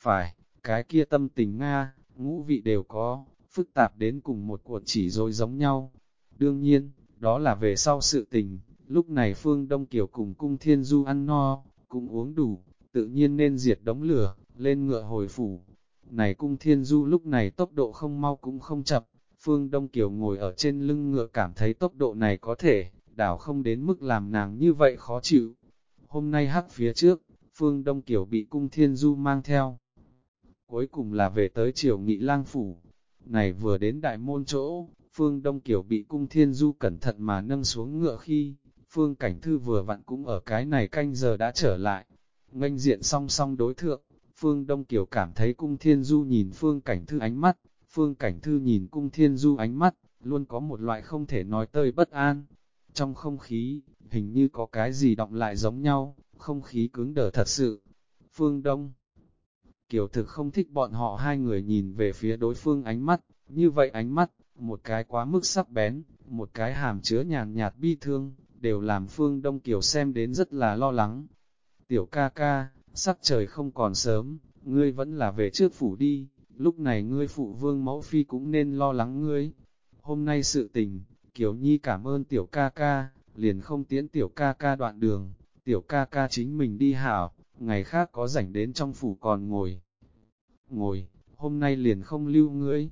phải, cái kia tâm tình Nga, ngũ vị đều có, phức tạp đến cùng một cuộn chỉ rồi giống nhau. Đương nhiên, đó là về sau sự tình, lúc này Phương Đông Kiều cùng cung thiên du ăn no, cũng uống đủ, tự nhiên nên diệt đống lửa, lên ngựa hồi phủ. Này cung thiên du lúc này tốc độ không mau cũng không chậm, Phương Đông Kiều ngồi ở trên lưng ngựa cảm thấy tốc độ này có thể, đảo không đến mức làm nàng như vậy khó chịu. Hôm nay hắc phía trước, Phương Đông Kiều bị cung thiên du mang theo. Cuối cùng là về tới triều nghị lang phủ. Này vừa đến đại môn chỗ, Phương Đông Kiều bị cung thiên du cẩn thận mà nâng xuống ngựa khi, Phương Cảnh Thư vừa vặn cũng ở cái này canh giờ đã trở lại. Nganh diện song song đối thượng, Phương Đông Kiều cảm thấy cung thiên du nhìn Phương Cảnh Thư ánh mắt, Phương Cảnh Thư nhìn cung thiên du ánh mắt, luôn có một loại không thể nói tơi bất an. Trong không khí, hình như có cái gì động lại giống nhau, không khí cứng đờ thật sự. Phương Đông Kiều thực không thích bọn họ hai người nhìn về phía đối phương ánh mắt, như vậy ánh mắt, một cái quá mức sắc bén, một cái hàm chứa nhàn nhạt bi thương, đều làm Phương Đông Kiều xem đến rất là lo lắng. Tiểu ca ca, sắc trời không còn sớm, ngươi vẫn là về trước phủ đi, lúc này ngươi phụ vương mẫu phi cũng nên lo lắng ngươi. Hôm nay sự tình, Kiều Nhi cảm ơn tiểu ca ca, liền không tiễn tiểu ca ca đoạn đường, tiểu ca ca chính mình đi hảo, ngày khác có rảnh đến trong phủ còn ngồi. Ngồi, hôm nay liền không lưu ngưỡi.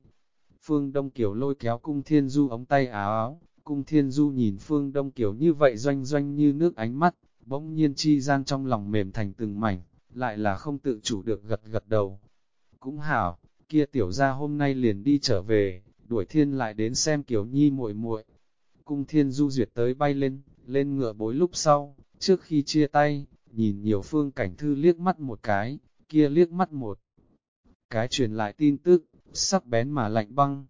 Phương Đông Kiều lôi kéo cung thiên du ống tay áo áo, cung thiên du nhìn Phương Đông Kiều như vậy doanh doanh như nước ánh mắt, bỗng nhiên chi gian trong lòng mềm thành từng mảnh, lại là không tự chủ được gật gật đầu. Cũng hảo, kia tiểu ra hôm nay liền đi trở về, đuổi thiên lại đến xem Kiều Nhi muội muội. Cung thiên du duyệt tới bay lên, lên ngựa bối lúc sau, trước khi chia tay, nhìn nhiều phương cảnh thư liếc mắt một cái, kia liếc mắt một. Cái truyền lại tin tức, sắc bén mà lạnh băng.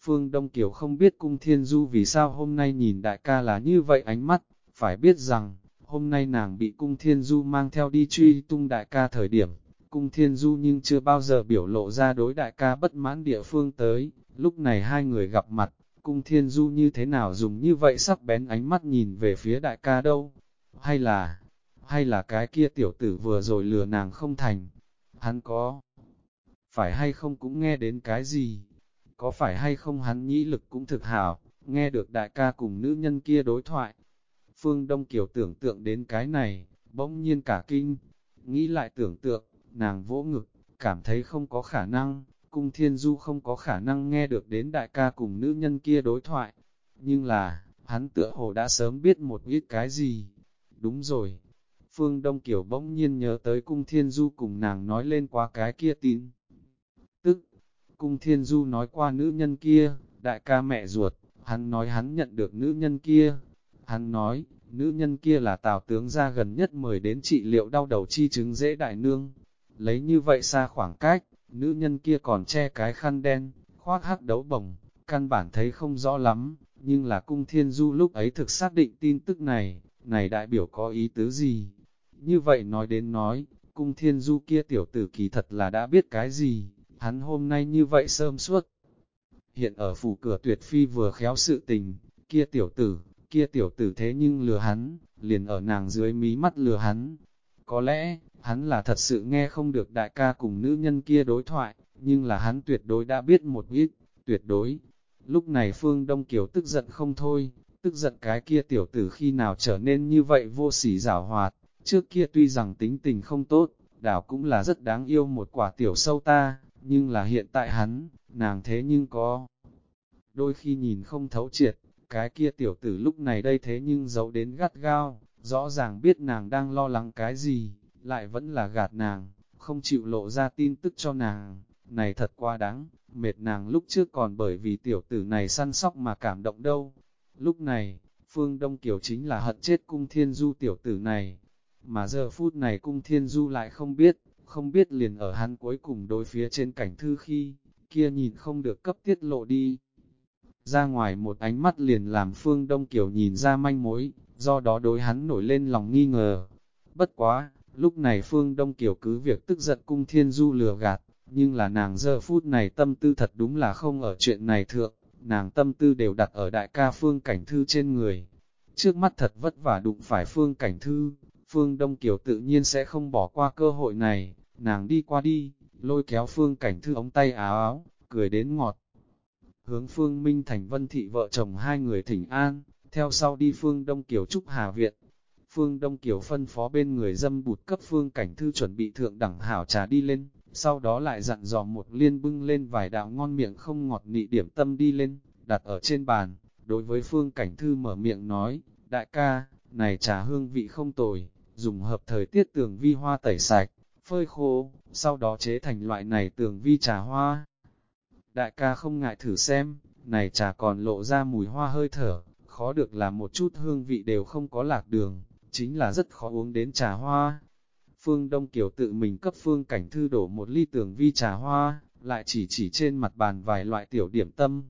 Phương Đông Kiều không biết cung thiên du vì sao hôm nay nhìn đại ca là như vậy ánh mắt, phải biết rằng, hôm nay nàng bị cung thiên du mang theo đi truy tung đại ca thời điểm, cung thiên du nhưng chưa bao giờ biểu lộ ra đối đại ca bất mãn địa phương tới, lúc này hai người gặp mặt, cung thiên du như thế nào dùng như vậy sắc bén ánh mắt nhìn về phía đại ca đâu, hay là, hay là cái kia tiểu tử vừa rồi lừa nàng không thành, hắn có, phải hay không cũng nghe đến cái gì, có phải hay không hắn nhĩ lực cũng thực hảo, nghe được đại ca cùng nữ nhân kia đối thoại. Phương Đông Kiều tưởng tượng đến cái này, bỗng nhiên cả kinh, nghĩ lại tưởng tượng, nàng vỗ ngực, cảm thấy không có khả năng, cung thiên du không có khả năng nghe được đến đại ca cùng nữ nhân kia đối thoại. Nhưng là, hắn tựa hồ đã sớm biết một ít cái gì. Đúng rồi, Phương Đông Kiều bỗng nhiên nhớ tới cung thiên du cùng nàng nói lên qua cái kia tin. Tức, cung thiên du nói qua nữ nhân kia, đại ca mẹ ruột, hắn nói hắn nhận được nữ nhân kia. Hắn nói, nữ nhân kia là tào tướng ra gần nhất mời đến trị liệu đau đầu chi chứng dễ đại nương. Lấy như vậy xa khoảng cách, nữ nhân kia còn che cái khăn đen, khoác hắc đấu bồng, căn bản thấy không rõ lắm, nhưng là cung thiên du lúc ấy thực xác định tin tức này, này đại biểu có ý tứ gì? Như vậy nói đến nói, cung thiên du kia tiểu tử kỳ thật là đã biết cái gì, hắn hôm nay như vậy sơm suốt. Hiện ở phủ cửa tuyệt phi vừa khéo sự tình, kia tiểu tử, kia tiểu tử thế nhưng lừa hắn, liền ở nàng dưới mí mắt lừa hắn. Có lẽ, hắn là thật sự nghe không được đại ca cùng nữ nhân kia đối thoại, nhưng là hắn tuyệt đối đã biết một ít, tuyệt đối. Lúc này Phương Đông Kiều tức giận không thôi, tức giận cái kia tiểu tử khi nào trở nên như vậy vô sỉ giảo hoạt, trước kia tuy rằng tính tình không tốt, đảo cũng là rất đáng yêu một quả tiểu sâu ta, nhưng là hiện tại hắn, nàng thế nhưng có. Đôi khi nhìn không thấu triệt, cái kia tiểu tử lúc này đây thế nhưng giấu đến gắt gao, rõ ràng biết nàng đang lo lắng cái gì, lại vẫn là gạt nàng, không chịu lộ ra tin tức cho nàng, này thật quá đáng, mệt nàng lúc trước còn bởi vì tiểu tử này săn sóc mà cảm động đâu. Lúc này, Phương Đông Kiều chính là hận chết cung thiên du tiểu tử này, mà giờ phút này cung thiên du lại không biết, không biết liền ở hắn cuối cùng đối phía trên cảnh thư khi, kia nhìn không được cấp tiết lộ đi. Ra ngoài một ánh mắt liền làm Phương Đông Kiều nhìn ra manh mối, do đó đối hắn nổi lên lòng nghi ngờ. Bất quá, lúc này Phương Đông Kiều cứ việc tức giận cung thiên du lừa gạt, nhưng là nàng giờ phút này tâm tư thật đúng là không ở chuyện này thượng, nàng tâm tư đều đặt ở đại ca Phương Cảnh Thư trên người. Trước mắt thật vất vả đụng phải Phương Cảnh Thư, Phương Đông Kiều tự nhiên sẽ không bỏ qua cơ hội này, nàng đi qua đi, lôi kéo Phương Cảnh Thư ống tay áo áo, cười đến ngọt. Hướng Phương Minh Thành Vân Thị vợ chồng hai người thỉnh an, theo sau đi Phương Đông Kiều Trúc Hà Viện. Phương Đông Kiều phân phó bên người dâm bụt cấp Phương Cảnh Thư chuẩn bị thượng đẳng hảo trà đi lên, sau đó lại dặn dò một liên bưng lên vài đạo ngon miệng không ngọt nị điểm tâm đi lên, đặt ở trên bàn, đối với Phương Cảnh Thư mở miệng nói, đại ca, này trà hương vị không tồi, dùng hợp thời tiết tường vi hoa tẩy sạch, phơi khô, sau đó chế thành loại này tường vi trà hoa. Đại ca không ngại thử xem, này trà còn lộ ra mùi hoa hơi thở, khó được là một chút hương vị đều không có lạc đường, chính là rất khó uống đến trà hoa. Phương Đông Kiều tự mình cấp Phương Cảnh Thư đổ một ly tường vi trà hoa, lại chỉ chỉ trên mặt bàn vài loại tiểu điểm tâm.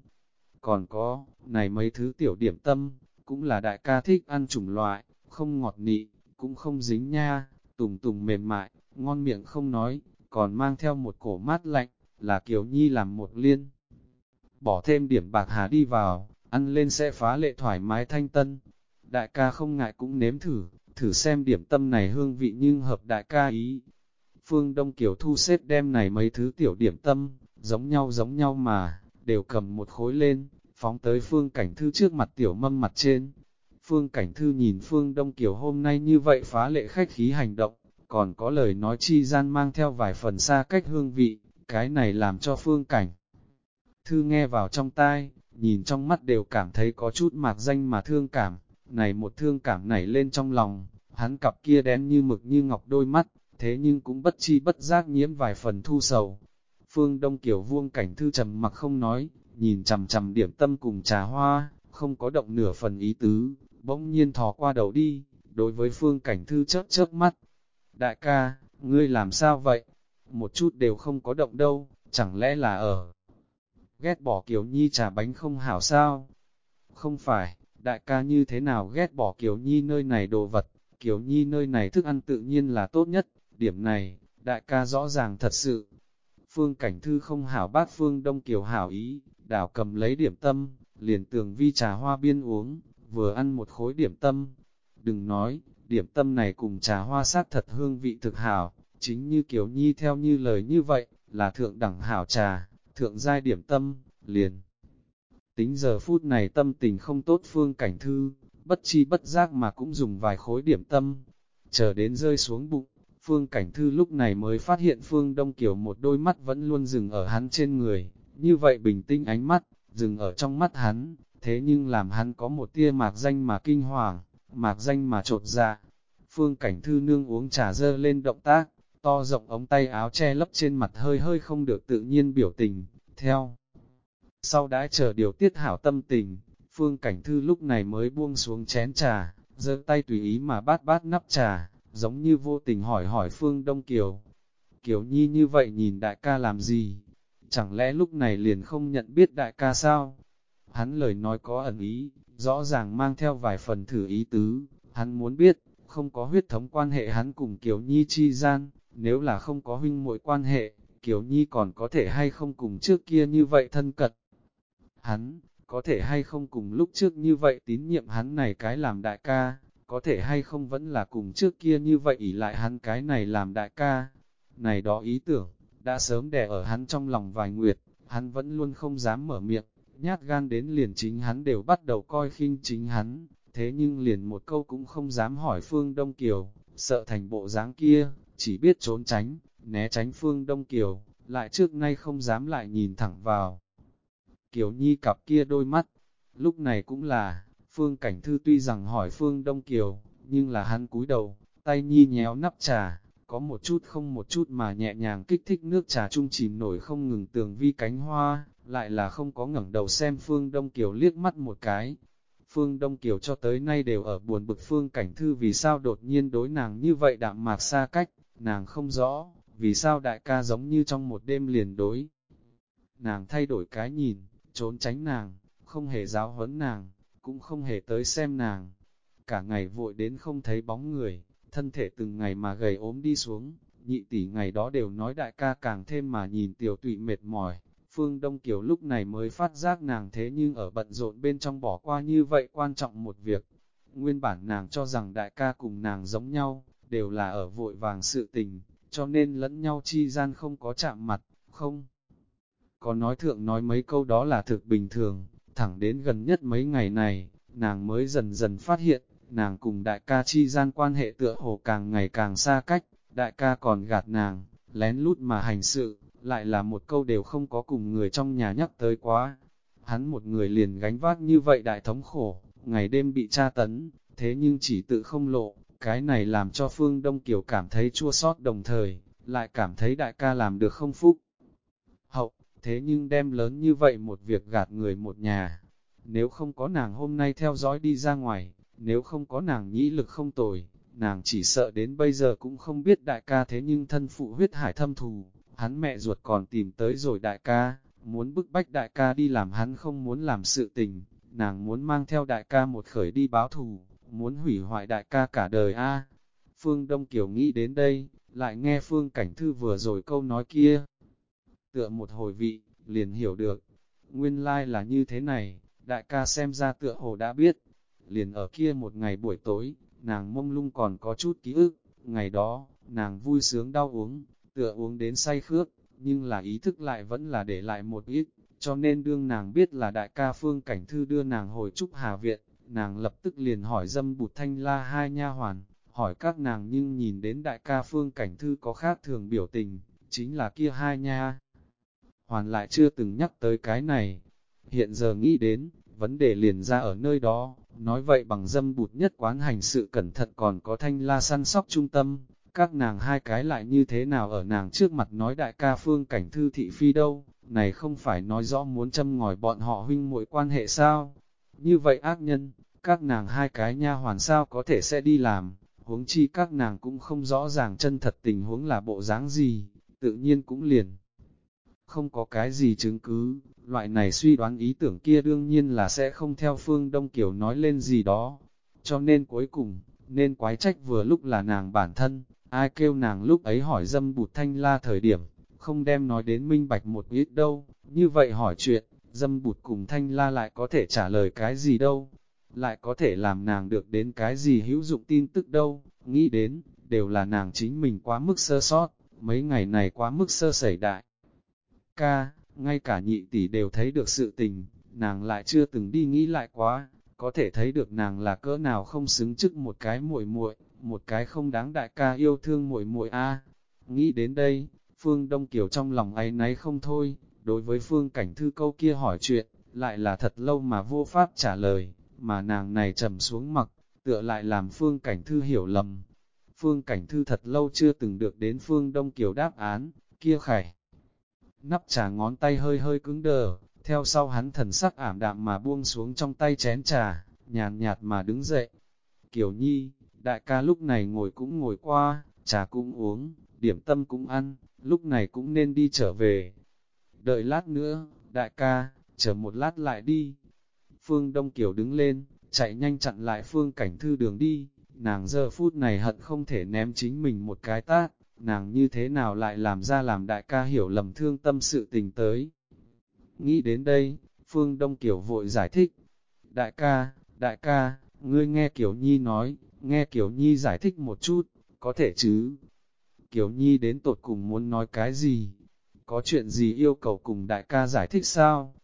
Còn có, này mấy thứ tiểu điểm tâm, cũng là đại ca thích ăn chủng loại, không ngọt nị, cũng không dính nha, tùng tùng mềm mại, ngon miệng không nói, còn mang theo một cổ mát lạnh, là Kiều Nhi làm một liên. Bỏ thêm điểm bạc hà đi vào, ăn lên sẽ phá lệ thoải mái thanh tân. Đại ca không ngại cũng nếm thử, thử xem điểm tâm này hương vị nhưng hợp đại ca ý. Phương Đông Kiều thu xếp đem này mấy thứ tiểu điểm tâm, giống nhau giống nhau mà, đều cầm một khối lên, phóng tới Phương Cảnh Thư trước mặt tiểu mâm mặt trên. Phương Cảnh Thư nhìn Phương Đông Kiều hôm nay như vậy phá lệ khách khí hành động, còn có lời nói chi gian mang theo vài phần xa cách hương vị, cái này làm cho Phương Cảnh. Thư nghe vào trong tai, nhìn trong mắt đều cảm thấy có chút mạc danh mà thương cảm, này một thương cảm nảy lên trong lòng, hắn cặp kia đen như mực như ngọc đôi mắt, thế nhưng cũng bất chi bất giác nhiễm vài phần thu sầu. Phương Đông Kiều vuông cảnh thư trầm mặc không nói, nhìn chầm chầm điểm tâm cùng trà hoa, không có động nửa phần ý tứ, bỗng nhiên thò qua đầu đi, đối với Phương Cảnh Thư chớp chớp mắt. Đại ca, ngươi làm sao vậy? Một chút đều không có động đâu, chẳng lẽ là ở ghét bỏ Kiều Nhi trà bánh không hảo sao? Không phải, đại ca như thế nào ghét bỏ Kiều Nhi nơi này đồ vật, Kiều Nhi nơi này thức ăn tự nhiên là tốt nhất, điểm này, đại ca rõ ràng thật sự. Phương Cảnh Thư không hảo bát Phương Đông Kiều hảo ý, đảo cầm lấy điểm tâm, liền tường vi trà hoa biên uống, vừa ăn một khối điểm tâm. Đừng nói, điểm tâm này cùng trà hoa sát thật hương vị thực hảo, chính như Kiều Nhi theo như lời như vậy, là thượng đẳng hảo trà, thượng giai điểm tâm, liền. Tính giờ phút này tâm tình không tốt phương cảnh thư, bất chi bất giác mà cũng dùng vài khối điểm tâm, chờ đến rơi xuống bụng. Phương Cảnh Thư lúc này mới phát hiện Phương Đông Kiều một đôi mắt vẫn luôn dừng ở hắn trên người, như vậy bình tĩnh ánh mắt, dừng ở trong mắt hắn, thế nhưng làm hắn có một tia mạc danh mà kinh hoàng, mạc danh mà trột dạ. Phương Cảnh Thư nương uống trà dơ lên động tác, to rộng ống tay áo che lấp trên mặt hơi hơi không được tự nhiên biểu tình, theo. Sau đã chờ điều tiết hảo tâm tình, Phương Cảnh Thư lúc này mới buông xuống chén trà, giơ tay tùy ý mà bát bát nắp trà, giống như vô tình hỏi hỏi Phương Đông Kiều. Kiều Nhi như vậy nhìn đại ca làm gì? Chẳng lẽ lúc này liền không nhận biết đại ca sao? Hắn lời nói có ẩn ý, rõ ràng mang theo vài phần thử ý tứ, hắn muốn biết, không có huyết thống quan hệ hắn cùng Kiều Nhi chi gian, nếu là không có huynh muội quan hệ, Kiều Nhi còn có thể hay không cùng trước kia như vậy thân cận. Hắn, có thể hay không cùng lúc trước như vậy tín nhiệm hắn này cái làm đại ca, có thể hay không vẫn là cùng trước kia như vậy ỷ lại hắn cái này làm đại ca. Này đó ý tưởng, đã sớm đè ở hắn trong lòng vài nguyệt, hắn vẫn luôn không dám mở miệng, nhát gan đến liền chính hắn đều bắt đầu coi khinh chính hắn, thế nhưng liền một câu cũng không dám hỏi Phương Đông Kiều, sợ thành bộ dáng kia, chỉ biết trốn tránh, né tránh Phương Đông Kiều, lại trước nay không dám lại nhìn thẳng vào. Kiều Nhi cặp kia đôi mắt, lúc này cũng là, Phương Cảnh Thư tuy rằng hỏi Phương Đông Kiều, nhưng là hắn cúi đầu, tay Nhi nhéo nắp trà, có một chút không một chút mà nhẹ nhàng kích thích nước trà trung chìm nổi không ngừng tường vi cánh hoa, lại là không có ngẩng đầu xem Phương Đông Kiều liếc mắt một cái. Phương Đông Kiều cho tới nay đều ở buồn bực Phương Cảnh Thư vì sao đột nhiên đối nàng như vậy đạm mạc xa cách, nàng không rõ, vì sao đại ca giống như trong một đêm liền đối. Nàng thay đổi cái nhìn, trốn tránh nàng, không hề giáo huấn nàng, cũng không hề tới xem nàng. Cả ngày vội đến không thấy bóng người, thân thể từng ngày mà gầy ốm đi xuống, nhị tỷ ngày đó đều nói đại ca càng thêm mà nhìn tiểu tụy mệt mỏi. Phương Đông Kiều lúc này mới phát giác nàng thế nhưng ở bận rộn bên trong bỏ qua như vậy quan trọng một việc. Nguyên bản nàng cho rằng đại ca cùng nàng giống nhau, đều là ở vội vàng sự tình, cho nên lẫn nhau chi gian không có chạm mặt, không. Có nói thượng nói mấy câu đó là thực bình thường, thẳng đến gần nhất mấy ngày này, nàng mới dần dần phát hiện, nàng cùng đại ca chi gian quan hệ tựa hồ càng ngày càng xa cách, đại ca còn gạt nàng, lén lút mà hành sự, lại là một câu đều không có cùng người trong nhà nhắc tới quá. Hắn một người liền gánh vác như vậy đại thống khổ, ngày đêm bị tra tấn, thế nhưng chỉ tự không lộ, cái này làm cho Phương Đông Kiều cảm thấy chua sót đồng thời, lại cảm thấy đại ca làm được không phúc. Hậu, thế nhưng đem lớn như vậy một việc gạt người một nhà. Nếu không có nàng hôm nay theo dõi đi ra ngoài, nếu không có nàng nhĩ lực không tồi, nàng chỉ sợ đến bây giờ cũng không biết đại ca thế nhưng thân phụ huyết hải thâm thù, hắn mẹ ruột còn tìm tới rồi đại ca, muốn bức bách đại ca đi làm hắn không muốn làm sự tình, nàng muốn mang theo đại ca một khởi đi báo thù, muốn hủy hoại đại ca cả đời a. Phương Đông Kiều nghĩ đến đây, lại nghe Phương Cảnh Thư vừa rồi câu nói kia. Tựa một hồi vị, liền hiểu được, nguyên lai like là như thế này, đại ca xem ra tựa hồ đã biết. Liền ở kia một ngày buổi tối, nàng mông lung còn có chút ký ức, ngày đó, nàng vui sướng đau uống, tựa uống đến say khước, nhưng là ý thức lại vẫn là để lại một ít, cho nên đương nàng biết là đại ca Phương Cảnh Thư đưa nàng hồi trúc Hà Viện, nàng lập tức liền hỏi dâm bụt thanh la hai nha hoàn, hỏi các nàng nhưng nhìn đến đại ca Phương Cảnh Thư có khác thường biểu tình, chính là kia hai nha. Hoàn lại chưa từng nhắc tới cái này, hiện giờ nghĩ đến, vấn đề liền ra ở nơi đó, nói vậy bằng dâm bụt nhất quán hành sự cẩn thận còn có thanh la săn sóc trung tâm, các nàng hai cái lại như thế nào ở nàng trước mặt nói đại ca phương cảnh thư thị phi đâu, này không phải nói rõ muốn châm ngòi bọn họ huynh muội quan hệ sao, như vậy ác nhân, các nàng hai cái nha hoàn sao có thể sẽ đi làm, huống chi các nàng cũng không rõ ràng chân thật tình huống là bộ dáng gì, tự nhiên cũng liền. Không có cái gì chứng cứ, loại này suy đoán ý tưởng kia đương nhiên là sẽ không theo phương Đông Kiều nói lên gì đó. Cho nên cuối cùng, nên quái trách vừa lúc là nàng bản thân, ai kêu nàng lúc ấy hỏi dâm bụt thanh la thời điểm, không đem nói đến minh bạch một ít đâu, như vậy hỏi chuyện, dâm bụt cùng thanh la lại có thể trả lời cái gì đâu, lại có thể làm nàng được đến cái gì hữu dụng tin tức đâu, nghĩ đến, đều là nàng chính mình quá mức sơ sót, mấy ngày này quá mức sơ sẩy đại. Ca, ngay cả nhị tỷ đều thấy được sự tình, nàng lại chưa từng đi nghĩ lại quá, có thể thấy được nàng là cỡ nào không xứng chức một cái muội muội, một cái không đáng đại ca yêu thương muội muội a. Nghĩ đến đây, Phương Đông Kiều trong lòng ấy náy không thôi, đối với Phương Cảnh Thư câu kia hỏi chuyện, lại là thật lâu mà vô pháp trả lời, mà nàng này trầm xuống mặc, tựa lại làm Phương Cảnh Thư hiểu lầm. Phương Cảnh Thư thật lâu chưa từng được đến Phương Đông Kiều đáp án, kia khải. Nắp trà ngón tay hơi hơi cứng đờ, theo sau hắn thần sắc ảm đạm mà buông xuống trong tay chén trà, nhàn nhạt mà đứng dậy. Kiều Nhi, đại ca lúc này ngồi cũng ngồi qua, trà cũng uống, điểm tâm cũng ăn, lúc này cũng nên đi trở về. Đợi lát nữa, đại ca, chờ một lát lại đi. Phương Đông Kiều đứng lên, chạy nhanh chặn lại Phương Cảnh Thư đường đi, nàng giờ phút này hận không thể ném chính mình một cái tát, nàng như thế nào lại làm ra làm đại ca hiểu lầm thương tâm sự tình tới. Nghĩ đến đây, Phương Đông Kiều vội giải thích, đại ca, đại ca, ngươi nghe Kiều Nhi nói, nghe Kiều Nhi giải thích một chút, có thể chứ? Kiều Nhi đến tột cùng muốn nói cái gì? Có chuyện gì yêu cầu cùng đại ca giải thích sao?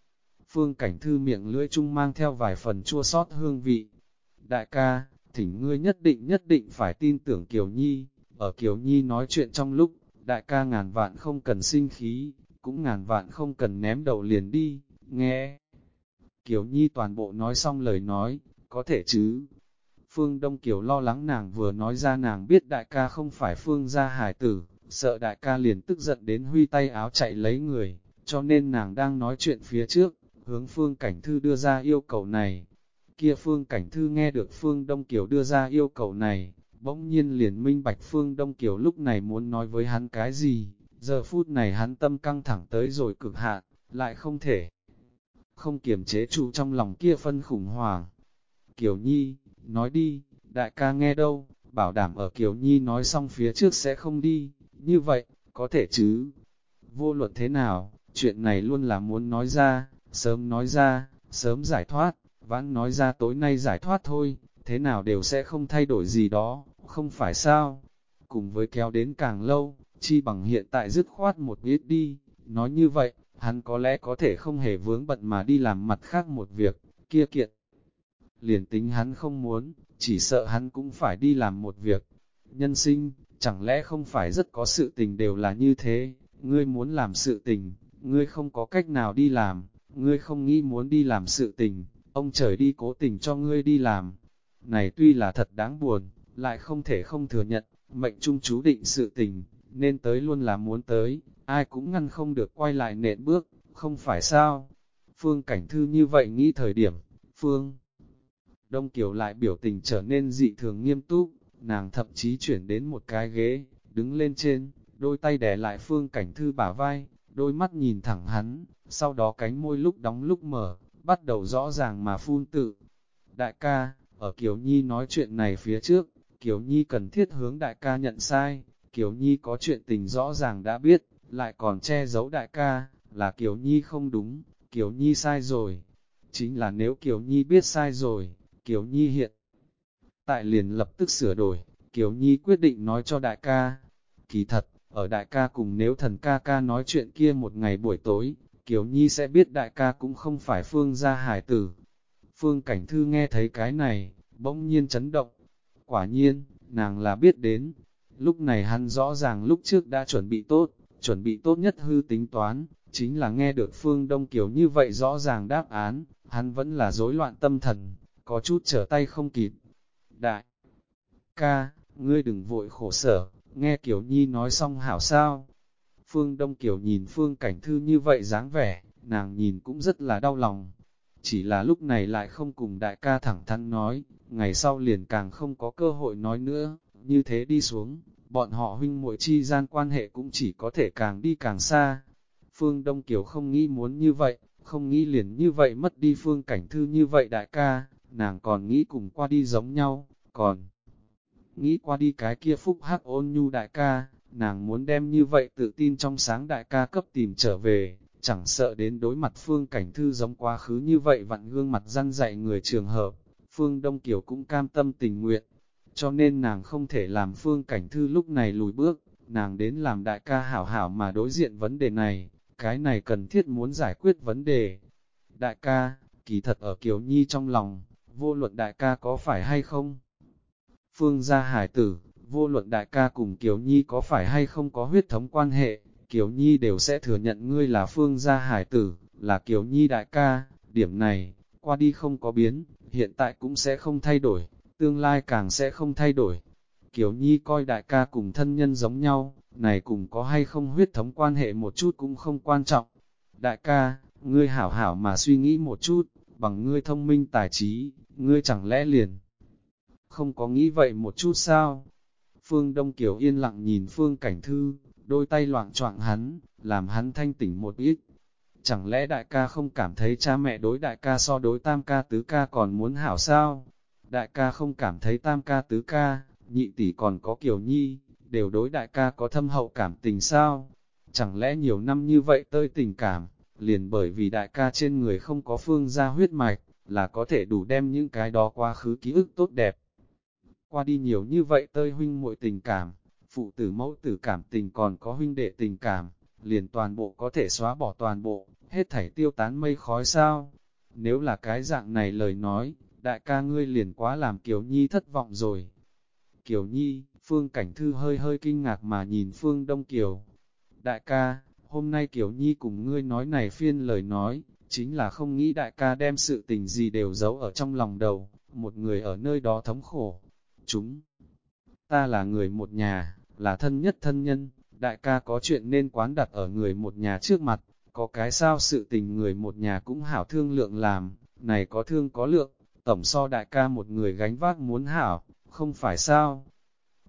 Phương Cảnh Thư miệng lưỡi chung mang theo vài phần chua sót hương vị. Đại ca, thỉnh ngươi nhất định nhất định phải tin tưởng Kiều Nhi, ở Kiều Nhi nói chuyện trong lúc, đại ca ngàn vạn không cần sinh khí, cũng ngàn vạn không cần ném đầu liền đi, nghe. Kiều Nhi toàn bộ nói xong lời nói, có thể chứ. Phương Đông Kiều lo lắng nàng vừa nói ra nàng biết đại ca không phải Phương gia hải tử, sợ đại ca liền tức giận đến huy tay áo chạy lấy người, cho nên nàng đang nói chuyện phía trước, hướng Phương Cảnh Thư đưa ra yêu cầu này. Kia Phương Cảnh Thư nghe được Phương Đông Kiều đưa ra yêu cầu này, bỗng nhiên liền minh bạch Phương Đông Kiều lúc này muốn nói với hắn cái gì, giờ phút này hắn tâm căng thẳng tới rồi cực hạn, lại không thể. Không kiềm chế trụ trong lòng kia phân khủng hoảng. Kiều Nhi, nói đi, đại ca nghe đâu, bảo đảm ở Kiều Nhi nói xong phía trước sẽ không đi, như vậy, có thể chứ. Vô luận thế nào, chuyện này luôn là muốn nói ra, sớm nói ra, sớm giải thoát, vãn nói ra tối nay giải thoát thôi, thế nào đều sẽ không thay đổi gì đó, không phải sao. Cùng với kéo đến càng lâu, chi bằng hiện tại dứt khoát một ít đi, nói như vậy, hắn có lẽ có thể không hề vướng bận mà đi làm mặt khác một việc, kia kiện. Liền tính hắn không muốn, chỉ sợ hắn cũng phải đi làm một việc. Nhân sinh, chẳng lẽ không phải rất có sự tình đều là như thế, ngươi muốn làm sự tình, ngươi không có cách nào đi làm, ngươi không nghĩ muốn đi làm sự tình, ông trời đi cố tình cho ngươi đi làm. Này tuy là thật đáng buồn, lại không thể không thừa nhận, mệnh trung chú định sự tình, nên tới luôn là muốn tới, ai cũng ngăn không được quay lại nện bước, không phải sao. Phương Cảnh Thư như vậy nghĩ thời điểm, Phương Đông Kiều lại biểu tình trở nên dị thường nghiêm túc, nàng thậm chí chuyển đến một cái ghế, đứng lên trên, đôi tay đè lại Phương Cảnh Thư bả vai, đôi mắt nhìn thẳng hắn, sau đó cánh môi lúc đóng lúc mở, bắt đầu rõ ràng mà phun tự. Đại ca, ở Kiều Nhi nói chuyện này phía trước, Kiều Nhi cần thiết hướng đại ca nhận sai, Kiều Nhi có chuyện tình rõ ràng đã biết, lại còn che giấu đại ca, là Kiều Nhi không đúng, Kiều Nhi sai rồi. Chính là nếu Kiều Nhi biết sai rồi, Kiều Nhi hiện tại liền lập tức sửa đổi, Kiều Nhi quyết định nói cho đại ca. Kỳ thật, ở đại ca cùng nếu thần ca ca nói chuyện kia một ngày buổi tối, Kiều Nhi sẽ biết đại ca cũng không phải Phương gia hải tử. Phương Cảnh Thư nghe thấy cái này, bỗng nhiên chấn động. Quả nhiên, nàng là biết đến. Lúc này hắn rõ ràng lúc trước đã chuẩn bị tốt, chuẩn bị tốt nhất hư tính toán, chính là nghe được Phương Đông Kiều như vậy rõ ràng đáp án, hắn vẫn là rối loạn tâm thần, có chút trở tay không kịp. Đại ca, ngươi đừng vội khổ sở, nghe Kiều Nhi nói xong hảo sao. Phương Đông Kiều nhìn Phương Cảnh Thư như vậy dáng vẻ, nàng nhìn cũng rất là đau lòng. Chỉ là lúc này lại không cùng đại ca thẳng thắn nói, ngày sau liền càng không có cơ hội nói nữa, như thế đi xuống, bọn họ huynh muội chi gian quan hệ cũng chỉ có thể càng đi càng xa. Phương Đông Kiều không nghĩ muốn như vậy, không nghĩ liền như vậy mất đi Phương Cảnh Thư như vậy đại ca, nàng còn nghĩ cùng qua đi giống nhau, còn nghĩ qua đi cái kia phúc hắc ôn nhu đại ca, nàng muốn đem như vậy tự tin trong sáng đại ca cấp tìm trở về, chẳng sợ đến đối mặt Phương Cảnh Thư giống quá khứ như vậy vặn gương mặt răn dạy người trường hợp, Phương Đông Kiều cũng cam tâm tình nguyện, cho nên nàng không thể làm Phương Cảnh Thư lúc này lùi bước, nàng đến làm đại ca hảo hảo mà đối diện vấn đề này, cái này cần thiết muốn giải quyết vấn đề. Đại ca, kỳ thật ở Kiều Nhi trong lòng, vô luận đại ca có phải hay không? Phương gia hải tử, vô luận đại ca cùng Kiều Nhi có phải hay không có huyết thống quan hệ, Kiều Nhi đều sẽ thừa nhận ngươi là Phương gia hải tử, là Kiều Nhi đại ca, điểm này, qua đi không có biến, hiện tại cũng sẽ không thay đổi, tương lai càng sẽ không thay đổi. Kiều Nhi coi đại ca cùng thân nhân giống nhau, này cùng có hay không huyết thống quan hệ một chút cũng không quan trọng. Đại ca, ngươi hảo hảo mà suy nghĩ một chút, bằng ngươi thông minh tài trí, ngươi chẳng lẽ liền không có nghĩ vậy một chút sao? Phương Đông Kiều yên lặng nhìn Phương Cảnh Thư, đôi tay loạn choạng hắn, làm hắn thanh tỉnh một ít. chẳng lẽ đại ca không cảm thấy cha mẹ đối đại ca so đối tam ca tứ ca còn muốn hảo sao? Đại ca không cảm thấy tam ca tứ ca, nhị tỷ còn có kiểu nhi, đều đối đại ca có thâm hậu cảm tình sao? Chẳng lẽ nhiều năm như vậy tơi tình cảm, liền bởi vì đại ca trên người không có phương gia huyết mạch, là có thể đủ đem những cái đó quá khứ ký ức tốt đẹp. Qua đi nhiều như vậy tơi huynh muội tình cảm, phụ tử mẫu tử cảm tình còn có huynh đệ tình cảm, liền toàn bộ có thể xóa bỏ toàn bộ, hết thảy tiêu tán mây khói sao. Nếu là cái dạng này lời nói, đại ca ngươi liền quá làm Kiều Nhi thất vọng rồi. Kiều Nhi, Phương Cảnh Thư hơi hơi kinh ngạc mà nhìn Phương Đông Kiều. Đại ca, hôm nay Kiều Nhi cùng ngươi nói này phiên lời nói, chính là không nghĩ đại ca đem sự tình gì đều giấu ở trong lòng đầu, một người ở nơi đó thống khổ. Chúng, ta là người một nhà, là thân nhất thân nhân, đại ca có chuyện nên quán đặt ở người một nhà trước mặt, có cái sao sự tình người một nhà cũng hảo thương lượng làm, này có thương có lượng, tổng so đại ca một người gánh vác muốn hảo, không phải sao.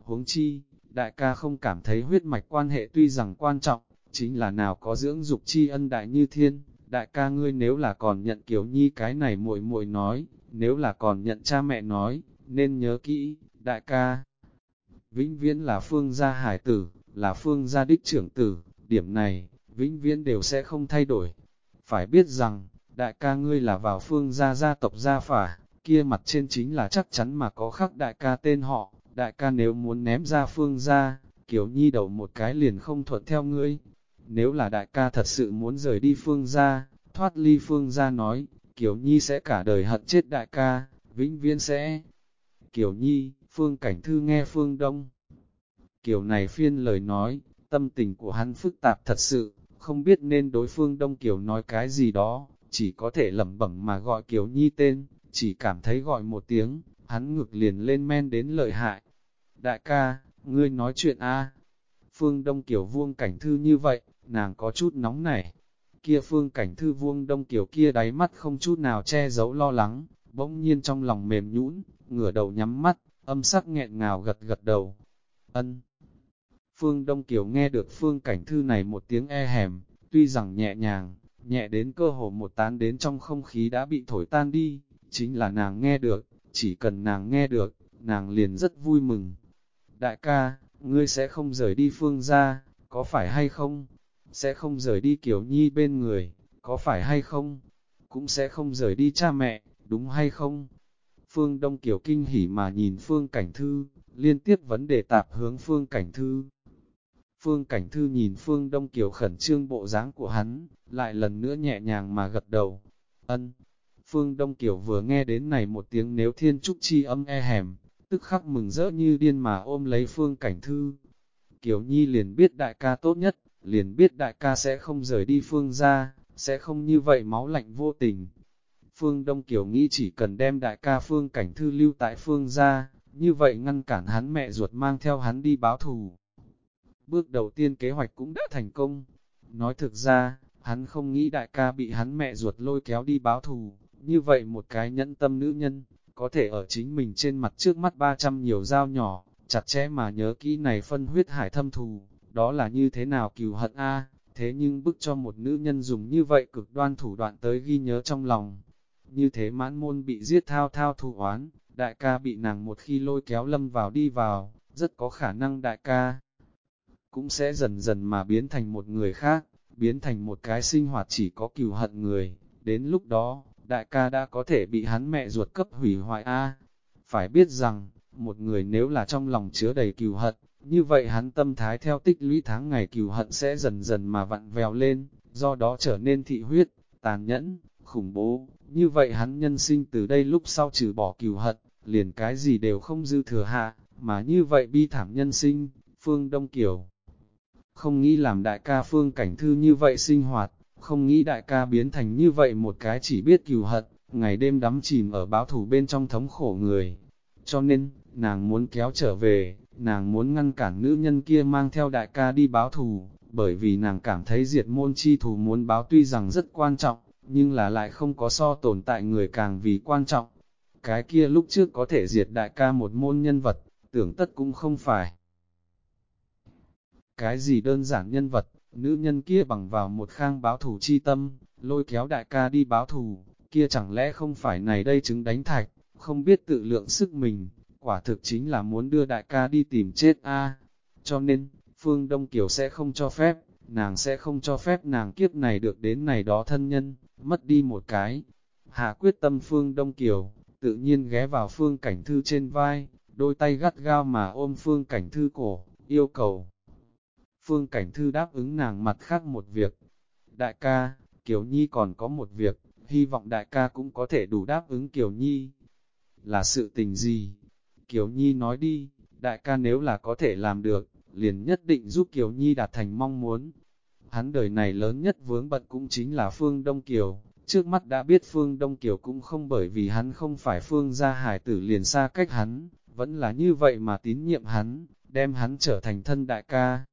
Huống chi, đại ca không cảm thấy huyết mạch quan hệ tuy rằng quan trọng, chính là nào có dưỡng dục chi ân đại như thiên, đại ca ngươi nếu là còn nhận kiểu nhi cái này muội muội nói, nếu là còn nhận cha mẹ nói, nên nhớ kỹ, đại ca. Vĩnh viễn là phương gia hải tử, là phương gia đích trưởng tử, điểm này, vĩnh viễn đều sẽ không thay đổi. Phải biết rằng, đại ca ngươi là vào phương gia gia tộc gia phả, kia mặt trên chính là chắc chắn mà có khắc đại ca tên họ, đại ca nếu muốn ném ra phương gia, kiểu nhi đầu một cái liền không thuận theo ngươi. Nếu là đại ca thật sự muốn rời đi phương gia, thoát ly phương gia nói, kiều nhi sẽ cả đời hận chết đại ca, vĩnh viễn sẽ. kiều nhi, phương cảnh thư nghe phương đông. Kiểu này phiên lời nói, tâm tình của hắn phức tạp thật sự, không biết nên đối phương Đông Kiều nói cái gì đó, chỉ có thể lẩm bẩm mà gọi Kiều Nhi tên, chỉ cảm thấy gọi một tiếng, hắn ngược liền lên men đến lợi hại. Đại ca, ngươi nói chuyện a Phương Đông Kiều vuông cảnh thư như vậy, nàng có chút nóng nảy. Kia phương cảnh thư vuông Đông Kiều kia đáy mắt không chút nào che giấu lo lắng, bỗng nhiên trong lòng mềm nhũn, ngửa đầu nhắm mắt, âm sắc nghẹn ngào gật gật đầu. Ân. Phương Đông Kiều nghe được phương cảnh thư này một tiếng e hèm, tuy rằng nhẹ nhàng, nhẹ đến cơ hồ một tán đến trong không khí đã bị thổi tan đi, chính là nàng nghe được, chỉ cần nàng nghe được, nàng liền rất vui mừng. Đại ca, ngươi sẽ không rời đi phương ra, có phải hay không? Sẽ không rời đi Kiều Nhi bên người, có phải hay không? Cũng sẽ không rời đi cha mẹ, đúng hay không? Phương Đông Kiều kinh hỉ mà nhìn Phương Cảnh Thư, liên tiếp vấn đề tạp hướng Phương Cảnh Thư. Phương Cảnh Thư nhìn Phương Đông Kiều khẩn trương bộ dáng của hắn, lại lần nữa nhẹ nhàng mà gật đầu. Ân. Phương Đông Kiều vừa nghe đến này một tiếng nếu thiên trúc chi âm e hèm, tức khắc mừng rỡ như điên mà ôm lấy Phương Cảnh Thư. Kiều Nhi liền biết đại ca tốt nhất, liền biết đại ca sẽ không rời đi Phương ra, sẽ không như vậy máu lạnh vô tình. Phương Đông Kiều nghĩ chỉ cần đem đại ca Phương Cảnh Thư lưu tại Phương ra, như vậy ngăn cản hắn mẹ ruột mang theo hắn đi báo thù. Bước đầu tiên kế hoạch cũng đã thành công. Nói thực ra, hắn không nghĩ đại ca bị hắn mẹ ruột lôi kéo đi báo thù, như vậy một cái nhẫn tâm nữ nhân, có thể ở chính mình trên mặt trước mắt 300 nhiều dao nhỏ, chặt chẽ mà nhớ kỹ này phân huyết hải thâm thù, đó là như thế nào cừu hận a thế nhưng bức cho một nữ nhân dùng như vậy cực đoan thủ đoạn tới ghi nhớ trong lòng. Như thế mãn môn bị giết thao thao thủ oán, đại ca bị nàng một khi lôi kéo lâm vào đi vào, rất có khả năng đại ca cũng sẽ dần dần mà biến thành một người khác, biến thành một cái sinh hoạt chỉ có cừu hận người. Đến lúc đó, đại ca đã có thể bị hắn mẹ ruột cấp hủy hoại A. Phải biết rằng, một người nếu là trong lòng chứa đầy cừu hận, như vậy hắn tâm thái theo tích lũy tháng ngày cừu hận sẽ dần dần mà vặn vèo lên, do đó trở nên thị huyết, tàn nhẫn, khủng bố. Như vậy hắn nhân sinh từ đây lúc sau trừ bỏ cừu hận, liền cái gì đều không dư thừa hạ, mà như vậy bi thảm nhân sinh, Phương Đông Kiều không nghĩ làm đại ca phương cảnh thư như vậy sinh hoạt, không nghĩ đại ca biến thành như vậy một cái chỉ biết cừu hận, ngày đêm đắm chìm ở báo thủ bên trong thống khổ người. Cho nên, nàng muốn kéo trở về, nàng muốn ngăn cản nữ nhân kia mang theo đại ca đi báo thù, bởi vì nàng cảm thấy diệt môn chi thù muốn báo tuy rằng rất quan trọng, nhưng là lại không có so tồn tại người càng vì quan trọng. Cái kia lúc trước có thể diệt đại ca một môn nhân vật, tưởng tất cũng không phải. Cái gì đơn giản nhân vật, nữ nhân kia bằng vào một khang báo thù chi tâm, lôi kéo đại ca đi báo thù, kia chẳng lẽ không phải này đây chứng đánh thạch, không biết tự lượng sức mình, quả thực chính là muốn đưa đại ca đi tìm chết a. Cho nên, Phương Đông Kiều sẽ không cho phép, nàng sẽ không cho phép nàng kiếp này được đến này đó thân nhân, mất đi một cái. Hạ quyết tâm Phương Đông Kiều, tự nhiên ghé vào Phương Cảnh Thư trên vai, đôi tay gắt gao mà ôm Phương Cảnh Thư cổ, yêu cầu. Phương Cảnh Thư đáp ứng nàng mặt khác một việc. Đại ca, Kiều Nhi còn có một việc, hy vọng đại ca cũng có thể đủ đáp ứng Kiều Nhi. Là sự tình gì? Kiều Nhi nói đi, đại ca nếu là có thể làm được, liền nhất định giúp Kiều Nhi đạt thành mong muốn. Hắn đời này lớn nhất vướng bận cũng chính là Phương Đông Kiều, trước mắt đã biết Phương Đông Kiều cũng không bởi vì hắn không phải Phương gia hải tử liền xa cách hắn, vẫn là như vậy mà tín nhiệm hắn, đem hắn trở thành thân đại ca.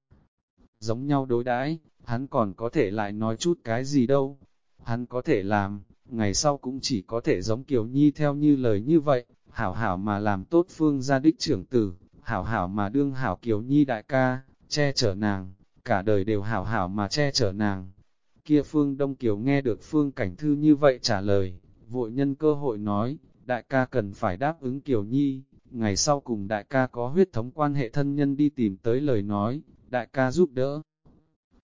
Giống nhau đối đãi, hắn còn có thể lại nói chút cái gì đâu, hắn có thể làm, ngày sau cũng chỉ có thể giống Kiều Nhi theo như lời như vậy, hảo hảo mà làm tốt Phương gia đích trưởng tử, hảo hảo mà đương hảo Kiều Nhi đại ca, che chở nàng, cả đời đều hảo hảo mà che chở nàng. Kia Phương Đông Kiều nghe được Phương Cảnh Thư như vậy trả lời, vội nhân cơ hội nói, đại ca cần phải đáp ứng Kiều Nhi, ngày sau cùng đại ca có huyết thống quan hệ thân nhân đi tìm tới lời nói, đại ca giúp đỡ.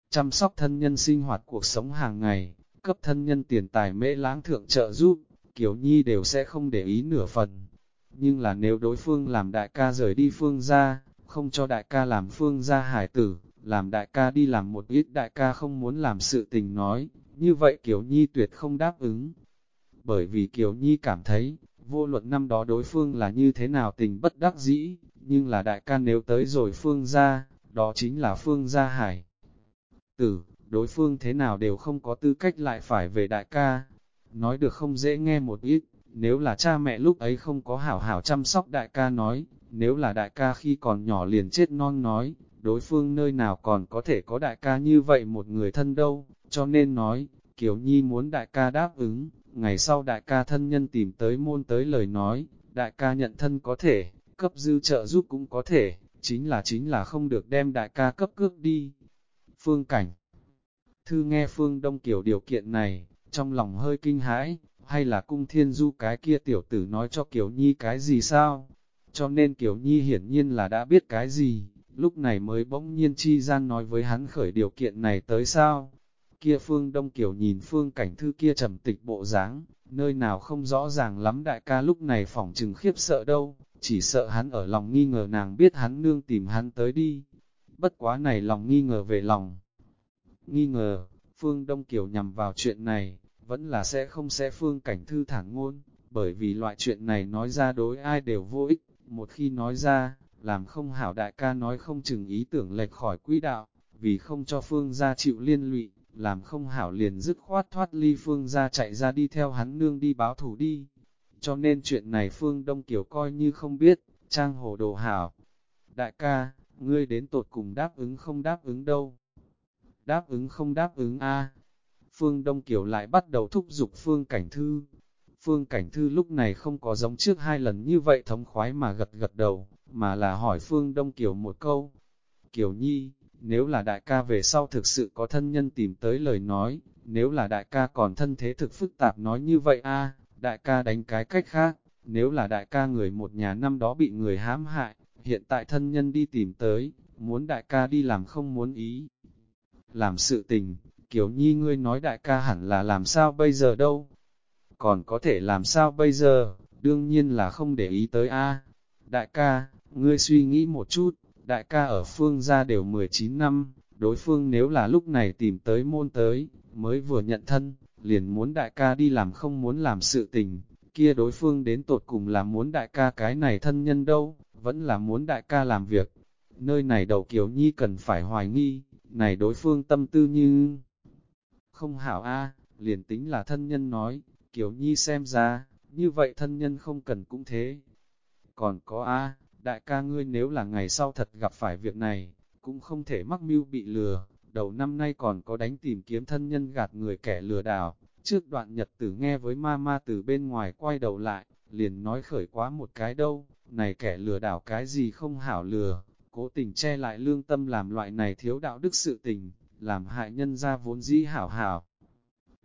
Chăm sóc thân nhân sinh hoạt cuộc sống hàng ngày, cấp thân nhân tiền tài mễ lãng thượng trợ giúp, Kiều Nhi đều sẽ không để ý nửa phần. Nhưng là nếu đối phương làm đại ca rời đi phương ra, không cho đại ca làm phương ra hải tử, làm đại ca đi làm một ít đại ca không muốn làm sự tình nói, như vậy Kiều Nhi tuyệt không đáp ứng. Bởi vì Kiều Nhi cảm thấy, vô luận năm đó đối phương là như thế nào tình bất đắc dĩ, nhưng là đại ca nếu tới rồi phương ra, đó chính là phương gia hải. Tử, đối phương thế nào đều không có tư cách lại phải về đại ca. Nói được không dễ nghe một ít, nếu là cha mẹ lúc ấy không có hảo hảo chăm sóc đại ca nói, nếu là đại ca khi còn nhỏ liền chết non nói, đối phương nơi nào còn có thể có đại ca như vậy một người thân đâu, cho nên nói, Kiều Nhi muốn đại ca đáp ứng, ngày sau đại ca thân nhân tìm tới môn tới lời nói, đại ca nhận thân có thể, cấp dư trợ giúp cũng có thể, chính là chính là không được đem đại ca cấp cước đi. Phương Cảnh Thư nghe Phương Đông Kiều điều kiện này, trong lòng hơi kinh hãi, hay là cung thiên du cái kia tiểu tử nói cho Kiều Nhi cái gì sao? Cho nên Kiều Nhi hiển nhiên là đã biết cái gì, lúc này mới bỗng nhiên chi gian nói với hắn khởi điều kiện này tới sao? Kia Phương Đông Kiều nhìn Phương Cảnh Thư kia trầm tịch bộ dáng, nơi nào không rõ ràng lắm đại ca lúc này phỏng trừng khiếp sợ đâu, chỉ sợ hắn ở lòng nghi ngờ nàng biết hắn nương tìm hắn tới đi. Bất quá này lòng nghi ngờ về lòng. Nghi ngờ, Phương Đông Kiều nhằm vào chuyện này, vẫn là sẽ không sẽ Phương Cảnh Thư thản ngôn, bởi vì loại chuyện này nói ra đối ai đều vô ích, một khi nói ra, làm không hảo đại ca nói không chừng ý tưởng lệch khỏi quỹ đạo, vì không cho Phương gia chịu liên lụy, làm không hảo liền dứt khoát thoát ly Phương gia chạy ra đi theo hắn nương đi báo thủ đi. Cho nên chuyện này Phương Đông Kiều coi như không biết, trang hồ đồ hảo. Đại ca, ngươi đến tột cùng đáp ứng không đáp ứng đâu. Đáp ứng không đáp ứng a Phương Đông Kiều lại bắt đầu thúc giục Phương Cảnh Thư. Phương Cảnh Thư lúc này không có giống trước hai lần như vậy thống khoái mà gật gật đầu, mà là hỏi Phương Đông Kiều một câu. Kiều Nhi, nếu là đại ca về sau thực sự có thân nhân tìm tới lời nói, nếu là đại ca còn thân thế thực phức tạp nói như vậy a đại ca đánh cái cách khác, nếu là đại ca người một nhà năm đó bị người hãm hại, hiện tại thân nhân đi tìm tới, muốn đại ca đi làm không muốn ý. Làm sự tình, Kiều Nhi ngươi nói đại ca hẳn là làm sao bây giờ đâu? Còn có thể làm sao bây giờ? Đương nhiên là không để ý tới a. Đại ca, ngươi suy nghĩ một chút, đại ca ở phương gia đều 19 năm, đối phương nếu là lúc này tìm tới môn tới, mới vừa nhận thân, liền muốn đại ca đi làm không muốn làm sự tình, kia đối phương đến tột cùng là muốn đại ca cái này thân nhân đâu, vẫn là muốn đại ca làm việc. Nơi này đầu Kiều Nhi cần phải hoài nghi, này đối phương tâm tư như... Không hảo a liền tính là thân nhân nói, Kiều Nhi xem ra, như vậy thân nhân không cần cũng thế. Còn có a đại ca ngươi nếu là ngày sau thật gặp phải việc này, cũng không thể mắc mưu bị lừa, đầu năm nay còn có đánh tìm kiếm thân nhân gạt người kẻ lừa đảo. Trước đoạn nhật tử nghe với ma ma từ bên ngoài quay đầu lại, liền nói khởi quá một cái đâu, này kẻ lừa đảo cái gì không hảo lừa, cố tình che lại lương tâm làm loại này thiếu đạo đức sự tình, làm hại nhân ra vốn dĩ hảo hảo.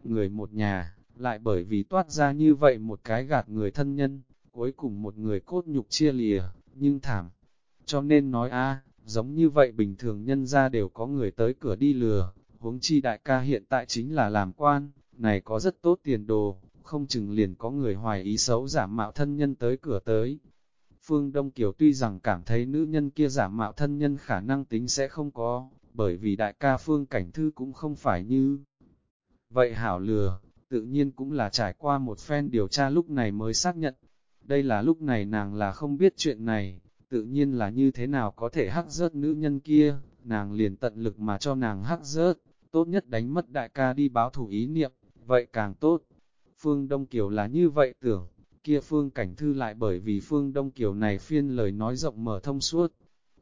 người một nhà, lại bởi vì toát ra như vậy một cái gạt người thân nhân, cuối cùng một người cốt nhục chia lìa, nhưng thảm. Cho nên nói a giống như vậy bình thường nhân ra đều có người tới cửa đi lừa, huống chi đại ca hiện tại chính là làm quan, này có rất tốt tiền đồ, không chừng liền có người hoài ý xấu giả mạo thân nhân tới cửa tới. Phương Đông Kiều tuy rằng cảm thấy nữ nhân kia giả mạo thân nhân khả năng tính sẽ không có, bởi vì đại ca Phương Cảnh Thư cũng không phải như vậy hảo lừa, tự nhiên cũng là trải qua một phen điều tra lúc này mới xác nhận. Đây là lúc này nàng là không biết chuyện này, tự nhiên là như thế nào có thể hắc rớt nữ nhân kia, nàng liền tận lực mà cho nàng hắc rớt, tốt nhất đánh mất đại ca đi báo thủ ý niệm, vậy càng tốt. Phương Đông Kiều là như vậy tưởng, kia Phương Cảnh Thư lại bởi vì Phương Đông Kiều này phiên lời nói rộng mở thông suốt.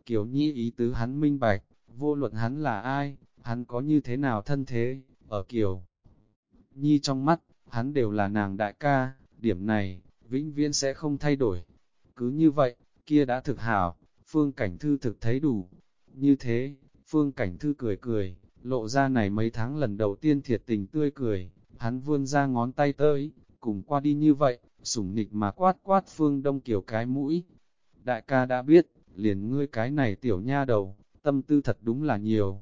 Kiều Nhi ý tứ hắn minh bạch, vô luận hắn là ai, hắn có như thế nào thân thế, ở Kiều. Nhi trong mắt, hắn đều là nàng đại ca, điểm này, vĩnh viễn sẽ không thay đổi. Cứ như vậy, kia đã thực hảo, Phương Cảnh Thư thực thấy đủ. Như thế, Phương Cảnh Thư cười cười, lộ ra này mấy tháng lần đầu tiên thiệt tình tươi cười, hắn vươn ra ngón tay tới, cùng qua đi như vậy, sủng nịch mà quát quát Phương Đông Kiều cái mũi. Đại ca đã biết, liền ngươi cái này tiểu nha đầu, tâm tư thật đúng là nhiều.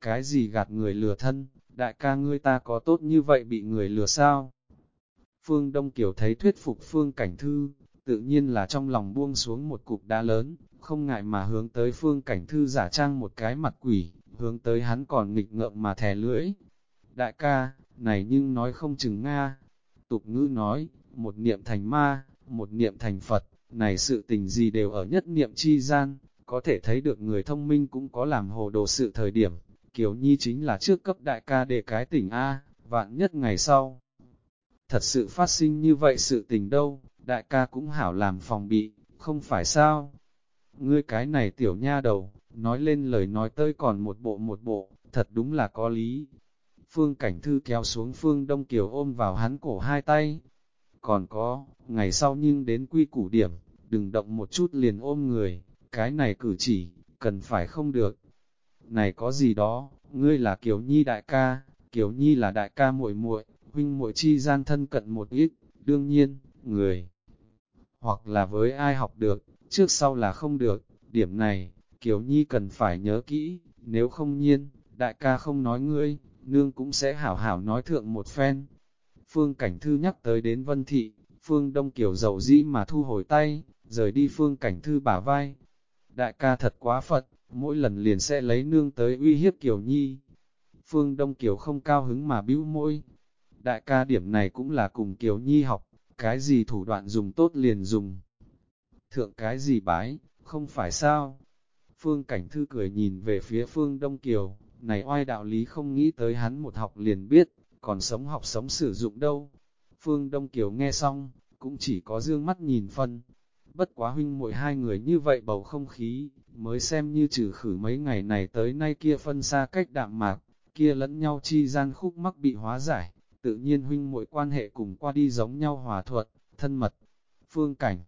Cái gì gạt người lừa thân, đại ca ngươi ta có tốt như vậy bị người lừa sao? Phương Đông Kiều thấy thuyết phục Phương Cảnh Thư, tự nhiên là trong lòng buông xuống một cục đá lớn, không ngại mà hướng tới Phương Cảnh Thư giả trang một cái mặt quỷ, hướng tới hắn còn nghịch ngợm mà thè lưỡi. Đại ca, này nhưng nói không chừng Nga. Tục ngữ nói, một niệm thành ma, một niệm thành Phật, này sự tình gì đều ở nhất niệm chi gian, có thể thấy được người thông minh cũng có làm hồ đồ sự thời điểm. Kiều Nhi chính là trước cấp đại ca để cái tỉnh A, vạn nhất ngày sau. Thật sự phát sinh như vậy sự tình đâu, đại ca cũng hảo làm phòng bị, không phải sao? Ngươi cái này tiểu nha đầu, nói lên lời nói tới còn một bộ một bộ, thật đúng là có lý. Phương Cảnh Thư kéo xuống Phương Đông Kiều ôm vào hắn cổ hai tay. Còn có, ngày sau nhưng đến quy củ điểm, đừng động một chút liền ôm người, cái này cử chỉ, cần phải không được. Này có gì đó, ngươi là Kiều Nhi đại ca, Kiều Nhi là đại ca muội muội, huynh muội chi gian thân cận một ít, đương nhiên, người. Hoặc là với ai học được, trước sau là không được, điểm này, Kiều Nhi cần phải nhớ kỹ, nếu không nhiên, đại ca không nói ngươi, nương cũng sẽ hảo hảo nói thượng một phen. Phương Cảnh Thư nhắc tới đến Vân Thị, Phương Đông Kiều dầu dĩ mà thu hồi tay, rời đi Phương Cảnh Thư bả vai. Đại ca thật quá phật, mỗi lần liền sẽ lấy nương tới uy hiếp Kiều Nhi. Phương Đông Kiều không cao hứng mà bĩu môi. Đại ca điểm này cũng là cùng Kiều Nhi học, cái gì thủ đoạn dùng tốt liền dùng. Thượng cái gì bái, không phải sao? Phương Cảnh Thư cười nhìn về phía Phương Đông Kiều, này oai đạo lý không nghĩ tới hắn một học liền biết, còn sống học sống sử dụng đâu. Phương Đông Kiều nghe xong, cũng chỉ có dương mắt nhìn phân. Bất quá huynh muội hai người như vậy bầu không khí, mới xem như trừ khử mấy ngày này tới nay kia phân xa cách đạm mạc, kia lẫn nhau chi gian khúc mắc bị hóa giải, tự nhiên huynh muội quan hệ cùng qua đi giống nhau hòa thuận, thân mật. Phương Cảnh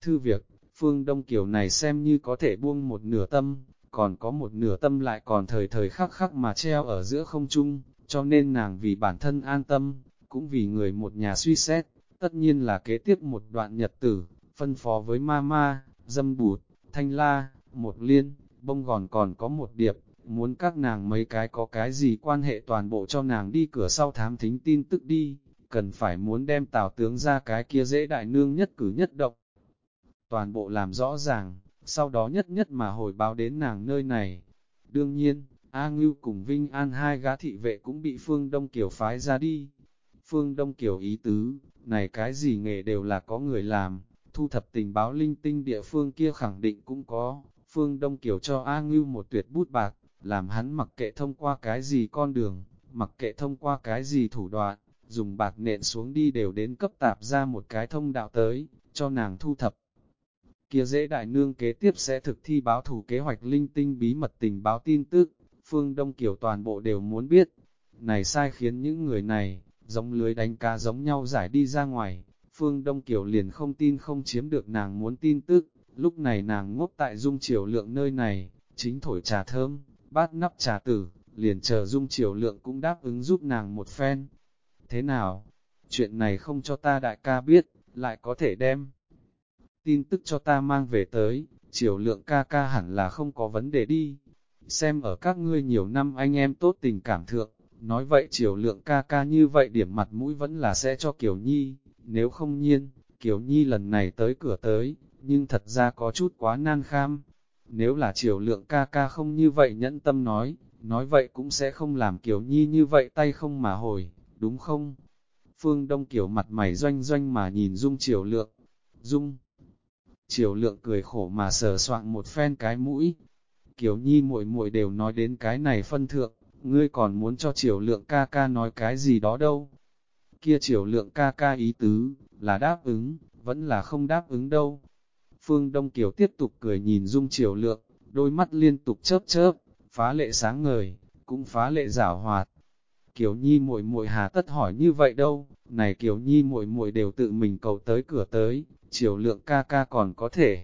Thư việc, Phương Đông Kiều này xem như có thể buông một nửa tâm, còn có một nửa tâm lại còn thời thời khắc khắc mà treo ở giữa không trung, cho nên nàng vì bản thân an tâm, cũng vì người một nhà suy xét, tất nhiên là kế tiếp một đoạn nhật tử, phân phó với ma ma, dâm bụt, thanh la, một liên, bông gòn còn có một điệp, muốn các nàng mấy cái có cái gì quan hệ toàn bộ cho nàng đi cửa sau thám thính tin tức đi, cần phải muốn đem tào tướng ra cái kia dễ đại nương nhất cử nhất động. Toàn bộ làm rõ ràng, sau đó nhất nhất mà hồi báo đến nàng nơi này. Đương nhiên, A Ngưu cùng Vinh An hai gã thị vệ cũng bị Phương Đông Kiều phái ra đi. Phương Đông Kiều ý tứ, này cái gì nghề đều là có người làm, thu thập tình báo linh tinh địa phương kia khẳng định cũng có. Phương Đông Kiều cho A Ngưu một tuyệt bút bạc, làm hắn mặc kệ thông qua cái gì con đường, mặc kệ thông qua cái gì thủ đoạn, dùng bạc nện xuống đi đều đến cấp tạp ra một cái thông đạo tới, cho nàng thu thập kia dễ đại nương kế tiếp sẽ thực thi báo thủ kế hoạch linh tinh bí mật tình báo tin tức, phương Đông Kiều toàn bộ đều muốn biết. Này sai khiến những người này, giống lưới đánh cá giống nhau giải đi ra ngoài, phương Đông Kiều liền không tin không chiếm được nàng muốn tin tức, lúc này nàng ngốc tại dung triều lượng nơi này, chính thổi trà thơm, bát nắp trà tử, liền chờ dung triều lượng cũng đáp ứng giúp nàng một phen. Thế nào? Chuyện này không cho ta đại ca biết, lại có thể đem. Tin tức cho ta mang về tới, chiều lượng ca ca hẳn là không có vấn đề đi. Xem ở các ngươi nhiều năm anh em tốt tình cảm thượng, nói vậy chiều lượng ca ca như vậy điểm mặt mũi vẫn là sẽ cho Kiều Nhi, nếu không nhiên, Kiều Nhi lần này tới cửa tới, nhưng thật ra có chút quá nan kham. Nếu là triều lượng ca ca không như vậy nhẫn tâm nói, nói vậy cũng sẽ không làm Kiều Nhi như vậy tay không mà hồi, đúng không? Phương Đông Kiều mặt mày doanh doanh mà nhìn Dung triều lượng. Dung Triều lượng cười khổ mà sờ soạn một phen cái mũi. Kiều Nhi muội muội đều nói đến cái này phân thượng, ngươi còn muốn cho triều lượng ca ca nói cái gì đó đâu. Kia chiều lượng ca ca ý tứ, là đáp ứng, vẫn là không đáp ứng đâu. Phương Đông Kiều tiếp tục cười nhìn Dung chiều lượng, đôi mắt liên tục chớp chớp, phá lệ sáng ngời, cũng phá lệ giảo hoạt. Kiều Nhi muội muội hà tất hỏi như vậy đâu, này Kiều Nhi muội muội đều tự mình cầu tới cửa tới, chiều lượng ca ca còn có thể.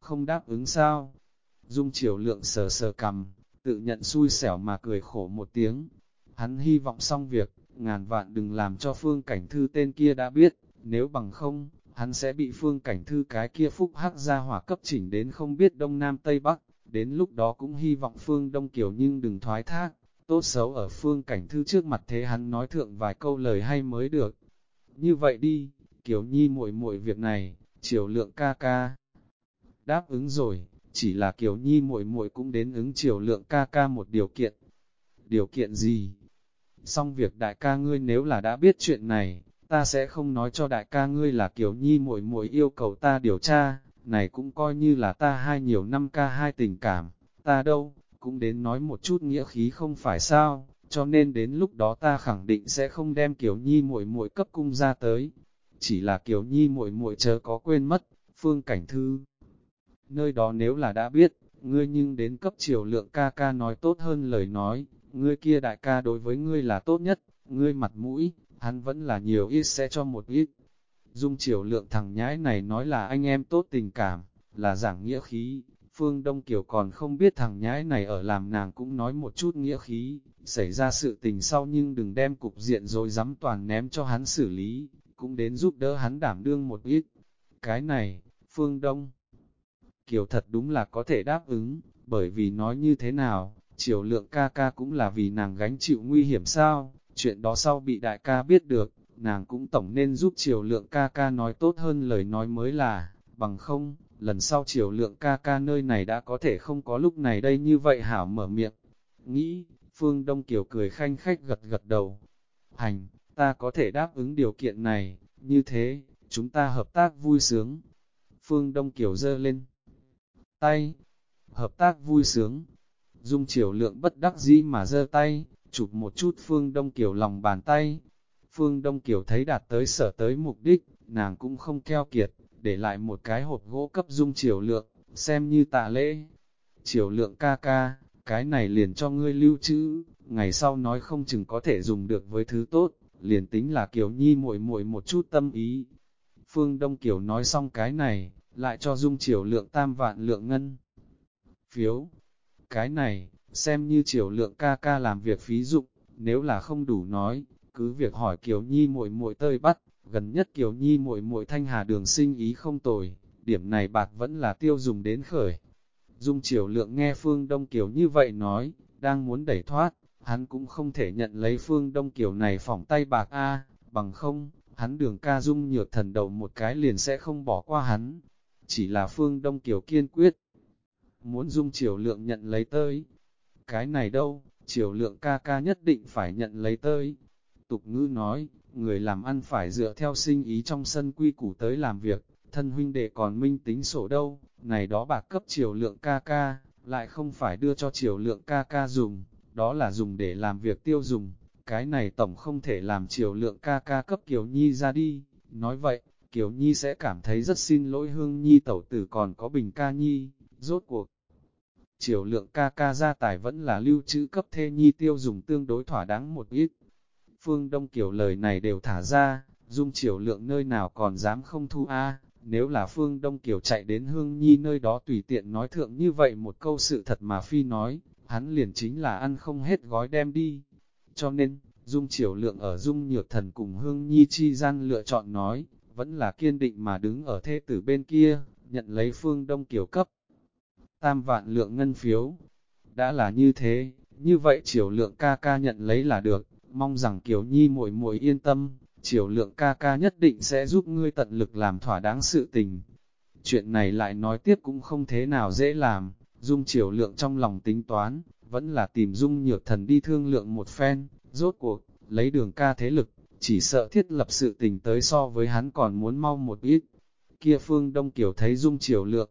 Không đáp ứng sao? Dung chiều lượng sờ sờ cầm, tự nhận xui xẻo mà cười khổ một tiếng. Hắn hy vọng xong việc, ngàn vạn đừng làm cho phương cảnh thư tên kia đã biết, nếu bằng không, hắn sẽ bị phương cảnh thư cái kia phúc hắc ra hỏa cấp chỉnh đến không biết đông nam tây bắc, đến lúc đó cũng hy vọng phương đông kiểu nhưng đừng thoái thác, tốt xấu ở phương cảnh thư trước mặt thế hắn nói thượng vài câu lời hay mới được. Như vậy đi, kiểu nhi muội muội việc này, chiều lượng ca ca. Đáp ứng rồi, chỉ là kiểu nhi muội muội cũng đến ứng chiều lượng ca ca một điều kiện. Điều kiện gì? Xong việc đại ca ngươi nếu là đã biết chuyện này, ta sẽ không nói cho đại ca ngươi là kiểu nhi muội muội yêu cầu ta điều tra, này cũng coi như là ta hai nhiều năm ca hai tình cảm, ta đâu, cũng đến nói một chút nghĩa khí không phải sao, cho nên đến lúc đó ta khẳng định sẽ không đem kiểu nhi muội muội cấp cung ra tới. Chỉ là kiểu nhi muội muội chớ có quên mất, phương cảnh thư. Nơi đó nếu là đã biết, ngươi nhưng đến cấp triều lượng ca ca nói tốt hơn lời nói, ngươi kia đại ca đối với ngươi là tốt nhất, ngươi mặt mũi, hắn vẫn là nhiều ít sẽ cho một ít. Dung triều lượng thằng nhãi này nói là anh em tốt tình cảm, là giảng nghĩa khí, Phương Đông Kiều còn không biết thằng nhãi này ở làm nàng cũng nói một chút nghĩa khí, xảy ra sự tình sau nhưng đừng đem cục diện rồi dám toàn ném cho hắn xử lý, cũng đến giúp đỡ hắn đảm đương một ít. Cái này, Phương Đông Kiều thật đúng là có thể đáp ứng, bởi vì nói như thế nào, triều lượng ca ca cũng là vì nàng gánh chịu nguy hiểm sao, chuyện đó sau bị đại ca biết được, nàng cũng tổng nên giúp triều lượng ca ca nói tốt hơn lời nói mới là, bằng không, lần sau triều lượng ca ca nơi này đã có thể không có lúc này đây như vậy hảo mở miệng. Nghĩ, Phương Đông Kiều cười khanh khách gật gật đầu. Hành, ta có thể đáp ứng điều kiện này, như thế, chúng ta hợp tác vui sướng. Phương Đông Kiều dơ lên tay, hợp tác vui sướng. Dung triều lượng bất đắc dĩ mà giơ tay, chụp một chút Phương Đông Kiều lòng bàn tay. Phương Đông Kiều thấy đạt tới sở tới mục đích, nàng cũng không keo kiệt, để lại một cái hộp gỗ cấp dung triều lượng, xem như tạ lễ. Triều lượng ca ca, cái này liền cho ngươi lưu trữ, ngày sau nói không chừng có thể dùng được với thứ tốt, liền tính là Kiều Nhi muội muội một chút tâm ý. Phương Đông Kiều nói xong cái này, lại cho dung triều lượng tam vạn lượng ngân. Phiếu, cái này, xem như chiều lượng ca ca làm việc phí dụng, nếu là không đủ nói, cứ việc hỏi Kiều Nhi muội muội tơi bắt, gần nhất Kiều Nhi muội muội thanh hà đường sinh ý không tồi, điểm này bạc vẫn là tiêu dùng đến khởi. Dung chiều lượng nghe Phương Đông Kiều như vậy nói, đang muốn đẩy thoát, hắn cũng không thể nhận lấy Phương Đông Kiều này phỏng tay bạc A, bằng không, hắn đường ca dung nhược thần đầu một cái liền sẽ không bỏ qua hắn. Chỉ là Phương Đông Kiều kiên quyết, muốn dung chiều lượng nhận lấy tới. Cái này đâu, chiều lượng ca ca nhất định phải nhận lấy tới. Tục ngữ nói, người làm ăn phải dựa theo sinh ý trong sân quy củ tới làm việc, thân huynh đệ còn minh tính sổ đâu, này đó bạc cấp chiều lượng ca ca, lại không phải đưa cho chiều lượng ca ca dùng, đó là dùng để làm việc tiêu dùng, cái này tổng không thể làm chiều lượng ca ca cấp Kiều Nhi ra đi, nói vậy, Kiều Nhi sẽ cảm thấy rất xin lỗi Hương Nhi tẩu tử còn có Bình ca Nhi, rốt cuộc. chiều lượng ca ca gia tài vẫn là lưu trữ cấp thê Nhi tiêu dùng tương đối thỏa đáng một ít. Phương Đông Kiều lời này đều thả ra, dung chiều lượng nơi nào còn dám không thu a nếu là Phương Đông Kiều chạy đến Hương Nhi nơi đó tùy tiện nói thượng như vậy một câu sự thật mà Phi nói, hắn liền chính là ăn không hết gói đem đi. Cho nên, Dung chiều Lượng ở Dung Nhược Thần cùng Hương Nhi chi gian lựa chọn nói, vẫn là kiên định mà đứng ở thê tử bên kia, nhận lấy phương đông kiều cấp. Tam vạn lượng ngân phiếu, đã là như thế, như vậy Triều Lượng ca ca nhận lấy là được, mong rằng Kiều Nhi muội muội yên tâm, Triều Lượng ca ca nhất định sẽ giúp ngươi tận lực làm thỏa đáng sự tình. Chuyện này lại nói tiếp cũng không thế nào dễ làm, Dung Triều Lượng trong lòng tính toán, vẫn là tìm Dung Nhược Thần đi thương lượng một phen, rốt cuộc, lấy đường ca thế lực, chỉ sợ thiết lập sự tình tới so với hắn còn muốn mau một ít. Kia Phương Đông Kiều thấy Dung Triều Lượng,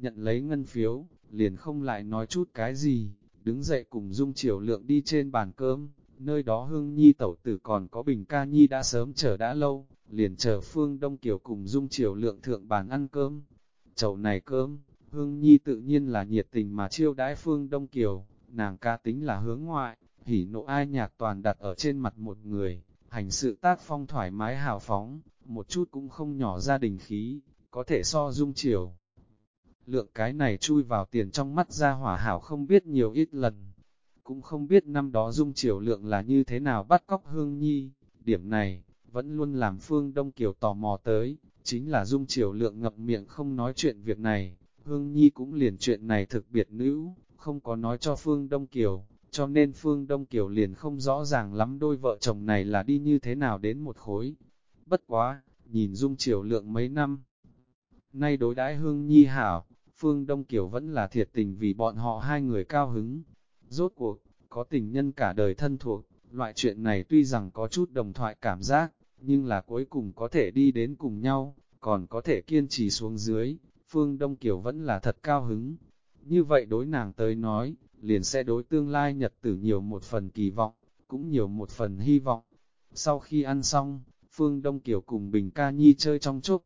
nhận lấy ngân phiếu, liền không lại nói chút cái gì, đứng dậy cùng Dung Triều Lượng đi trên bàn cơm, nơi đó Hương Nhi tẩu tử còn có Bình Ca Nhi đã sớm chờ đã lâu, liền chờ Phương Đông Kiều cùng Dung Triều Lượng thượng bàn ăn cơm. Chầu này cơm, Hương Nhi tự nhiên là nhiệt tình mà chiêu đãi Phương Đông Kiều, nàng ca tính là hướng ngoại, hỉ nộ ai nhạc toàn đặt ở trên mặt một người, hành sự tác phong thoải mái hào phóng, một chút cũng không nhỏ gia đình khí, có thể so dung triều Lượng cái này chui vào tiền trong mắt ra hỏa hảo không biết nhiều ít lần, cũng không biết năm đó dung chiều lượng là như thế nào bắt cóc hương nhi, điểm này, vẫn luôn làm phương Đông Kiều tò mò tới, chính là dung chiều lượng ngập miệng không nói chuyện việc này, hương nhi cũng liền chuyện này thực biệt nữ, không có nói cho phương Đông Kiều, cho nên Phương Đông Kiều liền không rõ ràng lắm đôi vợ chồng này là đi như thế nào đến một khối. Bất quá, nhìn Dung Triều Lượng mấy năm. Nay đối đãi Hương Nhi hảo, Phương Đông Kiều vẫn là thiệt tình vì bọn họ hai người cao hứng. Rốt cuộc, có tình nhân cả đời thân thuộc, loại chuyện này tuy rằng có chút đồng thoại cảm giác, nhưng là cuối cùng có thể đi đến cùng nhau, còn có thể kiên trì xuống dưới, Phương Đông Kiều vẫn là thật cao hứng. Như vậy đối nàng tới nói, liền sẽ đối tương lai nhật tử nhiều một phần kỳ vọng, cũng nhiều một phần hy vọng. Sau khi ăn xong, Phương Đông Kiều cùng Bình Ca Nhi chơi trong chốc.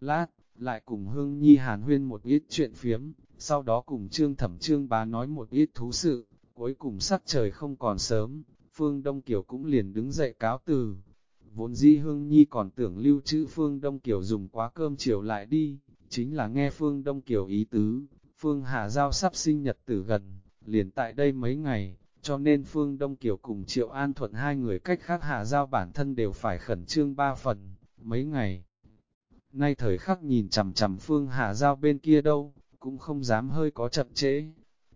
Lát, lại cùng Hương Nhi hàn huyên một ít chuyện phiếm, sau đó cùng Trương Thẩm Trương bá nói một ít thú sự, cuối cùng sắc trời không còn sớm, Phương Đông Kiều cũng liền đứng dậy cáo từ. Vốn dĩ Hương Nhi còn tưởng lưu trữ Phương Đông Kiều dùng quá cơm chiều lại đi, chính là nghe Phương Đông Kiều ý tứ, Phương Hà Giao sắp sinh nhật tử gần, liền tại đây mấy ngày, cho nên Phương Đông Kiều cùng Triệu An Thuận hai người cách khác Hà Giao bản thân đều phải khẩn trương ba phần, mấy ngày. Nay thời khắc nhìn chằm chằm Phương Hà Giao bên kia đâu, cũng không dám hơi có chậm trễ.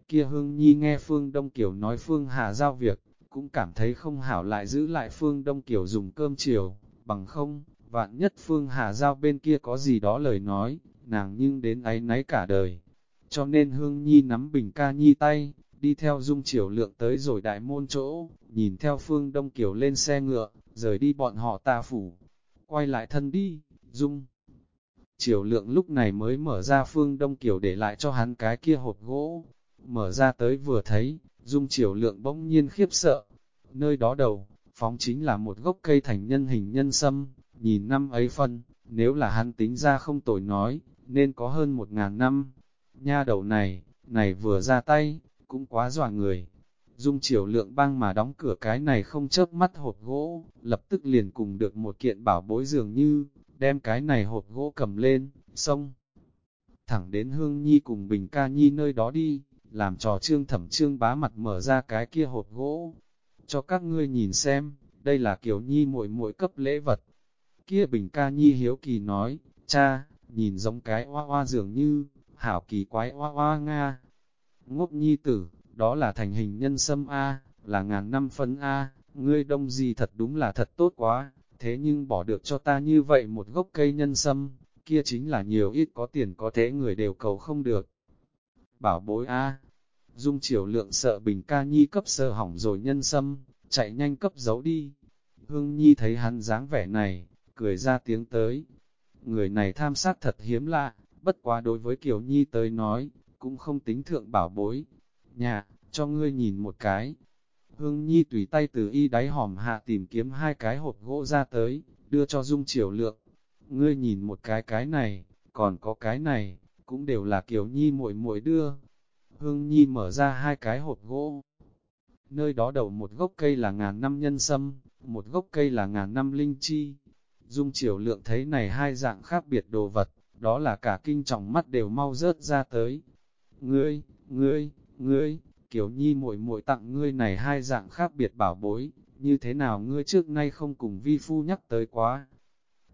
Kia Hương Nhi nghe Phương Đông Kiều nói Phương Hà Giao việc, cũng cảm thấy không hảo lại giữ lại Phương Đông Kiều dùng cơm chiều, bằng không, vạn nhất Phương Hà Giao bên kia có gì đó lời nói, nàng nhưng đến ấy náy cả đời cho nên Hương Nhi nắm Bình Ca Nhi tay, đi theo Dung chiều Lượng tới rồi đại môn chỗ, nhìn theo Phương Đông Kiều lên xe ngựa, rời đi bọn họ ta phủ. Quay lại thân đi, Dung. Triều Lượng lúc này mới mở ra Phương Đông kiểu để lại cho hắn cái kia hộp gỗ. Mở ra tới vừa thấy, Dung Triều Lượng bỗng nhiên khiếp sợ. Nơi đó đầu, phóng chính là một gốc cây thành nhân hình nhân sâm, nhìn năm ấy phân, nếu là hắn tính ra không tồi nói, nên có hơn một ngàn năm Nha đầu này, này vừa ra tay, cũng quá dọa người. Dung triều lượng băng mà đóng cửa cái này không chớp mắt hộp gỗ, lập tức liền cùng được một kiện bảo bối dường như, đem cái này hộp gỗ cầm lên, xong. Thẳng đến Hương Nhi cùng Bình Ca Nhi nơi đó đi, làm trò trương thẩm trương bá mặt mở ra cái kia hộp gỗ. Cho các ngươi nhìn xem, đây là kiểu Nhi muội muội cấp lễ vật. Kia Bình Ca Nhi hiếu kỳ nói, cha, nhìn giống cái hoa hoa dường như, hảo kỳ quái hoa hoa Nga. Ngốc nhi tử, đó là thành hình nhân sâm A, là ngàn năm phân A, ngươi đông gì thật đúng là thật tốt quá, thế nhưng bỏ được cho ta như vậy một gốc cây nhân sâm, kia chính là nhiều ít có tiền có thế người đều cầu không được. Bảo bối A, dung chiều lượng sợ bình ca nhi cấp sơ hỏng rồi nhân sâm, chạy nhanh cấp giấu đi. Hương Nhi thấy hắn dáng vẻ này, cười ra tiếng tới. Người này tham sát thật hiếm lạ, bất quá đối với Kiều Nhi tới nói, cũng không tính thượng bảo bối. Nhà, cho ngươi nhìn một cái. Hương Nhi tùy tay từ y đáy hòm hạ tìm kiếm hai cái hộp gỗ ra tới, đưa cho Dung Triều Lượng. Ngươi nhìn một cái cái này, còn có cái này, cũng đều là Kiều Nhi muội muội đưa. Hương Nhi mở ra hai cái hộp gỗ. Nơi đó đầu một gốc cây là ngàn năm nhân sâm, một gốc cây là ngàn năm linh chi. Dung Triều Lượng thấy này hai dạng khác biệt đồ vật, đó là cả kinh trọng mắt đều mau rớt ra tới. Ngươi, ngươi, ngươi, Kiều Nhi muội muội tặng ngươi này hai dạng khác biệt bảo bối, như thế nào ngươi trước nay không cùng vi phu nhắc tới quá.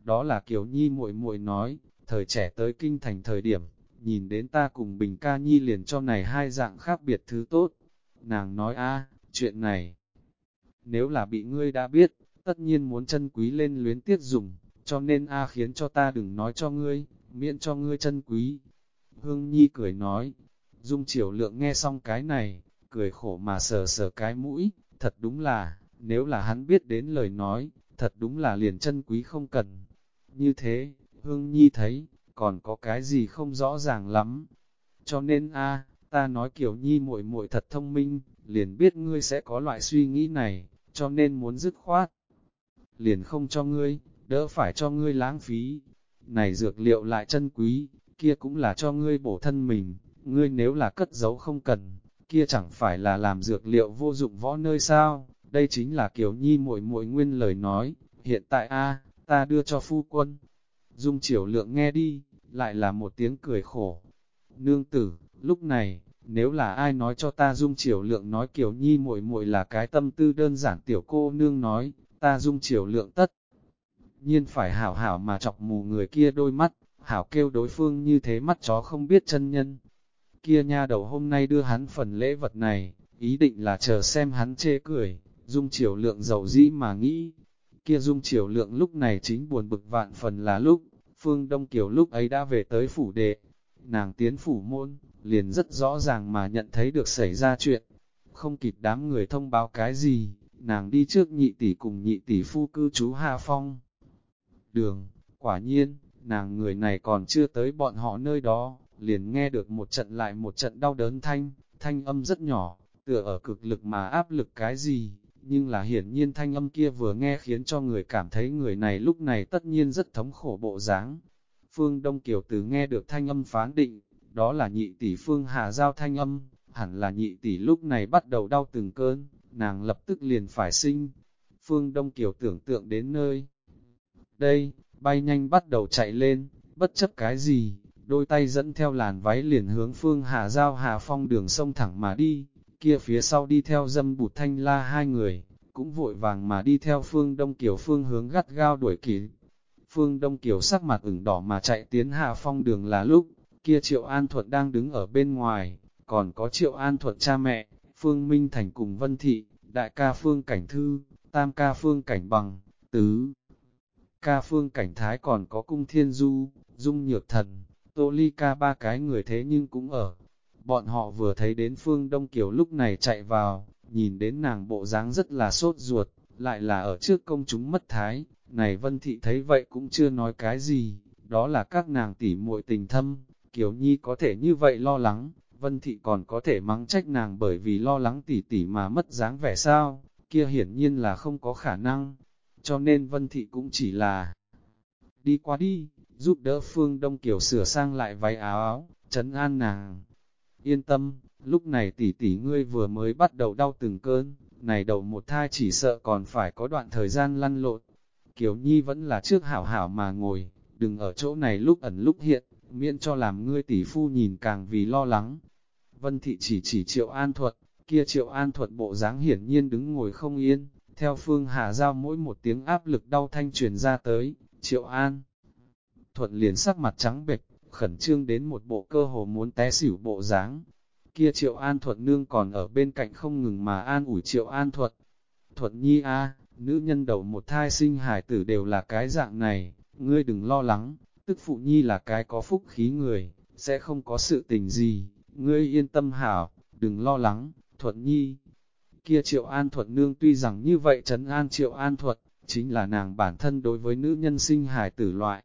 Đó là Kiều Nhi muội muội nói, thời trẻ tới kinh thành thời điểm, nhìn đến ta cùng Bình Ca Nhi liền cho này hai dạng khác biệt thứ tốt. Nàng nói a chuyện này, nếu là bị ngươi đã biết, tất nhiên muốn chân quý lên luyến tiếc dùng, cho nên a khiến cho ta đừng nói cho ngươi, miễn cho ngươi chân quý. Hương Nhi cười nói, Dung Triều Lượng nghe xong cái này, cười khổ mà sờ sờ cái mũi, thật đúng là, nếu là hắn biết đến lời nói, thật đúng là liền chân quý không cần. Như thế, Hương Nhi thấy, còn có cái gì không rõ ràng lắm. Cho nên a, ta nói kiểu Nhi muội muội thật thông minh, liền biết ngươi sẽ có loại suy nghĩ này, cho nên muốn dứt khoát. Liền không cho ngươi, đỡ phải cho ngươi lãng phí. Này dược liệu lại chân quý, kia cũng là cho ngươi bổ thân mình, ngươi nếu là cất giấu không cần, kia chẳng phải là làm dược liệu vô dụng võ nơi sao, đây chính là Kiều Nhi muội muội nguyên lời nói, hiện tại a ta đưa cho phu quân. Dung triều lượng nghe đi, lại là một tiếng cười khổ. Nương tử, lúc này, nếu là ai nói cho ta Dung triều lượng nói Kiều Nhi muội muội là cái tâm tư đơn giản tiểu cô nương nói, ta Dung triều lượng tất. Nhiên phải hảo hảo mà chọc mù người kia đôi mắt, hảo kêu đối phương như thế mắt chó không biết chân nhân, kia nha đầu hôm nay đưa hắn phần lễ vật này, ý định là chờ xem hắn chê cười, dung chiều lượng giàu dĩ mà nghĩ. Kia dung chiều lượng lúc này chính buồn bực vạn phần là lúc, Phương Đông Kiều lúc ấy đã về tới phủ đệ. Nàng tiến phủ môn, liền rất rõ ràng mà nhận thấy được xảy ra chuyện. Không kịp đám người thông báo cái gì, nàng đi trước nhị tỷ cùng nhị tỷ phu cư chú Hà Phong. Đường, quả nhiên, nàng người này còn chưa tới bọn họ nơi đó, liền nghe được một trận lại một trận đau đớn thanh, thanh âm rất nhỏ, tựa ở cực lực mà áp lực cái gì, nhưng là hiển nhiên thanh âm kia vừa nghe khiến cho người cảm thấy người này lúc này tất nhiên rất thống khổ bộ dáng. Phương Đông Kiều từ nghe được thanh âm phán định, đó là nhị tỷ Phương Hà Giao thanh âm, hẳn là nhị tỷ lúc này bắt đầu đau từng cơn, nàng lập tức liền phải sinh. Phương Đông Kiều tưởng tượng đến nơi. Đây, bay nhanh bắt đầu chạy lên, bất chấp cái gì, đôi tay dẫn theo làn váy liền hướng phương Hà Giao Hà Phong đường sông thẳng mà đi, kia phía sau đi theo dâm bụt thanh la hai người, cũng vội vàng mà đi theo phương Đông Kiều phương hướng gắt gao đuổi kịp. Phương Đông Kiều sắc mặt ửng đỏ mà chạy tiến Hà Phong đường là lúc, kia Triệu An Thuận đang đứng ở bên ngoài, còn có Triệu An Thuận cha mẹ, Phương Minh Thành cùng Vân Thị, Đại ca Phương Cảnh Thư, Tam ca Phương Cảnh Bằng, Tứ ca Phương Cảnh Thái còn có Cung Thiên Du, Dung Nhược Thần, Tô Ly ca ba cái người thế nhưng cũng ở. Bọn họ vừa thấy đến Phương Đông Kiều lúc này chạy vào, nhìn đến nàng bộ dáng rất là sốt ruột, lại là ở trước công chúng mất thái. Này Vân Thị thấy vậy cũng chưa nói cái gì, đó là các nàng tỉ muội tình thâm, Kiều Nhi có thể như vậy lo lắng, Vân Thị còn có thể mắng trách nàng bởi vì lo lắng tỉ tỉ mà mất dáng vẻ sao, kia hiển nhiên là không có khả năng, cho nên Vân Thị cũng chỉ là đi qua đi, giúp đỡ Phương Đông Kiều sửa sang lại váy áo áo, chấn an nàng. Yên tâm, lúc này tỷ tỷ ngươi vừa mới bắt đầu đau từng cơn, này đầu một thai chỉ sợ còn phải có đoạn thời gian lăn lộn. Kiều Nhi vẫn là trước hảo hảo mà ngồi, đừng ở chỗ này lúc ẩn lúc hiện, miễn cho làm ngươi tỷ phu nhìn càng vì lo lắng. Vân Thị chỉ chỉ Triệu An Thuật, kia Triệu An Thuật bộ dáng hiển nhiên đứng ngồi không yên, theo Phương Hà Giao mỗi một tiếng áp lực đau thanh truyền ra tới, Triệu An. Thuận liền sắc mặt trắng bệch, khẩn trương đến một bộ cơ hồ muốn té xỉu bộ dáng. Kia Triệu An Thuận nương còn ở bên cạnh không ngừng mà an ủi Triệu An Thuận. Thuận nhi a, nữ nhân đầu một thai sinh hải tử đều là cái dạng này, ngươi đừng lo lắng, tức phụ nhi là cái có phúc khí người, sẽ không có sự tình gì, ngươi yên tâm hảo, đừng lo lắng, Thuận nhi. Kia Triệu An Thuận nương tuy rằng như vậy trấn an Triệu An Thuận, chính là nàng bản thân đối với nữ nhân sinh hải tử loại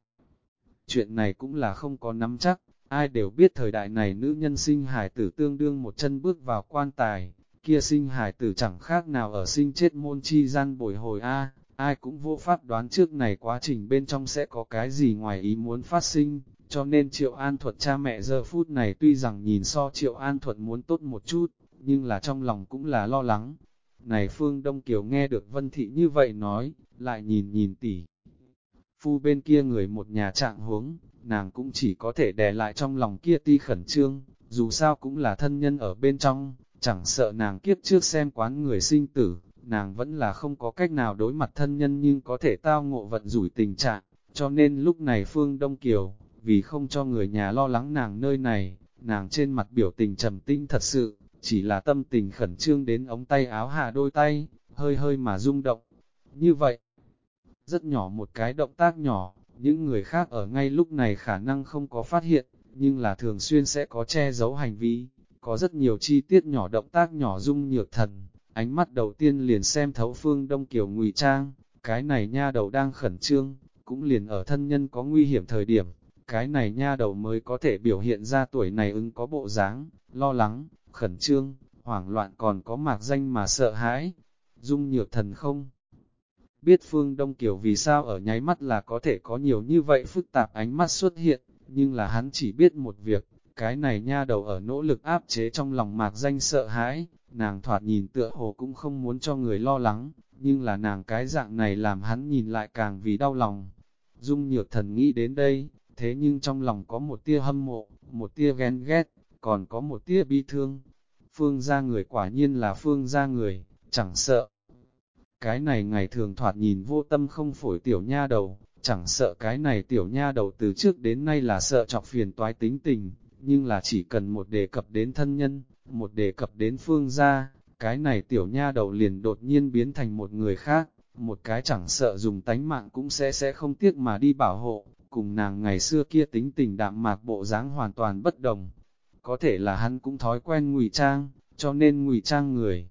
chuyện này cũng là không có nắm chắc, ai đều biết thời đại này nữ nhân sinh hải tử tương đương một chân bước vào quan tài, kia sinh hải tử chẳng khác nào ở sinh chết môn chi gian bồi hồi A, ai cũng vô pháp đoán trước này quá trình bên trong sẽ có cái gì ngoài ý muốn phát sinh, cho nên Triệu An Thuật cha mẹ giờ phút này tuy rằng nhìn so Triệu An Thuật muốn tốt một chút, nhưng là trong lòng cũng là lo lắng. Này Phương Đông Kiều nghe được Vân Thị như vậy nói, lại nhìn nhìn tỷ, phu bên kia người một nhà trạng huống, nàng cũng chỉ có thể đè lại trong lòng kia ti khẩn trương, dù sao cũng là thân nhân ở bên trong, chẳng sợ nàng kiếp trước xem quán người sinh tử, nàng vẫn là không có cách nào đối mặt thân nhân nhưng có thể tao ngộ vận rủi tình trạng, cho nên lúc này Phương Đông Kiều, vì không cho người nhà lo lắng nàng nơi này, nàng trên mặt biểu tình trầm tinh thật sự, chỉ là tâm tình khẩn trương đến ống tay áo hạ đôi tay, hơi hơi mà rung động. Như vậy, rất nhỏ một cái động tác nhỏ, những người khác ở ngay lúc này khả năng không có phát hiện, nhưng là thường xuyên sẽ có che giấu hành vi, có rất nhiều chi tiết nhỏ động tác nhỏ dung nhược thần, ánh mắt đầu tiên liền xem thấu phương đông kiều ngụy trang, cái này nha đầu đang khẩn trương, cũng liền ở thân nhân có nguy hiểm thời điểm, cái này nha đầu mới có thể biểu hiện ra tuổi này ứng có bộ dáng, lo lắng, khẩn trương, hoảng loạn còn có mạc danh mà sợ hãi. Dung nhược thần không? Biết Phương Đông Kiều vì sao ở nháy mắt là có thể có nhiều như vậy phức tạp ánh mắt xuất hiện, nhưng là hắn chỉ biết một việc, cái này nha đầu ở nỗ lực áp chế trong lòng mạc danh sợ hãi, nàng thoạt nhìn tựa hồ cũng không muốn cho người lo lắng, nhưng là nàng cái dạng này làm hắn nhìn lại càng vì đau lòng. Dung nhược thần nghĩ đến đây, thế nhưng trong lòng có một tia hâm mộ, một tia ghen ghét, còn có một tia bi thương. Phương gia người quả nhiên là phương gia người, chẳng sợ. Cái này ngày thường thoạt nhìn vô tâm không phổi tiểu nha đầu, chẳng sợ cái này tiểu nha đầu từ trước đến nay là sợ chọc phiền toái tính tình, nhưng là chỉ cần một đề cập đến thân nhân, một đề cập đến phương gia, cái này tiểu nha đầu liền đột nhiên biến thành một người khác, một cái chẳng sợ dùng tánh mạng cũng sẽ sẽ không tiếc mà đi bảo hộ, cùng nàng ngày xưa kia tính tình đạm mạc bộ dáng hoàn toàn bất đồng. Có thể là hắn cũng thói quen ngụy trang, cho nên ngụy trang người.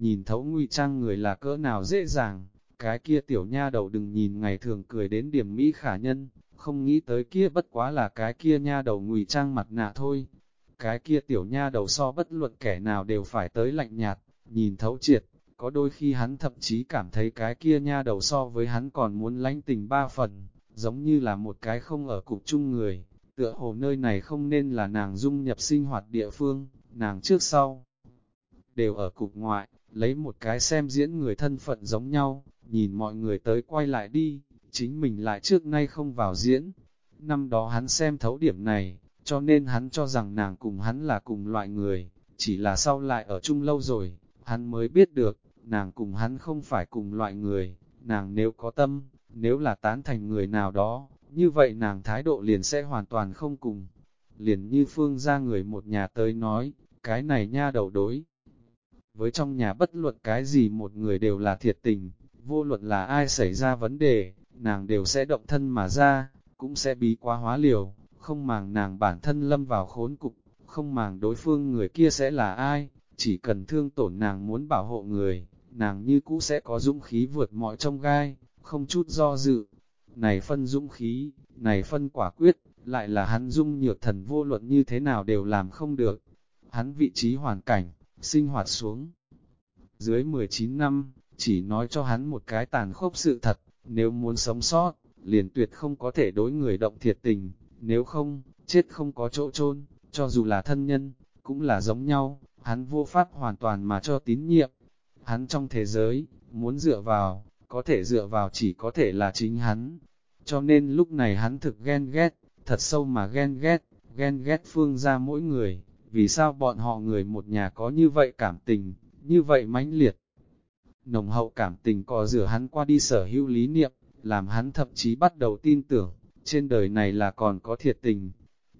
Nhìn thấu ngụy trang người là cỡ nào dễ dàng, cái kia tiểu nha đầu đừng nhìn ngày thường cười đến điểm mỹ khả nhân, không nghĩ tới kia bất quá là cái kia nha đầu ngụy trang mặt nạ thôi. Cái kia tiểu nha đầu so bất luận kẻ nào đều phải tới lạnh nhạt, nhìn thấu triệt, có đôi khi hắn thậm chí cảm thấy cái kia nha đầu so với hắn còn muốn lánh tình ba phần, giống như là một cái không ở cục chung người, tựa hồ nơi này không nên là nàng dung nhập sinh hoạt địa phương, nàng trước sau. Đều ở cục ngoại, lấy một cái xem diễn người thân phận giống nhau, nhìn mọi người tới quay lại đi, chính mình lại trước nay không vào diễn. Năm đó hắn xem thấu điểm này, cho nên hắn cho rằng nàng cùng hắn là cùng loại người, chỉ là sau lại ở chung lâu rồi, hắn mới biết được, nàng cùng hắn không phải cùng loại người, nàng nếu có tâm, nếu là tán thành người nào đó, như vậy nàng thái độ liền sẽ hoàn toàn không cùng. Liền như phương ra người một nhà tới nói, cái này nha đầu đối. Với trong nhà bất luận cái gì một người đều là thiệt tình, vô luận là ai xảy ra vấn đề, nàng đều sẽ động thân mà ra, cũng sẽ bí quá hóa liều, không màng nàng bản thân lâm vào khốn cục, không màng đối phương người kia sẽ là ai, chỉ cần thương tổn nàng muốn bảo hộ người, nàng như cũ sẽ có dũng khí vượt mọi trong gai, không chút do dự. Này phân dũng khí, này phân quả quyết, lại là hắn dung nhược thần vô luận như thế nào đều làm không được. Hắn vị trí hoàn cảnh, sinh hoạt xuống. Dưới 19 năm, chỉ nói cho hắn một cái tàn khốc sự thật, nếu muốn sống sót, liền tuyệt không có thể đối người động thiệt tình, nếu không, chết không có chỗ chôn cho dù là thân nhân, cũng là giống nhau, hắn vô pháp hoàn toàn mà cho tín nhiệm. Hắn trong thế giới, muốn dựa vào, có thể dựa vào chỉ có thể là chính hắn. Cho nên lúc này hắn thực ghen ghét, thật sâu mà ghen ghét, ghen ghét phương ra mỗi người, vì sao bọn họ người một nhà có như vậy cảm tình, như vậy mãnh liệt. Nồng hậu cảm tình có rửa hắn qua đi sở hữu lý niệm, làm hắn thậm chí bắt đầu tin tưởng, trên đời này là còn có thiệt tình.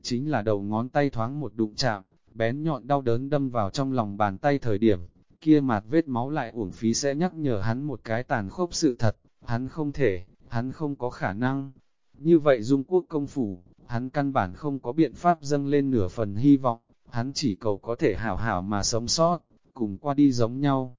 Chính là đầu ngón tay thoáng một đụng chạm, bén nhọn đau đớn đâm vào trong lòng bàn tay thời điểm, kia mạt vết máu lại uổng phí sẽ nhắc nhở hắn một cái tàn khốc sự thật, hắn không thể, hắn không có khả năng. Như vậy dung quốc công phủ, hắn căn bản không có biện pháp dâng lên nửa phần hy vọng, hắn chỉ cầu có thể hảo hảo mà sống sót, cùng qua đi giống nhau.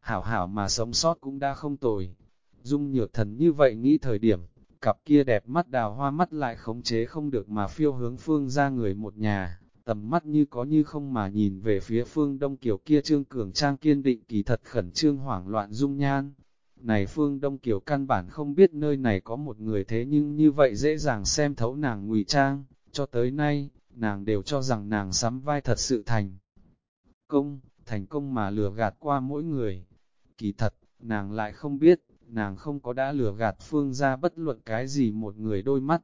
Hảo hảo mà sống sót cũng đã không tồi. Dung nhược thần như vậy nghĩ thời điểm, cặp kia đẹp mắt đào hoa mắt lại khống chế không được mà phiêu hướng phương ra người một nhà, tầm mắt như có như không mà nhìn về phía phương đông kiều kia trương cường trang kiên định kỳ thật khẩn trương hoảng loạn dung nhan. Này phương đông kiều căn bản không biết nơi này có một người thế nhưng như vậy dễ dàng xem thấu nàng ngụy trang, cho tới nay, nàng đều cho rằng nàng sắm vai thật sự thành công, thành công mà lừa gạt qua mỗi người. Kỳ thật, nàng lại không biết, nàng không có đã lừa gạt phương ra bất luận cái gì một người đôi mắt.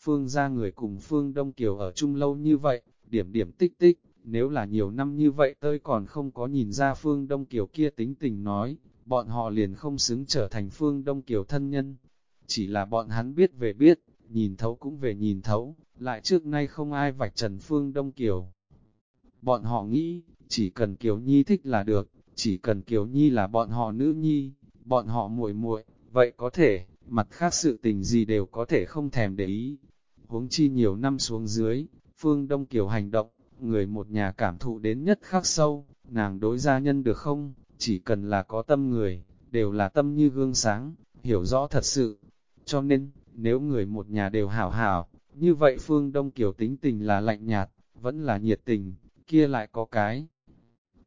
Phương ra người cùng phương Đông Kiều ở chung lâu như vậy, điểm điểm tích tích, nếu là nhiều năm như vậy tôi còn không có nhìn ra Phương Đông Kiều kia tính tình nói, bọn họ liền không xứng trở thành Phương Đông Kiều thân nhân. Chỉ là bọn hắn biết về biết, nhìn thấu cũng về nhìn thấu, lại trước nay không ai vạch trần Phương Đông Kiều. Bọn họ nghĩ, chỉ cần Kiều Nhi thích là được, chỉ cần Kiều Nhi là bọn họ nữ nhi, bọn họ muội muội, vậy có thể, mặt khác sự tình gì đều có thể không thèm để ý. Huống chi nhiều năm xuống dưới, Phương Đông Kiều hành động, người một nhà cảm thụ đến nhất khắc sâu, nàng đối gia nhân được không, chỉ cần là có tâm người, đều là tâm như gương sáng, hiểu rõ thật sự. Cho nên, nếu người một nhà đều hảo hảo, như vậy Phương Đông Kiều tính tình là lạnh nhạt, vẫn là nhiệt tình, kia lại có cái.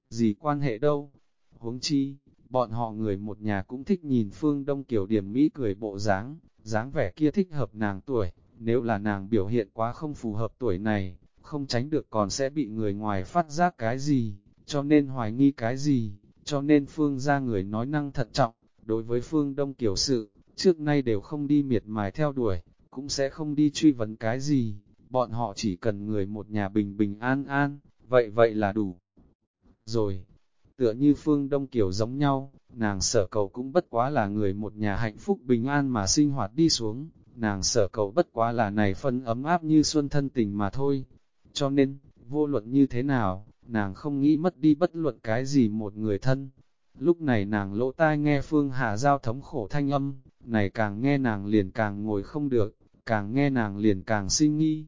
Gì quan hệ đâu? Huống chi, bọn họ người một nhà cũng thích nhìn Phương Đông Kiều điểm mỹ cười bộ dáng, dáng vẻ kia thích hợp nàng tuổi, nếu là nàng biểu hiện quá không phù hợp tuổi này, không tránh được còn sẽ bị người ngoài phát giác cái gì, cho nên hoài nghi cái gì, cho nên Phương ra người nói năng thận trọng, đối với Phương Đông Kiều sự, trước nay đều không đi miệt mài theo đuổi, cũng sẽ không đi truy vấn cái gì, bọn họ chỉ cần người một nhà bình bình an an, vậy vậy là đủ. Rồi, tựa như Phương Đông Kiều giống nhau, nàng sở cầu cũng bất quá là người một nhà hạnh phúc bình an mà sinh hoạt đi xuống, nàng sở cầu bất quá là này phân ấm áp như xuân thân tình mà thôi. Cho nên, vô luận như thế nào, nàng không nghĩ mất đi bất luận cái gì một người thân. Lúc này nàng lỗ tai nghe Phương Hà Giao thống khổ thanh âm, này càng nghe nàng liền càng ngồi không được, càng nghe nàng liền càng sinh nghi.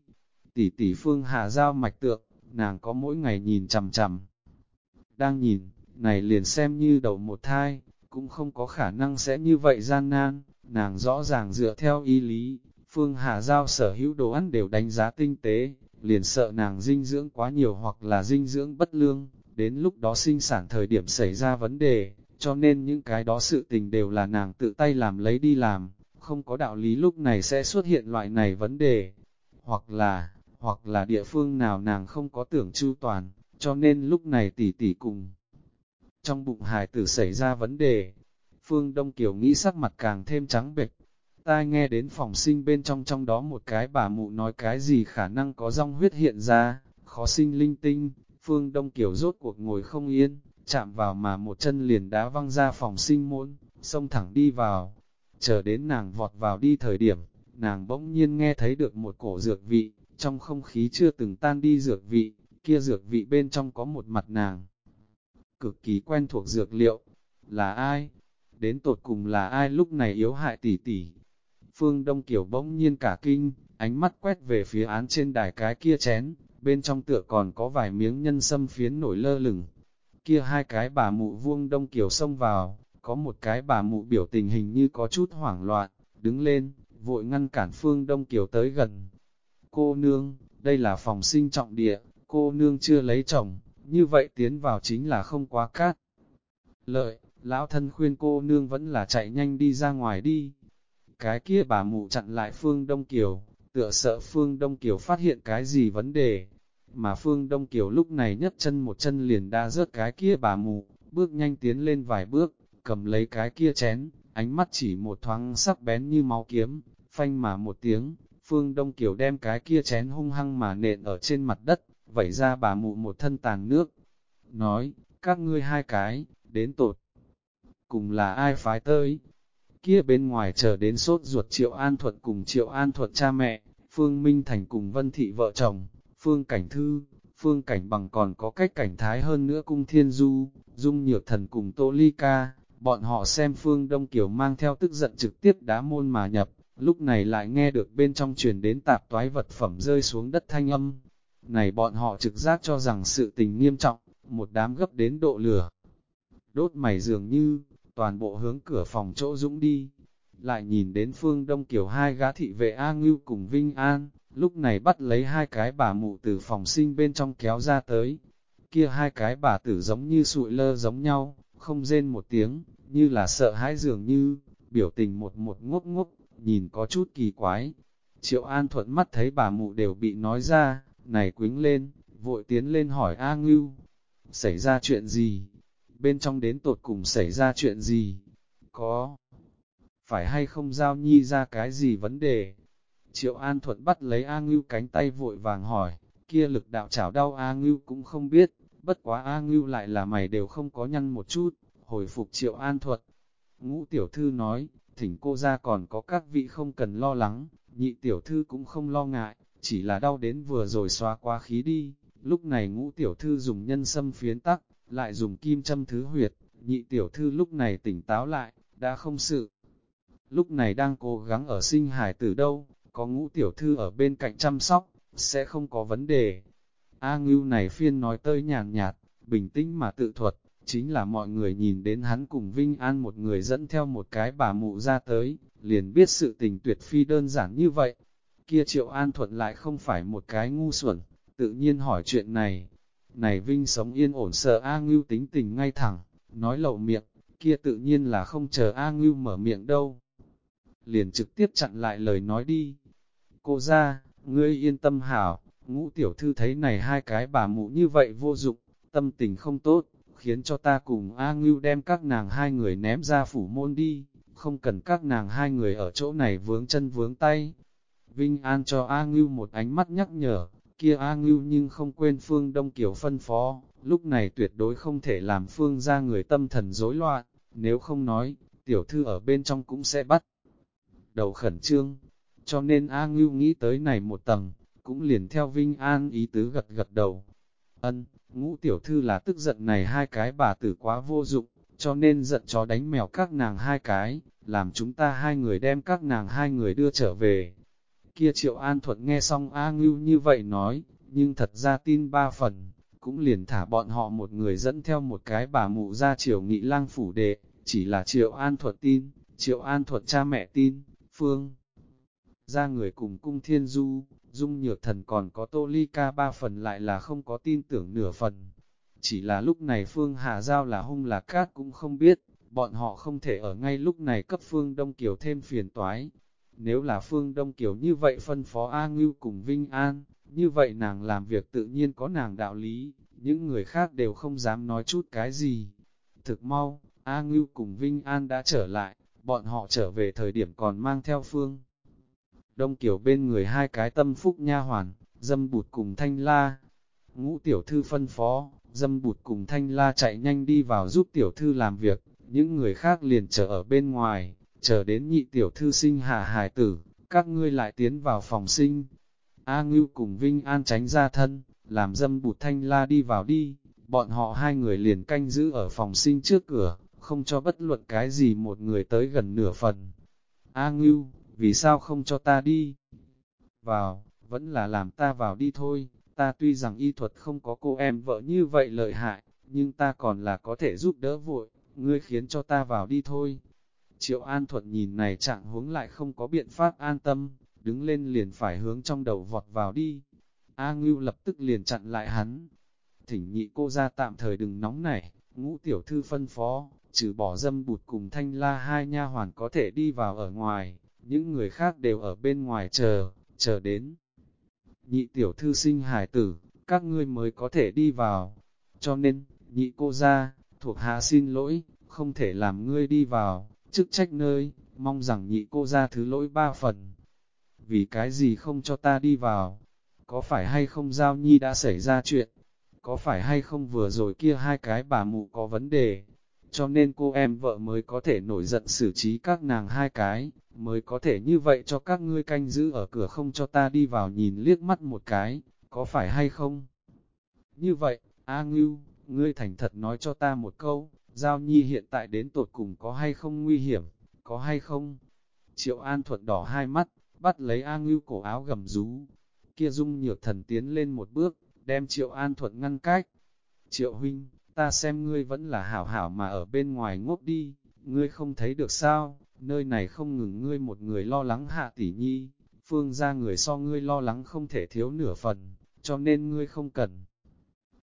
Tỷ tỷ Phương Hà Giao mạch tượng, nàng có mỗi ngày nhìn chằm chằm. Đang nhìn, này liền xem như đầu một thai, cũng không có khả năng sẽ như vậy gian nan, nàng rõ ràng dựa theo ý lý, Phương Hà Giao sở hữu đồ ăn đều đánh giá tinh tế, liền sợ nàng dinh dưỡng quá nhiều hoặc là dinh dưỡng bất lương, đến lúc đó sinh sản thời điểm xảy ra vấn đề, cho nên những cái đó sự tình đều là nàng tự tay làm lấy đi làm, không có đạo lý lúc này sẽ xuất hiện loại này vấn đề, hoặc là, hoặc là địa phương nào nàng không có tưởng chu toàn, cho nên lúc này tỷ tỷ cùng. Trong bụng hài tử xảy ra vấn đề, Phương Đông Kiều nghĩ sắc mặt càng thêm trắng bệch. Tai nghe đến phòng sinh bên trong trong đó một cái bà mụ nói cái gì khả năng có rong huyết hiện ra, khó sinh linh tinh, Phương Đông Kiều rốt cuộc ngồi không yên, chạm vào mà một chân liền đá văng ra phòng sinh môn, xông thẳng đi vào. Chờ đến nàng vọt vào đi thời điểm, nàng bỗng nhiên nghe thấy được một cổ dược vị, trong không khí chưa từng tan đi dược vị, kia dược vị bên trong có một mặt nàng. Cực kỳ quen thuộc dược liệu, là ai? Đến tột cùng là ai lúc này yếu hại tỷ tỷ? Phương Đông Kiều bỗng nhiên cả kinh, ánh mắt quét về phía án trên đài cái kia chén, bên trong tựa còn có vài miếng nhân sâm phiến nổi lơ lửng. Kia hai cái bà mụ vuông Đông Kiều xông vào, có một cái bà mụ biểu tình hình như có chút hoảng loạn, đứng lên, vội ngăn cản Phương Đông Kiều tới gần. Cô nương, đây là phòng sinh trọng địa, cô nương chưa lấy chồng, như vậy tiến vào chính là không quá cát. Lợi, lão thân khuyên cô nương vẫn là chạy nhanh đi ra ngoài đi. Cái kia bà mụ chặn lại Phương Đông Kiều, tựa sợ Phương Đông Kiều phát hiện cái gì vấn đề. Mà Phương Đông Kiều lúc này nhất chân một chân liền đa rớt cái kia bà mụ, bước nhanh tiến lên vài bước, cầm lấy cái kia chén, ánh mắt chỉ một thoáng sắc bén như máu kiếm, phanh mà một tiếng, Phương Đông Kiều đem cái kia chén hung hăng mà nện ở trên mặt đất, vẩy ra bà mụ một thân tàn nước. Nói, các ngươi hai cái, đến tột. Cùng là ai phái tới? Kia bên ngoài chờ đến sốt ruột Triệu An Thuận cùng Triệu An Thuận cha mẹ, Phương Minh Thành cùng Vân Thị vợ chồng, Phương Cảnh Thư, Phương Cảnh Bằng còn có cách cảnh thái hơn nữa cung Thiên Du, Dung Nhược Thần cùng Tô Ly Ca, bọn họ xem Phương Đông Kiều mang theo tức giận trực tiếp đá môn mà nhập, lúc này lại nghe được bên trong truyền đến tạp toái vật phẩm rơi xuống đất thanh âm. Này bọn họ trực giác cho rằng sự tình nghiêm trọng, một đám gấp đến độ lửa. Đốt mày dường như, toàn bộ hướng cửa phòng chỗ dũng đi. Lại nhìn đến phương đông kiểu hai gã thị vệ A Ngưu cùng Vinh An, lúc này bắt lấy hai cái bà mụ từ phòng sinh bên trong kéo ra tới. Kia hai cái bà tử giống như sụi lơ giống nhau, không rên một tiếng, như là sợ hãi dường như, biểu tình một một ngốc ngốc, nhìn có chút kỳ quái. Triệu An thuận mắt thấy bà mụ đều bị nói ra, này quính lên, vội tiến lên hỏi A Ngưu, xảy ra chuyện gì? Bên trong đến tột cùng xảy ra chuyện gì? Có, phải hay không giao nhi ra cái gì vấn đề? Triệu An Thuận bắt lấy A Ngưu cánh tay vội vàng hỏi, kia lực đạo chảo đau A Ngưu cũng không biết, bất quá A Ngưu lại là mày đều không có nhăn một chút, hồi phục triệu an Thuận. Ngũ tiểu thư nói, thỉnh cô ra còn có các vị không cần lo lắng, nhị tiểu thư cũng không lo ngại, chỉ là đau đến vừa rồi xóa qua khí đi. Lúc này ngũ tiểu thư dùng nhân sâm phiến tắc, lại dùng kim châm thứ huyệt, nhị tiểu thư lúc này tỉnh táo lại, đã không sự. Lúc này đang cố gắng ở sinh hải tử đâu, có ngũ tiểu thư ở bên cạnh chăm sóc, sẽ không có vấn đề. A ngưu này phiên nói tơi nhàn nhạt, bình tĩnh mà tự thuật, chính là mọi người nhìn đến hắn cùng Vinh An một người dẫn theo một cái bà mụ ra tới, liền biết sự tình tuyệt phi đơn giản như vậy. Kia Triệu An Thuận lại không phải một cái ngu xuẩn, tự nhiên hỏi chuyện này. Này Vinh sống yên ổn sợ A Ngưu tính tình ngay thẳng, nói lậu miệng, kia tự nhiên là không chờ A Ngưu mở miệng đâu. Liền trực tiếp chặn lại lời nói đi. Cô ra, ngươi yên tâm hảo, ngũ tiểu thư thấy này hai cái bà mụ như vậy vô dụng, tâm tình không tốt, khiến cho ta cùng A Ngưu đem các nàng hai người ném ra phủ môn đi, không cần các nàng hai người ở chỗ này vướng chân vướng tay. Vinh An cho A Ngưu một ánh mắt nhắc nhở, kia A Ngưu nhưng không quên Phương Đông Kiều phân phó, lúc này tuyệt đối không thể làm Phương ra người tâm thần rối loạn, nếu không nói, tiểu thư ở bên trong cũng sẽ bắt. Đầu khẩn trương, cho nên A Ngưu nghĩ tới này một tầng, cũng liền theo Vinh An ý tứ gật gật đầu. Ân, ngũ tiểu thư là tức giận này hai cái bà tử quá vô dụng, cho nên giận chó đánh mèo các nàng hai cái, làm chúng ta hai người đem các nàng hai người đưa trở về. Kia triệu an thuận nghe xong A Ngưu như vậy nói, nhưng thật ra tin ba phần, cũng liền thả bọn họ một người dẫn theo một cái bà mụ ra triều nghị lang phủ đệ, chỉ là triệu an thuận tin, triệu an thuận cha mẹ tin, phương. Ra người cùng cung thiên du, dung nhược thần còn có tô ly ca ba phần lại là không có tin tưởng nửa phần. Chỉ là lúc này Phương Hà Giao là hung là cát cũng không biết, bọn họ không thể ở ngay lúc này cấp Phương Đông Kiều thêm phiền toái. Nếu là Phương Đông Kiều như vậy phân phó A Ngưu cùng Vinh An, như vậy nàng làm việc tự nhiên có nàng đạo lý, những người khác đều không dám nói chút cái gì. Thực mau, A Ngưu cùng Vinh An đã trở lại, bọn họ trở về thời điểm còn mang theo Phương. Đông kiểu bên người hai cái tâm phúc nha hoàn, dâm bụt cùng thanh la. Ngũ tiểu thư phân phó, dâm bụt cùng thanh la chạy nhanh đi vào giúp tiểu thư làm việc, những người khác liền chờ ở bên ngoài, chờ đến nhị tiểu thư sinh hạ hài tử, các ngươi lại tiến vào phòng sinh. A Ngưu cùng Vinh An tránh ra thân, làm dâm bụt thanh la đi vào đi, bọn họ hai người liền canh giữ ở phòng sinh trước cửa, không cho bất luận cái gì một người tới gần nửa phần. A Ngưu, vì sao không cho ta đi? Vào, vẫn là làm ta vào đi thôi, ta tuy rằng y thuật không có cô em vợ như vậy lợi hại, nhưng ta còn là có thể giúp đỡ vội, ngươi khiến cho ta vào đi thôi. Triệu An Thuận nhìn này trạng huống lại không có biện pháp an tâm, đứng lên liền phải hướng trong đầu vọt vào đi. A Ngưu lập tức liền chặn lại hắn. Thỉnh nhị cô ra tạm thời đừng nóng nảy, ngũ tiểu thư phân phó, trừ bỏ dâm bụt cùng thanh la hai nha hoàn có thể đi vào ở ngoài, những người khác đều ở bên ngoài chờ, chờ đến. Nhị tiểu thư sinh hải tử, các ngươi mới có thể đi vào. Cho nên, nhị cô ra, thuộc hạ xin lỗi, không thể làm ngươi đi vào, chức trách nơi, mong rằng nhị cô ra thứ lỗi ba phần. Vì cái gì không cho ta đi vào? Có phải hay không giao nhi đã xảy ra chuyện? Có phải hay không vừa rồi kia hai cái bà mụ có vấn đề? Cho nên cô em vợ mới có thể nổi giận xử trí các nàng hai cái, mới có thể như vậy cho các ngươi canh giữ ở cửa không cho ta đi vào nhìn liếc mắt một cái, có phải hay không? Như vậy, A Ngưu, ngươi thành thật nói cho ta một câu, Giao Nhi hiện tại đến tột cùng có hay không nguy hiểm, có hay không? Triệu An Thuận đỏ hai mắt, bắt lấy A Ngưu cổ áo gầm rú. Kia dung nhược thần tiến lên một bước, đem Triệu An Thuận ngăn cách. Triệu huynh, ta xem ngươi vẫn là hảo hảo mà ở bên ngoài ngốc đi, ngươi không thấy được sao, nơi này không ngừng ngươi một người lo lắng hạ tỷ nhi, phương ra người so ngươi lo lắng không thể thiếu nửa phần, cho nên ngươi không cần.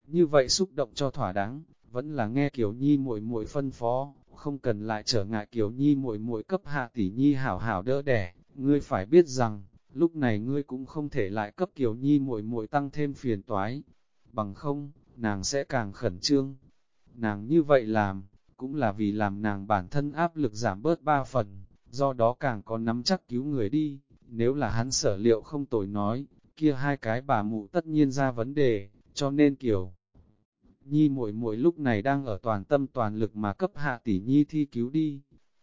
Như vậy xúc động cho thỏa đáng, vẫn là nghe Kiều Nhi muội muội phân phó, không cần lại trở ngại Kiều Nhi muội muội cấp hạ tỷ nhi hảo hảo đỡ đẻ, ngươi phải biết rằng, lúc này ngươi cũng không thể lại cấp Kiều Nhi muội muội tăng thêm phiền toái, bằng không, nàng sẽ càng khẩn trương. Nàng như vậy làm, cũng là vì làm nàng bản thân áp lực giảm bớt ba phần, do đó càng có nắm chắc cứu người đi, nếu là hắn sở liệu không tồi nói, kia hai cái bà mụ tất nhiên ra vấn đề, cho nên kiểu. Nhi muội muội lúc này đang ở toàn tâm toàn lực mà cấp hạ tỷ nhi thi cứu đi.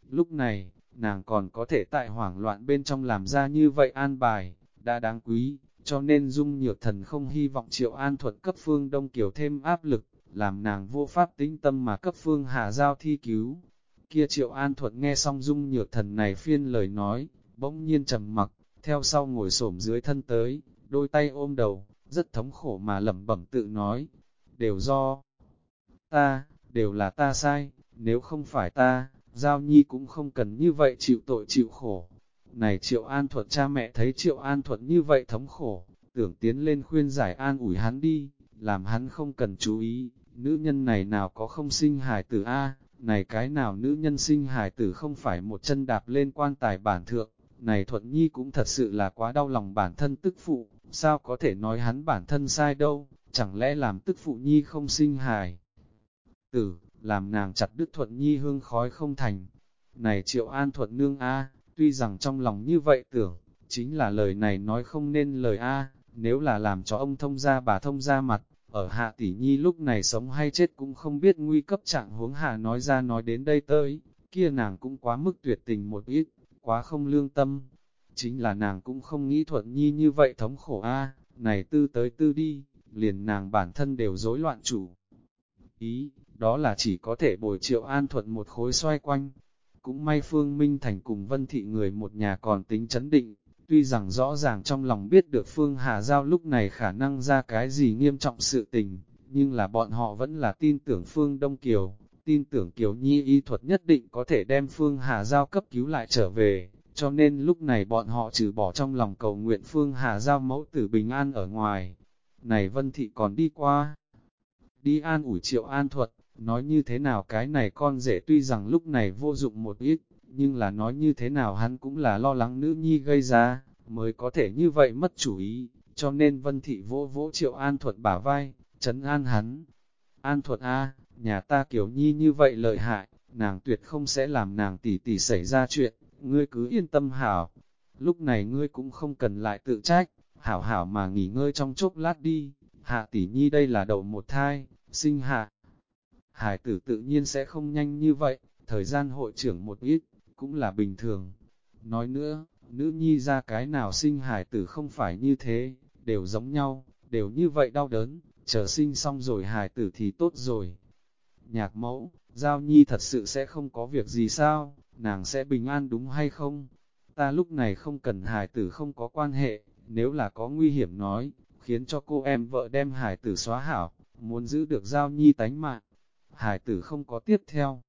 Lúc này, nàng còn có thể tại hoảng loạn bên trong làm ra như vậy an bài, đã đáng quý, cho nên dung nhược thần không hy vọng triệu an thuật cấp phương đông kiểu thêm áp lực, làm nàng vô pháp tính tâm mà cấp phương hạ giao thi cứu. Kia triệu an thuật nghe xong dung nhược thần này phiên lời nói, bỗng nhiên trầm mặc, theo sau ngồi xổm dưới thân tới, đôi tay ôm đầu, rất thống khổ mà lẩm bẩm tự nói, đều do ta, đều là ta sai, nếu không phải ta, Giao Nhi cũng không cần như vậy chịu tội chịu khổ. Này Triệu An Thuật cha mẹ thấy Triệu An Thuật như vậy thống khổ, tưởng tiến lên khuyên giải an ủi hắn đi, làm hắn không cần chú ý, nữ nhân này nào có không sinh hài tử A, này cái nào nữ nhân sinh hài tử không phải một chân đạp lên quan tài bản thượng, này Thuận Nhi cũng thật sự là quá đau lòng bản thân tức phụ, sao có thể nói hắn bản thân sai đâu, chẳng lẽ làm tức phụ Nhi không sinh hài tử, làm nàng chặt đứt Thuận Nhi hương khói không thành. Này Triệu An Thuận Nương A, tuy rằng trong lòng như vậy tưởng, chính là lời này nói không nên lời A, nếu là làm cho ông thông ra bà thông ra mặt, ở hạ tỷ nhi lúc này sống hay chết cũng không biết nguy cấp trạng huống hạ nói ra nói đến đây tới, kia nàng cũng quá mức tuyệt tình một ít, quá không lương tâm. Chính là nàng cũng không nghĩ thuận nhi như vậy thống khổ a này tư tới tư đi, liền nàng bản thân đều rối loạn chủ. Ý, đó là chỉ có thể bồi triệu an thuận một khối xoay quanh. Cũng may Phương Minh Thành cùng Vân Thị người một nhà còn tính chấn định, tuy rằng rõ ràng trong lòng biết được Phương Hà Giao lúc này khả năng ra cái gì nghiêm trọng sự tình, nhưng là bọn họ vẫn là tin tưởng Phương Đông Kiều, tin tưởng Kiều Nhi y thuật nhất định có thể đem Phương Hà Giao cấp cứu lại trở về, cho nên lúc này bọn họ trừ bỏ trong lòng cầu nguyện Phương Hà Giao mẫu tử bình an ở ngoài. Này Vân Thị còn đi qua, đi an ủi triệu an thuật, Nói như thế nào cái này con rể tuy rằng lúc này vô dụng một ít, nhưng là nói như thế nào hắn cũng là lo lắng nữ nhi gây ra, mới có thể như vậy mất chủ ý, cho nên vân thị vỗ vỗ triệu an thuật bả vai, chấn an hắn. An thuật A, nhà ta kiểu nhi như vậy lợi hại, nàng tuyệt không sẽ làm nàng tỉ tỉ xảy ra chuyện, ngươi cứ yên tâm hảo. Lúc này ngươi cũng không cần lại tự trách, hảo hảo mà nghỉ ngơi trong chốc lát đi, hạ tỷ nhi đây là đầu một thai, sinh hạ hải tử tự nhiên sẽ không nhanh như vậy, thời gian hội trưởng một ít, cũng là bình thường. Nói nữa, nữ nhi ra cái nào sinh hải tử không phải như thế, đều giống nhau, đều như vậy đau đớn, chờ sinh xong rồi hải tử thì tốt rồi. Nhạc mẫu, Giao Nhi thật sự sẽ không có việc gì sao, nàng sẽ bình an đúng hay không? Ta lúc này không cần hải tử không có quan hệ, nếu là có nguy hiểm nói, khiến cho cô em vợ đem hải tử xóa hảo, muốn giữ được Giao Nhi tánh mạng, hải tử không có tiếp theo.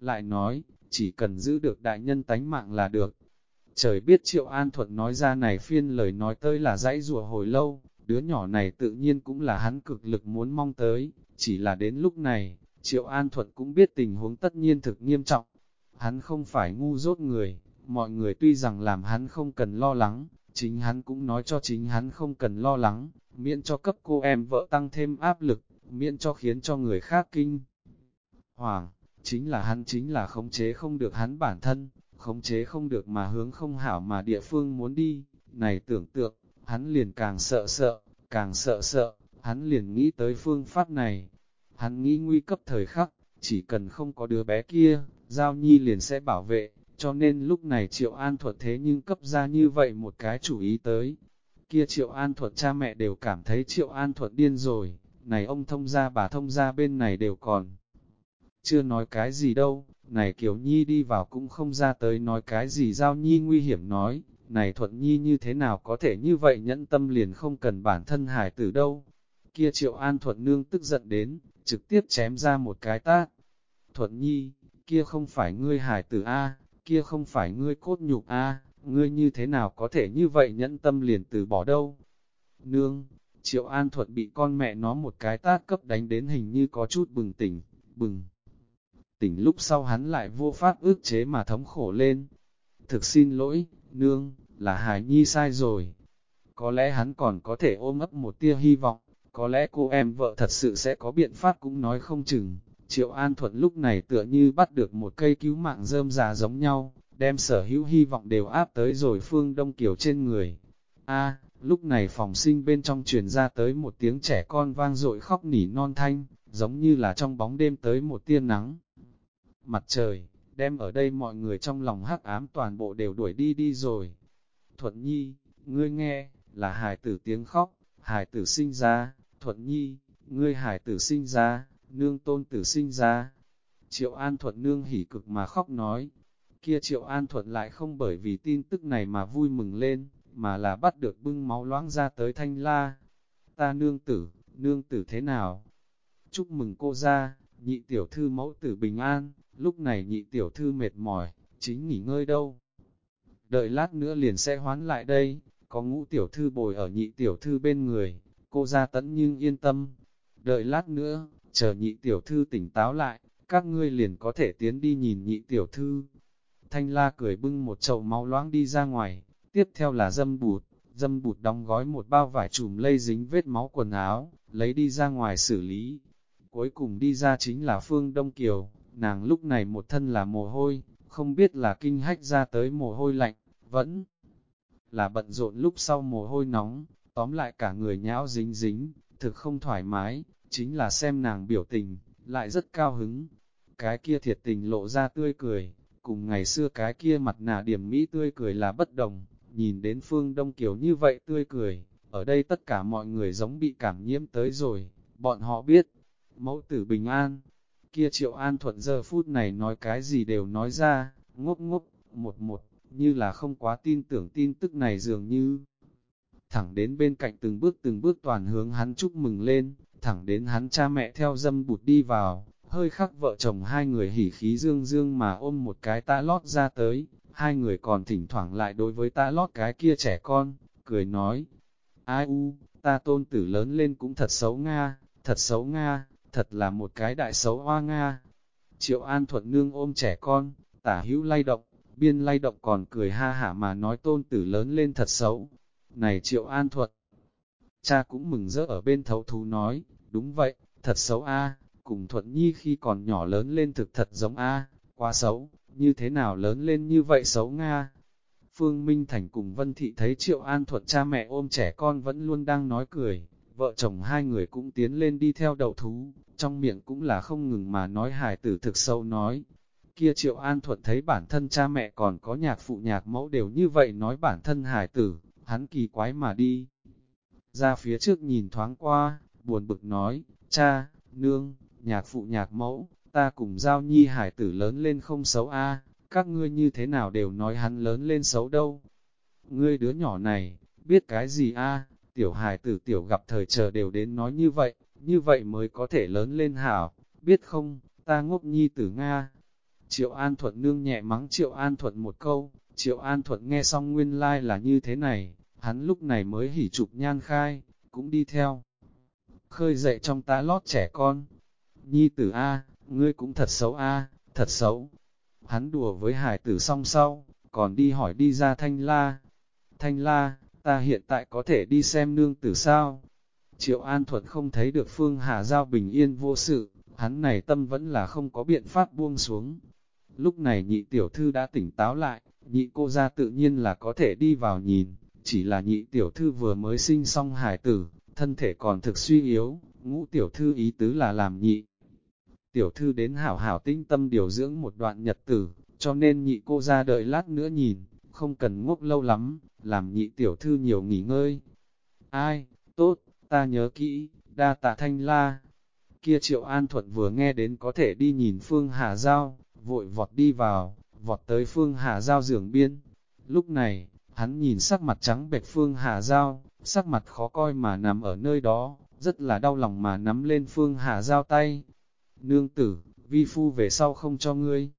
Lại nói, chỉ cần giữ được đại nhân tánh mạng là được. Trời biết Triệu An Thuận nói ra này phiên lời nói tới là dãy rùa hồi lâu, đứa nhỏ này tự nhiên cũng là hắn cực lực muốn mong tới, chỉ là đến lúc này, Triệu An Thuận cũng biết tình huống tất nhiên thực nghiêm trọng. Hắn không phải ngu dốt người, mọi người tuy rằng làm hắn không cần lo lắng, chính hắn cũng nói cho chính hắn không cần lo lắng, miễn cho cấp cô em vợ tăng thêm áp lực miễn cho khiến cho người khác kinh. Hoàng, chính là hắn chính là khống chế không được hắn bản thân, khống chế không được mà hướng không hảo mà địa phương muốn đi, này tưởng tượng, hắn liền càng sợ sợ, càng sợ sợ, hắn liền nghĩ tới phương pháp này. Hắn nghĩ nguy cấp thời khắc, chỉ cần không có đứa bé kia, Giao Nhi liền sẽ bảo vệ, cho nên lúc này Triệu An Thuật thế nhưng cấp ra như vậy một cái chủ ý tới. Kia Triệu An Thuật cha mẹ đều cảm thấy Triệu An Thuật điên rồi, này ông thông gia bà thông gia bên này đều còn. Chưa nói cái gì đâu, này Kiều Nhi đi vào cũng không ra tới nói cái gì giao Nhi nguy hiểm nói, này Thuận Nhi như thế nào có thể như vậy nhẫn tâm liền không cần bản thân hải tử đâu. Kia Triệu An Thuận Nương tức giận đến, trực tiếp chém ra một cái tát. Thuận Nhi, kia không phải ngươi hải tử A, kia không phải ngươi cốt nhục A, ngươi như thế nào có thể như vậy nhẫn tâm liền từ bỏ đâu. Nương, Triệu An Thuận bị con mẹ nó một cái tát cấp đánh đến hình như có chút bừng tỉnh, bừng. Tỉnh lúc sau hắn lại vô pháp ước chế mà thống khổ lên. Thực xin lỗi, nương, là Hải Nhi sai rồi. Có lẽ hắn còn có thể ôm ấp một tia hy vọng, có lẽ cô em vợ thật sự sẽ có biện pháp cũng nói không chừng. Triệu An Thuận lúc này tựa như bắt được một cây cứu mạng rơm già giống nhau, đem sở hữu hy vọng đều áp tới rồi phương Đông Kiều trên người. A, Lúc này phòng sinh bên trong truyền ra tới một tiếng trẻ con vang dội khóc nỉ non thanh, giống như là trong bóng đêm tới một tia nắng. Mặt trời, đem ở đây mọi người trong lòng hắc ám toàn bộ đều đuổi đi đi rồi. Thuận Nhi, ngươi nghe, là hài tử tiếng khóc, hài tử sinh ra, Thuận Nhi, ngươi hài tử sinh ra, nương tôn tử sinh ra. Triệu An Thuận nương hỉ cực mà khóc nói, kia Triệu An Thuận lại không bởi vì tin tức này mà vui mừng lên, mà là bắt được bưng máu loãng ra tới thanh la. Ta nương tử, nương tử thế nào? Chúc mừng cô ra, nhị tiểu thư mẫu tử bình an, lúc này nhị tiểu thư mệt mỏi, chính nghỉ ngơi đâu. Đợi lát nữa liền sẽ hoán lại đây, có ngũ tiểu thư bồi ở nhị tiểu thư bên người, cô ra tẫn nhưng yên tâm. Đợi lát nữa, chờ nhị tiểu thư tỉnh táo lại, các ngươi liền có thể tiến đi nhìn nhị tiểu thư. Thanh la cười bưng một chậu máu loãng đi ra ngoài, tiếp theo là dâm bụt, dâm bụt đóng gói một bao vải trùm lây dính vết máu quần áo, lấy đi ra ngoài xử lý. Cuối cùng đi ra chính là Phương Đông Kiều, nàng lúc này một thân là mồ hôi, không biết là kinh hách ra tới mồ hôi lạnh, vẫn là bận rộn lúc sau mồ hôi nóng, tóm lại cả người nhão dính dính, thực không thoải mái, chính là xem nàng biểu tình, lại rất cao hứng. Cái kia thiệt tình lộ ra tươi cười, cùng ngày xưa cái kia mặt nạ điểm mỹ tươi cười là bất đồng, nhìn đến phương Đông Kiều như vậy tươi cười, ở đây tất cả mọi người giống bị cảm nhiễm tới rồi, bọn họ biết, mẫu tử bình an, kia triệu an thuận giờ phút này nói cái gì đều nói ra, ngốc ngốc, một một, như là không quá tin tưởng tin tức này dường như. Thẳng đến bên cạnh từng bước từng bước toàn hướng hắn chúc mừng lên, thẳng đến hắn cha mẹ theo dâm bụt đi vào, hơi khắc vợ chồng hai người hỉ khí dương dương mà ôm một cái ta lót ra tới, hai người còn thỉnh thoảng lại đối với ta lót cái kia trẻ con, cười nói, ai u, ta tôn tử lớn lên cũng thật xấu Nga, thật xấu Nga, thật là một cái đại xấu hoa Nga. Triệu An Thuận Nương ôm trẻ con, tả hữu lay động, biên lay động còn cười ha hả mà nói tôn tử lớn lên thật xấu. Này Triệu An Thuận, cha cũng mừng rỡ ở bên thấu thú nói, đúng vậy, thật xấu a cùng Thuận Nhi khi còn nhỏ lớn lên thực thật giống a quá xấu, như thế nào lớn lên như vậy xấu Nga. Phương Minh Thành cùng Vân Thị thấy Triệu An Thuận cha mẹ ôm trẻ con vẫn luôn đang nói cười, vợ chồng hai người cũng tiến lên đi theo đầu thú, trong miệng cũng là không ngừng mà nói hài tử thực sâu nói. Kia Triệu An Thuận thấy bản thân cha mẹ còn có nhạc phụ nhạc mẫu đều như vậy nói bản thân hài tử, hắn kỳ quái mà đi. Ra phía trước nhìn thoáng qua, buồn bực nói, cha, nương, nhạc phụ nhạc mẫu, ta cùng giao nhi hải tử lớn lên không xấu a các ngươi như thế nào đều nói hắn lớn lên xấu đâu. Ngươi đứa nhỏ này, biết cái gì a tiểu hải tử tiểu gặp thời chờ đều đến nói như vậy, như vậy mới có thể lớn lên hảo, biết không, ta ngốc nhi tử Nga. Triệu An Thuận nương nhẹ mắng Triệu An Thuận một câu, Triệu An Thuận nghe xong nguyên lai like là như thế này, hắn lúc này mới hỉ chụp nhan khai, cũng đi theo. Khơi dậy trong tá lót trẻ con, Nhi tử A, ngươi cũng thật xấu A, thật xấu. Hắn đùa với hải tử song sau, còn đi hỏi đi ra thanh la. Thanh la, ta hiện tại có thể đi xem nương tử sao? Triệu An Thuật không thấy được Phương Hà Giao bình yên vô sự, hắn này tâm vẫn là không có biện pháp buông xuống. Lúc này nhị tiểu thư đã tỉnh táo lại, nhị cô ra tự nhiên là có thể đi vào nhìn, chỉ là nhị tiểu thư vừa mới sinh xong hải tử, thân thể còn thực suy yếu, ngũ tiểu thư ý tứ là làm nhị tiểu thư đến hảo hảo tinh tâm điều dưỡng một đoạn nhật tử, cho nên nhị cô ra đợi lát nữa nhìn, không cần ngốc lâu lắm, làm nhị tiểu thư nhiều nghỉ ngơi. Ai, tốt, ta nhớ kỹ, đa tạ thanh la. Kia triệu an thuận vừa nghe đến có thể đi nhìn Phương Hà Giao, vội vọt đi vào, vọt tới Phương Hà Giao giường biên. Lúc này, hắn nhìn sắc mặt trắng bệch Phương Hà Giao, sắc mặt khó coi mà nằm ở nơi đó, rất là đau lòng mà nắm lên Phương Hà Giao tay, nương tử, vi phu về sau không cho ngươi.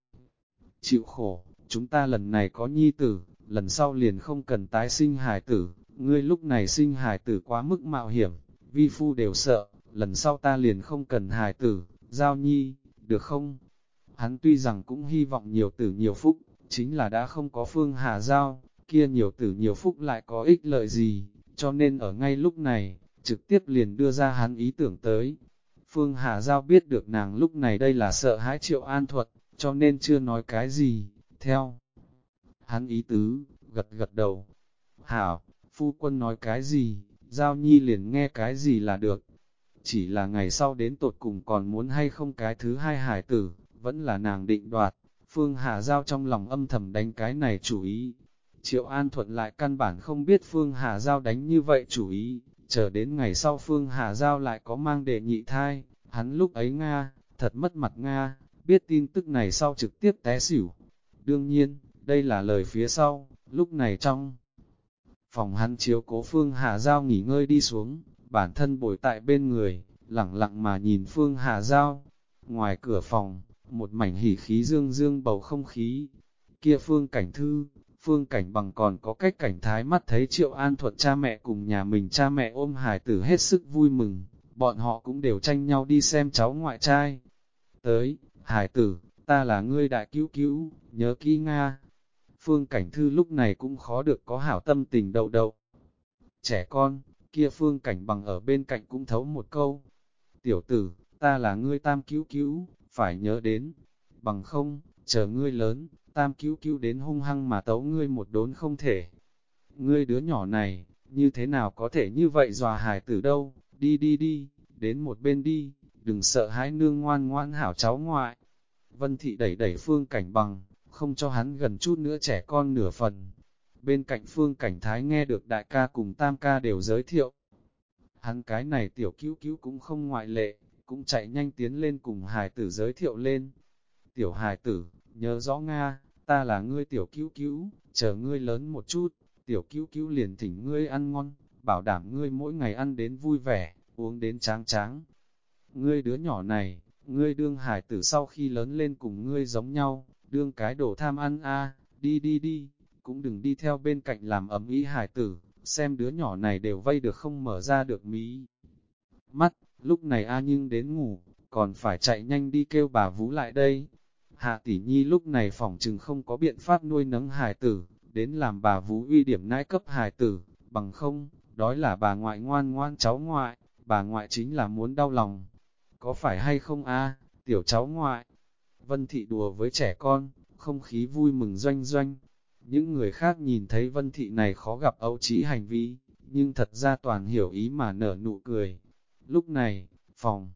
Chịu khổ, chúng ta lần này có nhi tử, lần sau liền không cần tái sinh hài tử, ngươi lúc này sinh hài tử quá mức mạo hiểm, vi phu đều sợ, lần sau ta liền không cần hài tử, giao nhi, được không? Hắn tuy rằng cũng hy vọng nhiều tử nhiều phúc, chính là đã không có phương hà giao, kia nhiều tử nhiều phúc lại có ích lợi gì, cho nên ở ngay lúc này, trực tiếp liền đưa ra hắn ý tưởng tới, Phương Hà Giao biết được nàng lúc này đây là sợ hãi triệu an thuật, cho nên chưa nói cái gì, theo. Hắn ý tứ, gật gật đầu. Hảo, phu quân nói cái gì, Giao Nhi liền nghe cái gì là được. Chỉ là ngày sau đến tột cùng còn muốn hay không cái thứ hai hải tử, vẫn là nàng định đoạt. Phương Hà Giao trong lòng âm thầm đánh cái này chủ ý. Triệu An Thuận lại căn bản không biết Phương Hà Giao đánh như vậy chủ ý, chờ đến ngày sau Phương Hà Giao lại có mang đệ nhị thai, hắn lúc ấy Nga, thật mất mặt Nga, biết tin tức này sau trực tiếp té xỉu. Đương nhiên, đây là lời phía sau, lúc này trong phòng hắn chiếu cố Phương Hà Giao nghỉ ngơi đi xuống, bản thân bồi tại bên người, lặng lặng mà nhìn Phương Hà Giao. Ngoài cửa phòng, một mảnh hỉ khí dương dương bầu không khí. Kia Phương Cảnh Thư, Phương Cảnh Bằng còn có cách cảnh thái mắt thấy Triệu An Thuận cha mẹ cùng nhà mình cha mẹ ôm hải tử hết sức vui mừng, bọn họ cũng đều tranh nhau đi xem cháu ngoại trai. Tới, hải tử, ta là ngươi đại cứu cứu, nhớ kỹ Nga. Phương Cảnh Thư lúc này cũng khó được có hảo tâm tình đậu đậu. Trẻ con, kia Phương Cảnh Bằng ở bên cạnh cũng thấu một câu. Tiểu tử, ta là ngươi tam cứu cứu, phải nhớ đến. Bằng không, chờ ngươi lớn, tam cứu cứu đến hung hăng mà tấu ngươi một đốn không thể. Ngươi đứa nhỏ này, như thế nào có thể như vậy dòa hài tử đâu, đi đi đi, đến một bên đi, đừng sợ hãi nương ngoan ngoan hảo cháu ngoại. Vân thị đẩy đẩy phương cảnh bằng, không cho hắn gần chút nữa trẻ con nửa phần. Bên cạnh phương cảnh thái nghe được đại ca cùng tam ca đều giới thiệu. Hắn cái này tiểu cứu cứu cũng không ngoại lệ, cũng chạy nhanh tiến lên cùng hài tử giới thiệu lên. Tiểu hài tử, nhớ rõ Nga, ta là ngươi tiểu cứu cứu, chờ ngươi lớn một chút, tiểu cứu cứu liền thỉnh ngươi ăn ngon, bảo đảm ngươi mỗi ngày ăn đến vui vẻ, uống đến tráng tráng. Ngươi đứa nhỏ này, ngươi đương hải tử sau khi lớn lên cùng ngươi giống nhau, đương cái đồ tham ăn a đi đi đi, cũng đừng đi theo bên cạnh làm ấm ý hải tử, xem đứa nhỏ này đều vây được không mở ra được mí. Mắt, lúc này A nhưng đến ngủ, còn phải chạy nhanh đi kêu bà vú lại đây. Hạ tỷ nhi lúc này phòng chừng không có biện pháp nuôi nấng hài tử, đến làm bà vú uy điểm nãi cấp hài tử, bằng không, đói là bà ngoại ngoan ngoan cháu ngoại, bà ngoại chính là muốn đau lòng. Có phải hay không a tiểu cháu ngoại? Vân thị đùa với trẻ con, không khí vui mừng doanh doanh. Những người khác nhìn thấy vân thị này khó gặp ấu trí hành vi, nhưng thật ra toàn hiểu ý mà nở nụ cười. Lúc này, phòng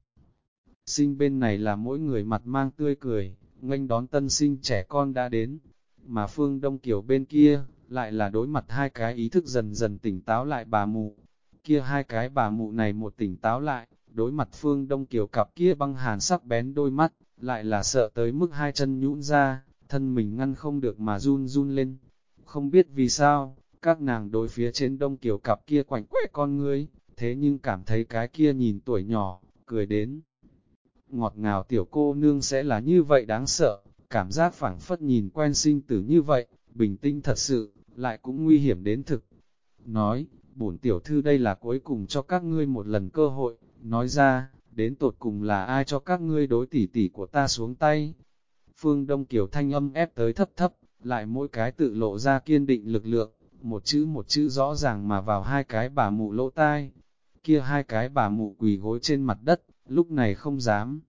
sinh bên này là mỗi người mặt mang tươi cười, nghênh đón tân sinh trẻ con đã đến, mà phương Đông Kiều bên kia, lại là đối mặt hai cái ý thức dần dần tỉnh táo lại bà mụ. Kia hai cái bà mụ này một tỉnh táo lại, đối mặt phương Đông Kiều cặp kia băng hàn sắc bén đôi mắt, lại là sợ tới mức hai chân nhũn ra, thân mình ngăn không được mà run run lên. Không biết vì sao, các nàng đối phía trên Đông Kiều cặp kia quảnh quẽ con ngươi, thế nhưng cảm thấy cái kia nhìn tuổi nhỏ, cười đến ngọt ngào tiểu cô nương sẽ là như vậy đáng sợ, cảm giác phảng phất nhìn quen sinh tử như vậy, bình tĩnh thật sự, lại cũng nguy hiểm đến thực. Nói, bổn tiểu thư đây là cuối cùng cho các ngươi một lần cơ hội, nói ra, đến tột cùng là ai cho các ngươi đối tỷ tỷ của ta xuống tay. Phương Đông Kiều thanh âm ép tới thấp thấp, lại mỗi cái tự lộ ra kiên định lực lượng, một chữ một chữ rõ ràng mà vào hai cái bà mụ lỗ tai. Kia hai cái bà mụ quỳ gối trên mặt đất, lúc này không dám.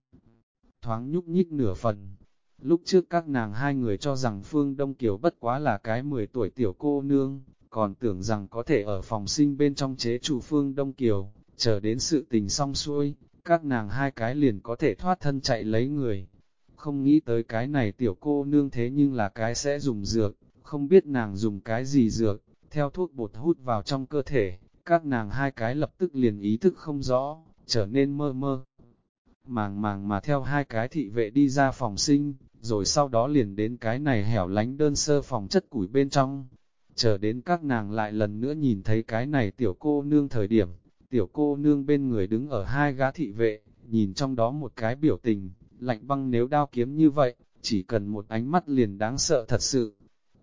Thoáng nhúc nhích nửa phần. Lúc trước các nàng hai người cho rằng Phương Đông Kiều bất quá là cái 10 tuổi tiểu cô nương, còn tưởng rằng có thể ở phòng sinh bên trong chế chủ Phương Đông Kiều, chờ đến sự tình xong xuôi, các nàng hai cái liền có thể thoát thân chạy lấy người. Không nghĩ tới cái này tiểu cô nương thế nhưng là cái sẽ dùng dược, không biết nàng dùng cái gì dược, theo thuốc bột hút vào trong cơ thể, các nàng hai cái lập tức liền ý thức không rõ, trở nên mơ mơ. Màng màng mà theo hai cái thị vệ đi ra phòng sinh, rồi sau đó liền đến cái này hẻo lánh đơn sơ phòng chất củi bên trong. Chờ đến các nàng lại lần nữa nhìn thấy cái này tiểu cô nương thời điểm, tiểu cô nương bên người đứng ở hai gã thị vệ, nhìn trong đó một cái biểu tình, lạnh băng nếu đao kiếm như vậy, chỉ cần một ánh mắt liền đáng sợ thật sự.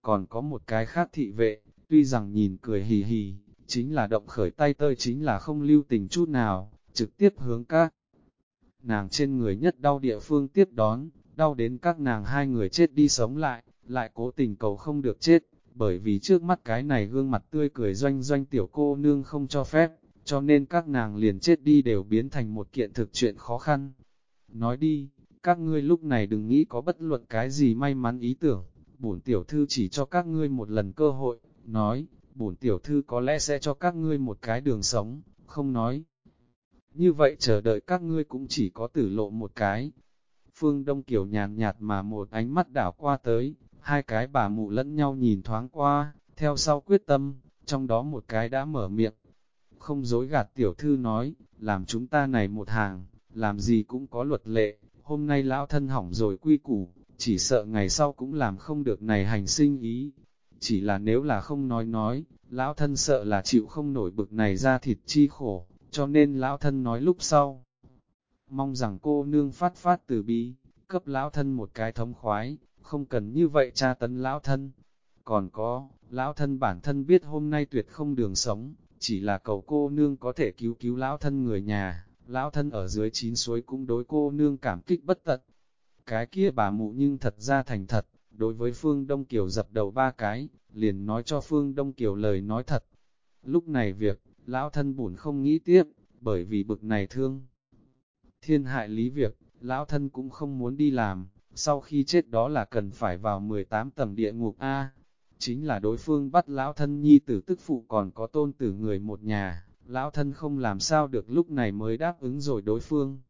Còn có một cái khác thị vệ, tuy rằng nhìn cười hì hì, chính là động khởi tay tơi chính là không lưu tình chút nào, trực tiếp hướng các nàng trên người nhất đau địa phương tiếp đón, đau đến các nàng hai người chết đi sống lại, lại cố tình cầu không được chết, bởi vì trước mắt cái này gương mặt tươi cười doanh doanh tiểu cô nương không cho phép, cho nên các nàng liền chết đi đều biến thành một kiện thực chuyện khó khăn. Nói đi, các ngươi lúc này đừng nghĩ có bất luận cái gì may mắn ý tưởng, bổn tiểu thư chỉ cho các ngươi một lần cơ hội, nói, bổn tiểu thư có lẽ sẽ cho các ngươi một cái đường sống, không nói. Như vậy chờ đợi các ngươi cũng chỉ có tử lộ một cái. Phương Đông Kiều nhàn nhạt mà một ánh mắt đảo qua tới, hai cái bà mụ lẫn nhau nhìn thoáng qua, theo sau quyết tâm, trong đó một cái đã mở miệng. Không dối gạt tiểu thư nói, làm chúng ta này một hàng, làm gì cũng có luật lệ, hôm nay lão thân hỏng rồi quy củ, chỉ sợ ngày sau cũng làm không được này hành sinh ý. Chỉ là nếu là không nói nói, lão thân sợ là chịu không nổi bực này ra thịt chi khổ, cho nên lão thân nói lúc sau. Mong rằng cô nương phát phát từ bi, cấp lão thân một cái thống khoái, không cần như vậy tra tấn lão thân. Còn có, lão thân bản thân biết hôm nay tuyệt không đường sống, chỉ là cầu cô nương có thể cứu cứu lão thân người nhà, lão thân ở dưới chín suối cũng đối cô nương cảm kích bất tận. Cái kia bà mụ nhưng thật ra thành thật, đối với Phương Đông Kiều dập đầu ba cái, liền nói cho Phương Đông Kiều lời nói thật. Lúc này việc, lão thân buồn không nghĩ tiếp, bởi vì bực này thương. Thiên hại lý việc, lão thân cũng không muốn đi làm, sau khi chết đó là cần phải vào 18 tầng địa ngục A. Chính là đối phương bắt lão thân nhi tử tức phụ còn có tôn tử người một nhà, lão thân không làm sao được lúc này mới đáp ứng rồi đối phương.